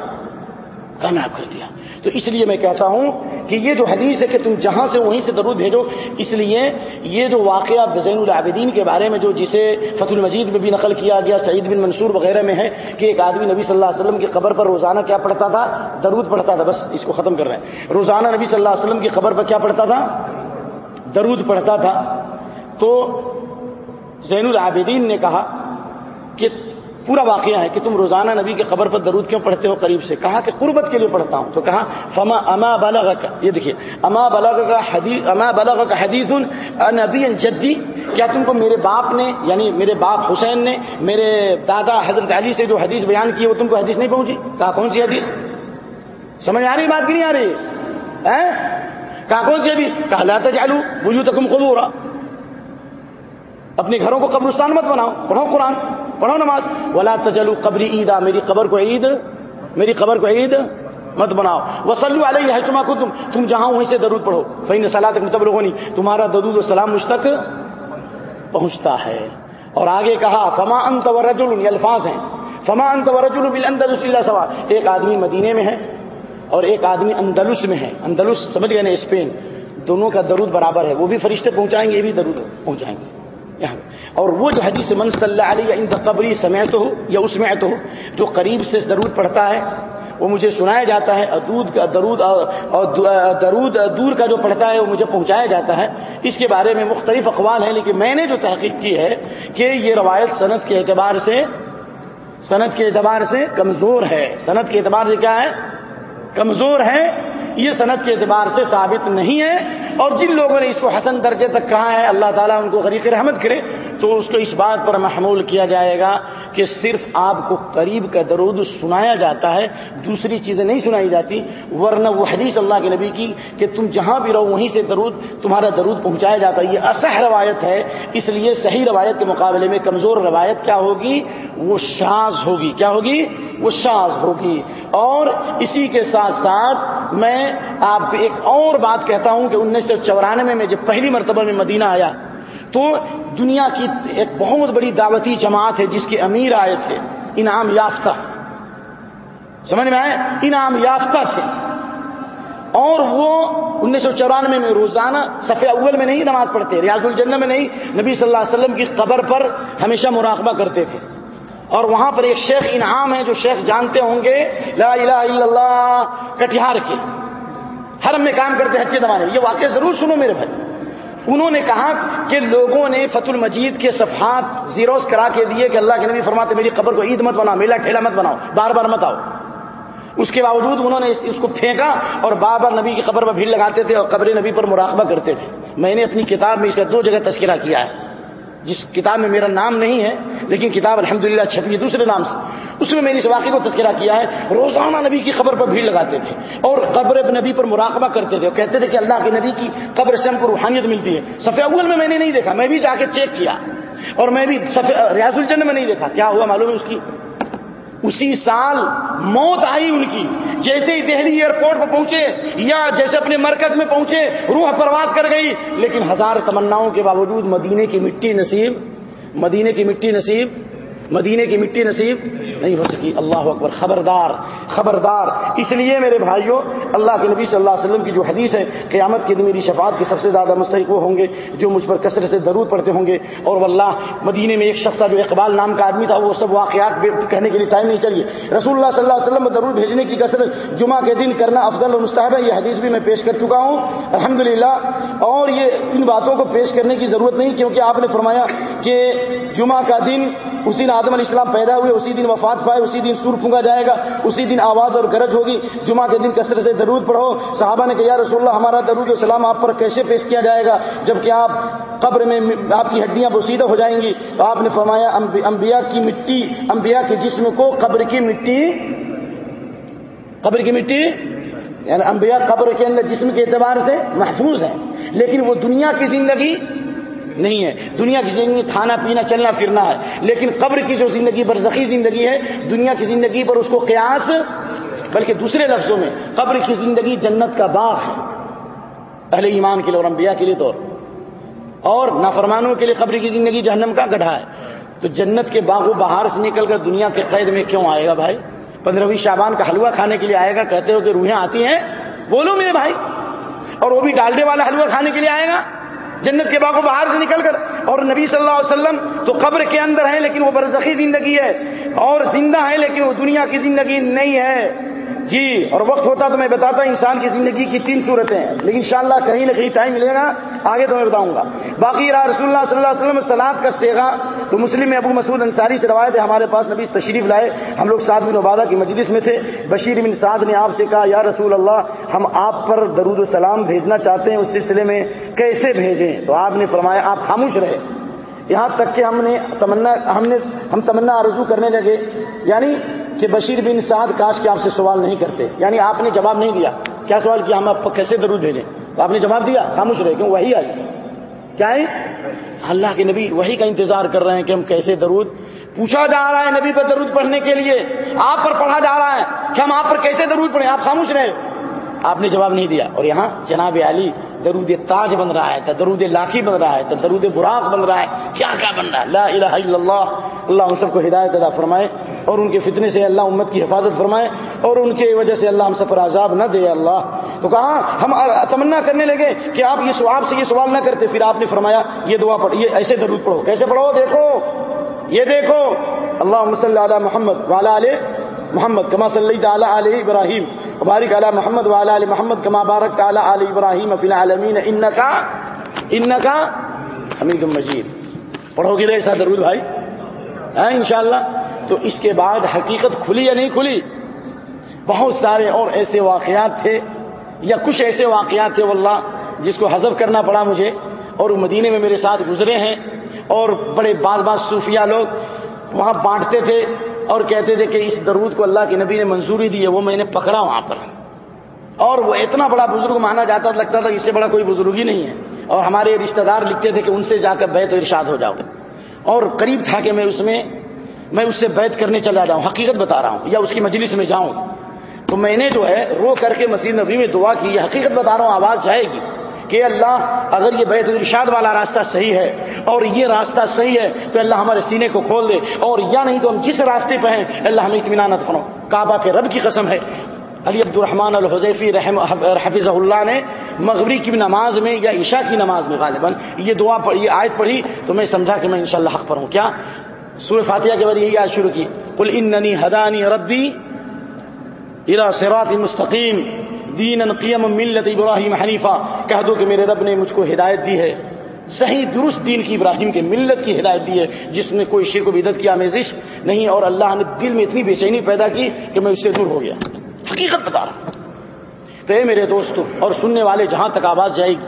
کامیاب کر دیا۔ تو اس لیے میں کہتا ہوں کہ یہ جو حدیث ہے کہ تم جہاں سے وہیں سے درود بھیجو، اس لیے یہ جو واقعہ بزین العابدین کے بارے میں جو جسے فت المجید میں بھی نقل کیا گیا، سعید بن منصور وغیرہ میں ہے کہ ایک آدمی نبی صلی اللہ علیہ وسلم کی قبر پر روزانہ کیا پڑھتا تھا؟ درود پڑھتا تھا، بس اس کو ختم کر رہے ہیں۔ روزانہ نبی صلی اللہ علیہ وسلم کی قبر پر کیا پڑھتا تھا؟ درود پڑھتا تھا۔ تو زین العابدین نے کہا کہ پورا واقعہ ہے کہ تم روزانہ نبی کے قبر پر درود کیوں پڑھتے ہو قریب سے؟ کہا کہ قربت کے لیے پڑھتا ہوں۔ تو کہا، فما اما بلغ کا یہ دیکھیے اما بلغ کا حدیث اما بلغ کا حدیث نبی جدی کیا تم کو میرے باپ نے یعنی میرے باپ حسین نے، میرے دادا حضرت علی سے جو حدیث بیان کی وہ تم کو حدیث نہیں پہنچی؟ کہا، کون سی حدیث؟ سمجھ آ رہی بات کی نہیں آ رہی؟ کہا، کون سی حدیث؟ کہا لاتا جالو بجو تکم قبورا۔ اپنے گھروں کو قبرستان مت بناؤ، پڑھو قرآن۔ پڑھو نماز۔ ولا تجلو قبری عیدا میری قبر کو عید، میری قبر کو عید مت بناؤ۔ وسلو علیہ ہے تمہا تم تم جہاں وہیں سے درود پڑھو۔ فین صلاح تک متبر ہونی تمہارا درود و سلام مجھ تک پہنچتا ہے۔ اور آگے کہا، فما انت ورجل۔ یہ الفاظ ہیں۔ فما انت ورجل بالاندلس الا سوا ایک آدمی مدینے میں ہے اور ایک آدمی اندلس میں ہے۔ اندلس، سمجھ گئے نا، اسپین۔ دونوں کا درود برابر ہے۔ وہ بھی فرشتے پہنچائیں گے، یہ بھی درود پہنچائیں گے۔ اور وہ جو حدیث من صلی اللہ علیہ ان قبری سمیت ہو یا اس میں ہو جو قریب سے درود پڑھتا ہے، وہ مجھے سنایا جاتا ہے دودھ کا درود، اور درود دور کا جو پڑھتا ہے، وہ مجھے پہنچایا جاتا ہے۔ اس کے بارے میں مختلف اقوال ہیں، لیکن میں نے جو تحقیق کی ہے کہ یہ روایت صنعت کے اعتبار سے صنعت کے اعتبار سے کمزور ہے۔ صنعت کے اعتبار سے کیا ہے؟ کمزور ہے۔ یہ صنعت کے اعتبار سے ثابت نہیں ہے۔ اور جن لوگوں نے اس کو حسن درجے تک کہا ہے، اللہ تعالیٰ ان کو غریق رحمت کرے۔ تو اس کو اس بات پر محمول کیا جائے گا کہ صرف آپ کو قریب کا درود سنایا جاتا ہے، دوسری چیزیں نہیں سنائی جاتی، ورنہ وہ حدیث اللہ کے نبی کی کہ تم جہاں بھی رہو وہیں سے درود، تمہارا درود پہنچایا جاتا ہے۔ یہ اصح روایت ہے، اس لیے صحیح روایت کے مقابلے میں کمزور روایت کیا ہوگی؟ وہ شاز ہوگی۔ کیا ہوگی؟ وہ شاز ہوگی۔ اور اسی کے ساتھ ساتھ میں آپ کو ایک اور بات کہتا ہوں کہ انیس سو چورانوے میں جب پہلی مرتبہ میں مدینہ آیا تو دنیا کی ایک بہت بڑی دعوتی جماعت ہے جس کے امیر آئے تھے، انعام یافتہ۔ سمجھ میں آئے؟ انعام یافتہ تھے۔ اور وہ انیس سو چورانوے میں روزانہ صفحہ اول میں نہیں نماز پڑھتے، ریاض الجنہ میں نہیں، نبی صلی اللہ علیہ وسلم کی قبر پر ہمیشہ مراقبہ کرتے تھے۔ اور وہاں پر ایک شیخ انعام ہے جو شیخ جانتے ہوں گے، لا الہ الا اللہ، کٹیہار کے۔ حرم میں کام کرتے حج کے زمانے یہ واقعہ ضرور سنو میرے بھائی۔ انہوں نے کہا کہ لوگوں نے فت المجید کے صفحات زیروز کرا کے دیے کہ اللہ کے نبی فرماتے میری قبر کو عید مت بناؤ میلا ٹھیلا مت بناؤ، بار بار مت آؤ۔ اس کے باوجود انہوں نے اس کو پھینکا اور بار بار نبی کی قبر پر بھیڑ لگاتے تھے اور قبر نبی پر مراقبہ کرتے تھے۔ میں نے اپنی کتاب میں اس کا دو جگہ تذکرہ کیا ہے۔ جس کتاب میں میرا نام نہیں ہے، لیکن کتاب الحمدللہ للہ چھپی ہے دوسرے نام سے۔ اس میں میں نے اس واقعے کو تذکرہ کیا ہے، روزانہ نبی کی خبر پر بھیڑ لگاتے تھے اور قبر نبی پر مراقبہ کرتے تھے۔ اور کہتے تھے کہ اللہ کے نبی کی قبر سے ہم کو روحانیت ملتی ہے۔ سفید اول میں میں نے نہیں دیکھا، میں بھی جا کے چیک کیا۔ اور میں بھی ریاض الجن میں نہیں دیکھا۔ کیا ہوا معلوم ہے اس کی؟ اسی سال موت آئی ان کی۔ جیسے ہی دہلی ایئرپورٹ پہ پہنچے یا جیسے اپنے مرکز میں پہنچے، روح پرواز کر گئی۔ لیکن ہزار تمناؤں کے باوجود مدینے کی مٹی نصیب، مدینے کی مٹی نصیب مدینے کی مٹی نصیب نہیں ہو سکی۔ اللہ اکبر، خبردار خبردار۔ اس لیے میرے بھائیوں اللہ کے نبی صلی اللہ علیہ وسلم کی جو حدیث ہے، قیامت کی میری شفاعت کی سب سے زیادہ مستحق وہ ہوں گے جو مجھ پر کثرت سے درود پڑتے ہوں گے۔ اور واللہ، مدینے میں ایک شخص جو اقبال نام کا آدمی تھا، وہ سب واقعات کہنے کے لیے ٹائم نہیں چلیے رسول اللہ صلی اللہ علیہ وسلم درود بھیجنے کی کثرت جمعہ کے دن کرنا افضل اور مستحب ہے، یہ حدیث بھی میں پیش کر چکا ہوں۔ الحمدللہ۔ اور یہ ان باتوں کو پیش کرنے کی ضرورت نہیں، کیونکہ آپ نے فرمایا کہ جمعہ کا دن اس دن آدم علیہ السلام پیدا ہوئے، اسی دن وفات پائے، اسی دن سور پھونگا جائے گا، اسی دن آواز اور گرج ہوگی، جمعہ کے دن کثرت سے درود پڑھو۔ صحابہ نے کہا رسول اللہ، ہمارا درود السلام آپ پر کیسے پیش کیا جائے گا؟ جبکہ آپ قبر میں آپ کی ہڈیاں بسیدہ ہو جائیں گی۔ تو آپ نے فرمایا انبیاء کی مٹی، انبیاء کے جسم کو قبر کی مٹی، قبر کی مٹی یعنی انبیاء قبر کے اندر جسم کے اعتبار سے محفوظ ہے، لیکن وہ دنیا کی زندگی نہیں ہے۔ دنیا کی زندگی کھانا، پینا، چلنا، پھرنا ہے۔ لیکن قبر کی جو زندگی، برزخی زندگی ہے، دنیا کی زندگی پر اس کو قیاس، بلکہ دوسرے لفظوں میں، قبر کی زندگی جنت کا باغ ہے۔ اہل ایمان کے لیے اور انبیاء کے لیے تو۔ اور نافرمانوں کے لیے قبر کی زندگی جہنم کا گڑھا ہے۔ تو جنت کے باغ و بہار سے نکل کر دنیا کے قید میں کیوں آئے گا بھائی؟ پندرہویں شابان کا حلوہ کھانے کے لیے آئے گا، کہتے ہو کہ روحیں آتی ہیں، بولو میرے بھائی۔ اور وہ بھی ڈالڈے والا حلوہ کھانے کے لیے آئے گا۔ جنت کے باغ و باہر سے نکل کر۔ اور نبی صلی اللہ علیہ وسلم تو قبر کے اندر ہے لیکن وہ برزخی زندگی ہے۔ اور زندہ ہے لیکن وہ دنیا کی زندگی نہیں ہے۔ جی اور وقت ہوتا تو میں بتاتا انسان کی زندگی کی تین صورتیں ہیں۔ لیکن انشاءاللہ کہیں نہ کہیں ٹائم ملے گا، آگے تو میں بتاؤں گا۔ باقی رہا رسول اللہ صلی اللہ علیہ وسلم سلاد کا سیگا تو مسلم ابو مسعود انصاری سے روایت ہے، ہمارے پاس نبی تشریف لائے۔ ہم لوگ سعد بن عبادہ کی مجلس میں تھے۔ بشیر بن سعد نے آپ سے کہا، یا رسول اللہ، ہم آپ پر درود السلام بھیجنا چاہتے ہیں، اس سلسلے میں کیسے بھیجیں؟ تو آپ نے فرمایا، آپ خاموش رہے یہاں تک کہ ہم نے تمنا، ہم نے، ہم تمنا آرزو کرنے لگے۔ یعنی کہ بشیر بن سعد کاش کے آپ سے سوال نہیں کرتے۔ یعنی آپ نے جواب نہیں دیا۔ کیا سوال کیا؟ ہم آپ کو کیسے درود بھیجیں؟ تو آپ نے جواب دیا، خاموش رہے، کیوں؟ وہی آئی۔ کیا ہے؟ اللہ کے نبی وہی کا انتظار کر رہے ہیں کہ ہم کیسے درود۔ پوچھا جا رہا ہے نبی پر درود پڑھنے کے لیے۔ آپ پر پڑھا جا رہا ہے کہ ہم آپ پر کیسے درود پڑھیں؟ آپ خاموش رہے۔ آپ نے جواب نہیں دیا۔ اور یہاں جناب علی درود تاج بن رہا ہے درود لاکی بن رہا ہے درود براق بن رہا ہے۔ کیا کیا بن رہا ہے؟ لا الہ الا اللہ۔ اللہ ہم سب کو ہدایت ادا فرمائے۔ اور ان کے فتنے سے اللہ امت کی حفاظت فرمائے اور ان کی وجہ سے اللہ ہم سب پر عذاب نہ دے اللہ۔ تو کہا ہم تمنا کرنے لگے کہ آپ یہ سواب سے یہ سوال نہ کرتے، پھر آپ نے فرمایا یہ دعا پڑھ یہ ایسے درود پڑھو۔ کیسے پڑھو؟ دیکھو۔ یہ دیکھو۔ اللہ صلی علی محمد والا علیہ محمد کما صلی اللہ علیہ ابراہیم بارک علی محمد والا علی محمد کما بارک تعالی علی ابراہیم فی العالمین ان کا ان کا حمید مجید۔ پڑھو گے ایسا درود بھائی؟ ہاں انشاءاللہ۔ تو اس کے بعد حقیقت کھلی یا نہیں کھلی؟ بہت سارے اور ایسے واقعات تھے، یا کچھ ایسے واقعات تھے واللہ، جس کو حذف کرنا پڑا مجھے، اور مدینے میں میرے ساتھ گزرے ہیں، اور بڑے بعض بعض صوفیہ لوگ وہاں بانٹتے تھے، اور کہتے تھے کہ اس درود کو اللہ کے نبی نے منظوری دی ہے، وہ میں نے پکڑا وہاں پر۔ اور وہ اتنا بڑا بزرگ مانا جاتا لگتا تھا اس سے بڑا کوئی بزرگ ہی نہیں ہے۔ اور ہمارے رشتہ دار لکھتے تھے کہ ان سے جا کر بیت ارشاد ہو جاؤ۔ اور قریب تھا کہ میں اس میں میں اس سے بیت کرنے چلا جاؤں، حقیقت بتا رہا ہوں، یا اس کی مجلس میں جاؤں۔ تو میں نے جو ہے، رو کر کے مسیح نبی میں دعا کی، یہ حقیقت بتا رہا ہوں، آواز جائے گی کہ اللہ، اگر یہ بیت ارشاد والا راستہ صحیح ہے اور یہ راستہ صحیح ہے، تو اللہ ہمارے سینے کو کھول دے۔ اور یا نہیں تو ہم جس راستے پہ ہیں، اللہ ہمیں اطمینان فرو کعبہ کے رب کی قسم ہے۔ علی عبد الرحمان الحضیفی رحم حفیظ اللہ نے مغربی کی نماز میں یا عشاء کی نماز میں غالباً یہ دعا یہ آیت پڑھی، تو میں سمجھا کہ میں انشاءاللہ حق پر ہوں۔ کیا؟ سور فاتحہ کے بعد یہی آج شروع کی۔ کل اننی ہدانی ربی ارا سرات مستقیم دین قیم ملت ابراہیم حنیفہ کہہ دو کہ میرے رب نے مجھ کو ہدایت دی ہے۔ صحیح درست دین کی ابراہیم کے ملت کی ہدایت دی ہے۔ جس میں کوئی شیر کو بدت کی آمیزش نہیں، اور اللہ نے دل میں اتنی بے چینی پیدا کی کہ میں اس سے دور ہو گیا۔ حقیقت بتا رہا تو اے میرے دوستو اور سننے والے، جہاں تک آواز جائے گی،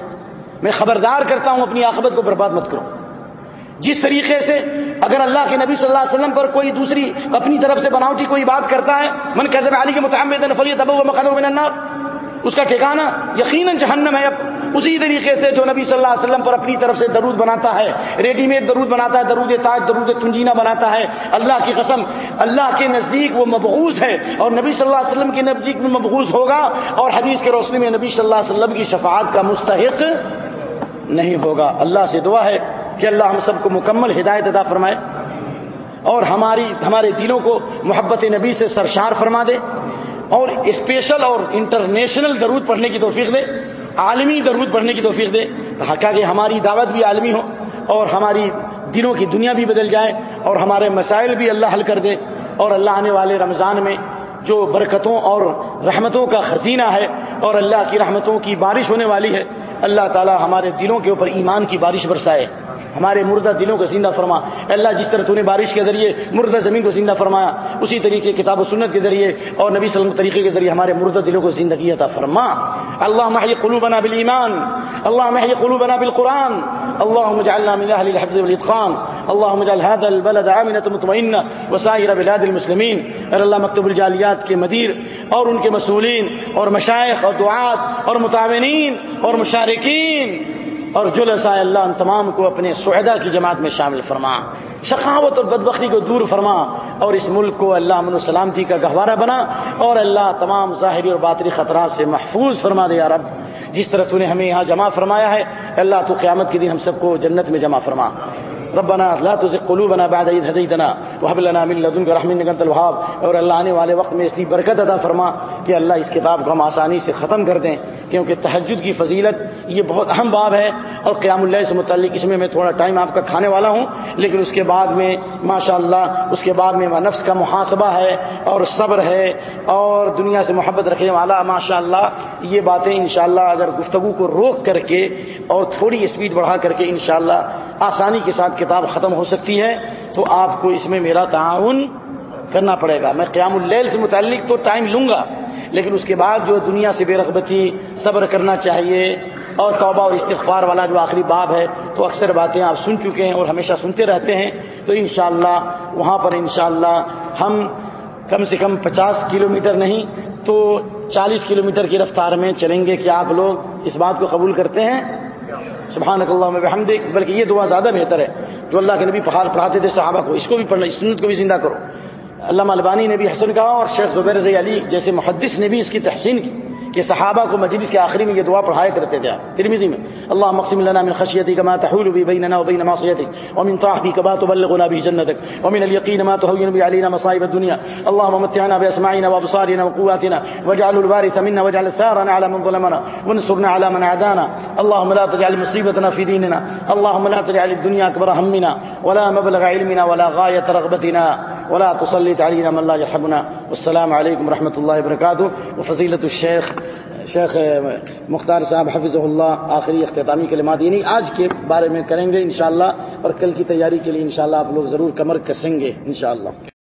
میں خبردار کرتا ہوں، اپنی آخبت کو برباد مت کرو۔ جس طریقے سے اگر اللہ کے نبی صلی اللہ علیہ وسلم پر کوئی دوسری اپنی طرف سے بناوٹی کوئی بات کرتا ہے، من کہتے علی کے متعمد نفلی تب و مقدر من النار، اس کا ٹھکانہ یقیناً جہنم ہے۔ اب اسی طریقے سے جو نبی صلی اللہ علیہ وسلم پر اپنی طرف سے درود بناتا ہے ریڈی میڈ درود بناتا ہے، درود تاج، درود تنجینہ بناتا ہے۔ اللہ کی قسم، اللہ کے نزدیک وہ مبغوث ہے اور نبی صلی اللہ علیہ وسلم کے نزدیک میں مبغوث ہوگا اور حدیث کے روشنی میں نبی صلی اللہ علیہ وسلم کی شفاعت کا مستحق نہیں ہوگا۔ اللہ سے دعا ہے کہ اللہ ہم سب کو مکمل ہدایت ادا فرمائے اور ہماری ہمارے دلوں کو محبت نبی سے سرشار فرما دے اور اسپیشل اور انٹرنیشنل درود پڑھنے کی توفیق دے، عالمی درود پڑھنے کی توفیق دے کہ ہماری دعوت بھی عالمی ہو اور ہماری دلوں کی دنیا بھی بدل جائے اور ہمارے مسائل بھی اللہ حل کر دے اور اللہ آنے والے رمضان میں جو برکتوں اور رحمتوں کا خزینہ ہے اور اللہ کی رحمتوں کی بارش ہونے والی ہے، اللہ تعالی ہمارے دلوں کے اوپر ایمان کی بارش برسائے۔ ہمارے مردہ دلوں کو زندہ فرما۔ اللہ، جس طرح تو نے بارش کے ذریعے مردہ زمین کو زندہ فرمایا، اسی طریقے کتاب و سنت کے ذریعے اور نبی صلی اللہ علیہ طریقے کے ذریعے ہمارے مردہ دلوں کو زندگی عطا فرما۔ اللہ محی قلوبنا بالایمان اللہ محی قلوبنا بالقرآن اللهم اجعلنا من اهل الحفظ والاتقان اللهم اجعل هذا البلد امنه مطمئنه وسائر بلاد المسلمين اے اللہ، مکتب الجالیات کے مدیر اور ان کے مسئولین اور مشائخ اور دعات اور متعاونین اور مشارکین۔ اور جلساء اللہ ان تمام کو اپنے سعدہ کی جماعت میں شامل فرما۔ سخاوت اور بدبختی کو دور فرما اور اس ملک کو اللہ امن و سلامتی کا گہوارہ بنا اور اللہ تمام ظاہری اور باطری خطرات سے محفوظ فرما دے یا رب۔ جس طرح تو نے ہمیں یہاں جمع فرمایا ہے، اللہ تو قیامت کے دن ہم سب کو جنت میں جمع فرما۔ ربنا لا تزغ قلوبنا بعد إذ هديتنا وهب لنا من لدنك رحمة إنك أنت الوهاب۔ اور اللہ آنے والے وقت میں اس کی برکت عطا فرما کہ اللہ اس کتاب کو ہم آسانی سے ختم کر دیں۔ کیونکہ تہجد کی فضیلت یہ بہت اہم باب ہے اور قیام اللہ سے متعلق اس میں میں تھوڑا ٹائم آپ کا کھانے والا ہوں، لیکن اس کے بعد میں ماشاء اللہ اس کے بعد میں نفس کا محاسبہ ہے اور صبر ہے اور دنیا سے محبت رکھنے والا ماشاء اللہ یہ باتیں انشاءاللہ اگر گفتگو کو روک کر کے اور تھوڑی اسپیڈ بڑھا کر کے انشاءاللہ آسانی کے ساتھ کتاب ختم ہو سکتی ہے، تو آپ کو اس میں میرا تعاون کرنا پڑے گا۔ میں قیام اللیل سے متعلق تو ٹائم لوں گا لیکن اس کے بعد جو دنیا سے بے رغبتی صبر کرنا چاہیے اور توبہ اور استغفار والا جو آخری باب ہے، تو اکثر باتیں آپ سن چکے ہیں اور ہمیشہ سنتے رہتے ہیں۔ تو انشاءاللہ، وہاں پر انشاءاللہ ہم کم سے کم پچاس کلومیٹر نہیں، تو چالیس کلومیٹر کی رفتار میں چلیں گے کہ آپ لوگ اس بات کو قبول کرتے ہیں۔ سبحان اللہ ہم دیکھ بلکہ یہ دعا زیادہ بہتر ہے۔ جو اللہ کے نبی پہاڑ پڑھاتے تھے صحابہ کو، اس کو بھی پڑھنا، اس سنت کو بھی زندہ کرو۔ علامہ البانی نے بھی حسن کہا اور شیخ زبیر زی علی جیسے محدث نے بھی اس کی تحسین کی کہ صحابہ کو مجلس کے آخری میں یہ دعا پڑھایا کرتے تھے ترمیزی میں اللہ مقسم لنا من خشیتی کما تحول بی بیننا و بین معصیتك ومن طاعتك كما تبلغنا به جنتك ومن اليقين ما تهون به علينا مصائب الدنيا اللهم متعنا باسماعنا وابصارنا وقواتنا، واجعل الوارث منا، واجعل ثارنا على من ظلمنا، وانصرنا على من عادانا۔ اللهم لا تجعل مصيبتنا في ديننا اللهم لا تجعل الدنيا اكبر همنا ولا مبلغ علمنا، ولا غايه رغبتنا۔ ولا تسلط علينا من لا يرحمنا. والسلام علیکم ورحمه اللہ وبرکاتہ وفضيله الشیخ شیخ مختار صاحب حفظ اللہ آخری اختتامی کلمات. یعنی آج کے بارے میں کریں گے انشاءاللہ اور کل کی تیاری کے لیے انشاءاللہ آپ لوگ ضرور کمر کسیں گے انشاءاللہ.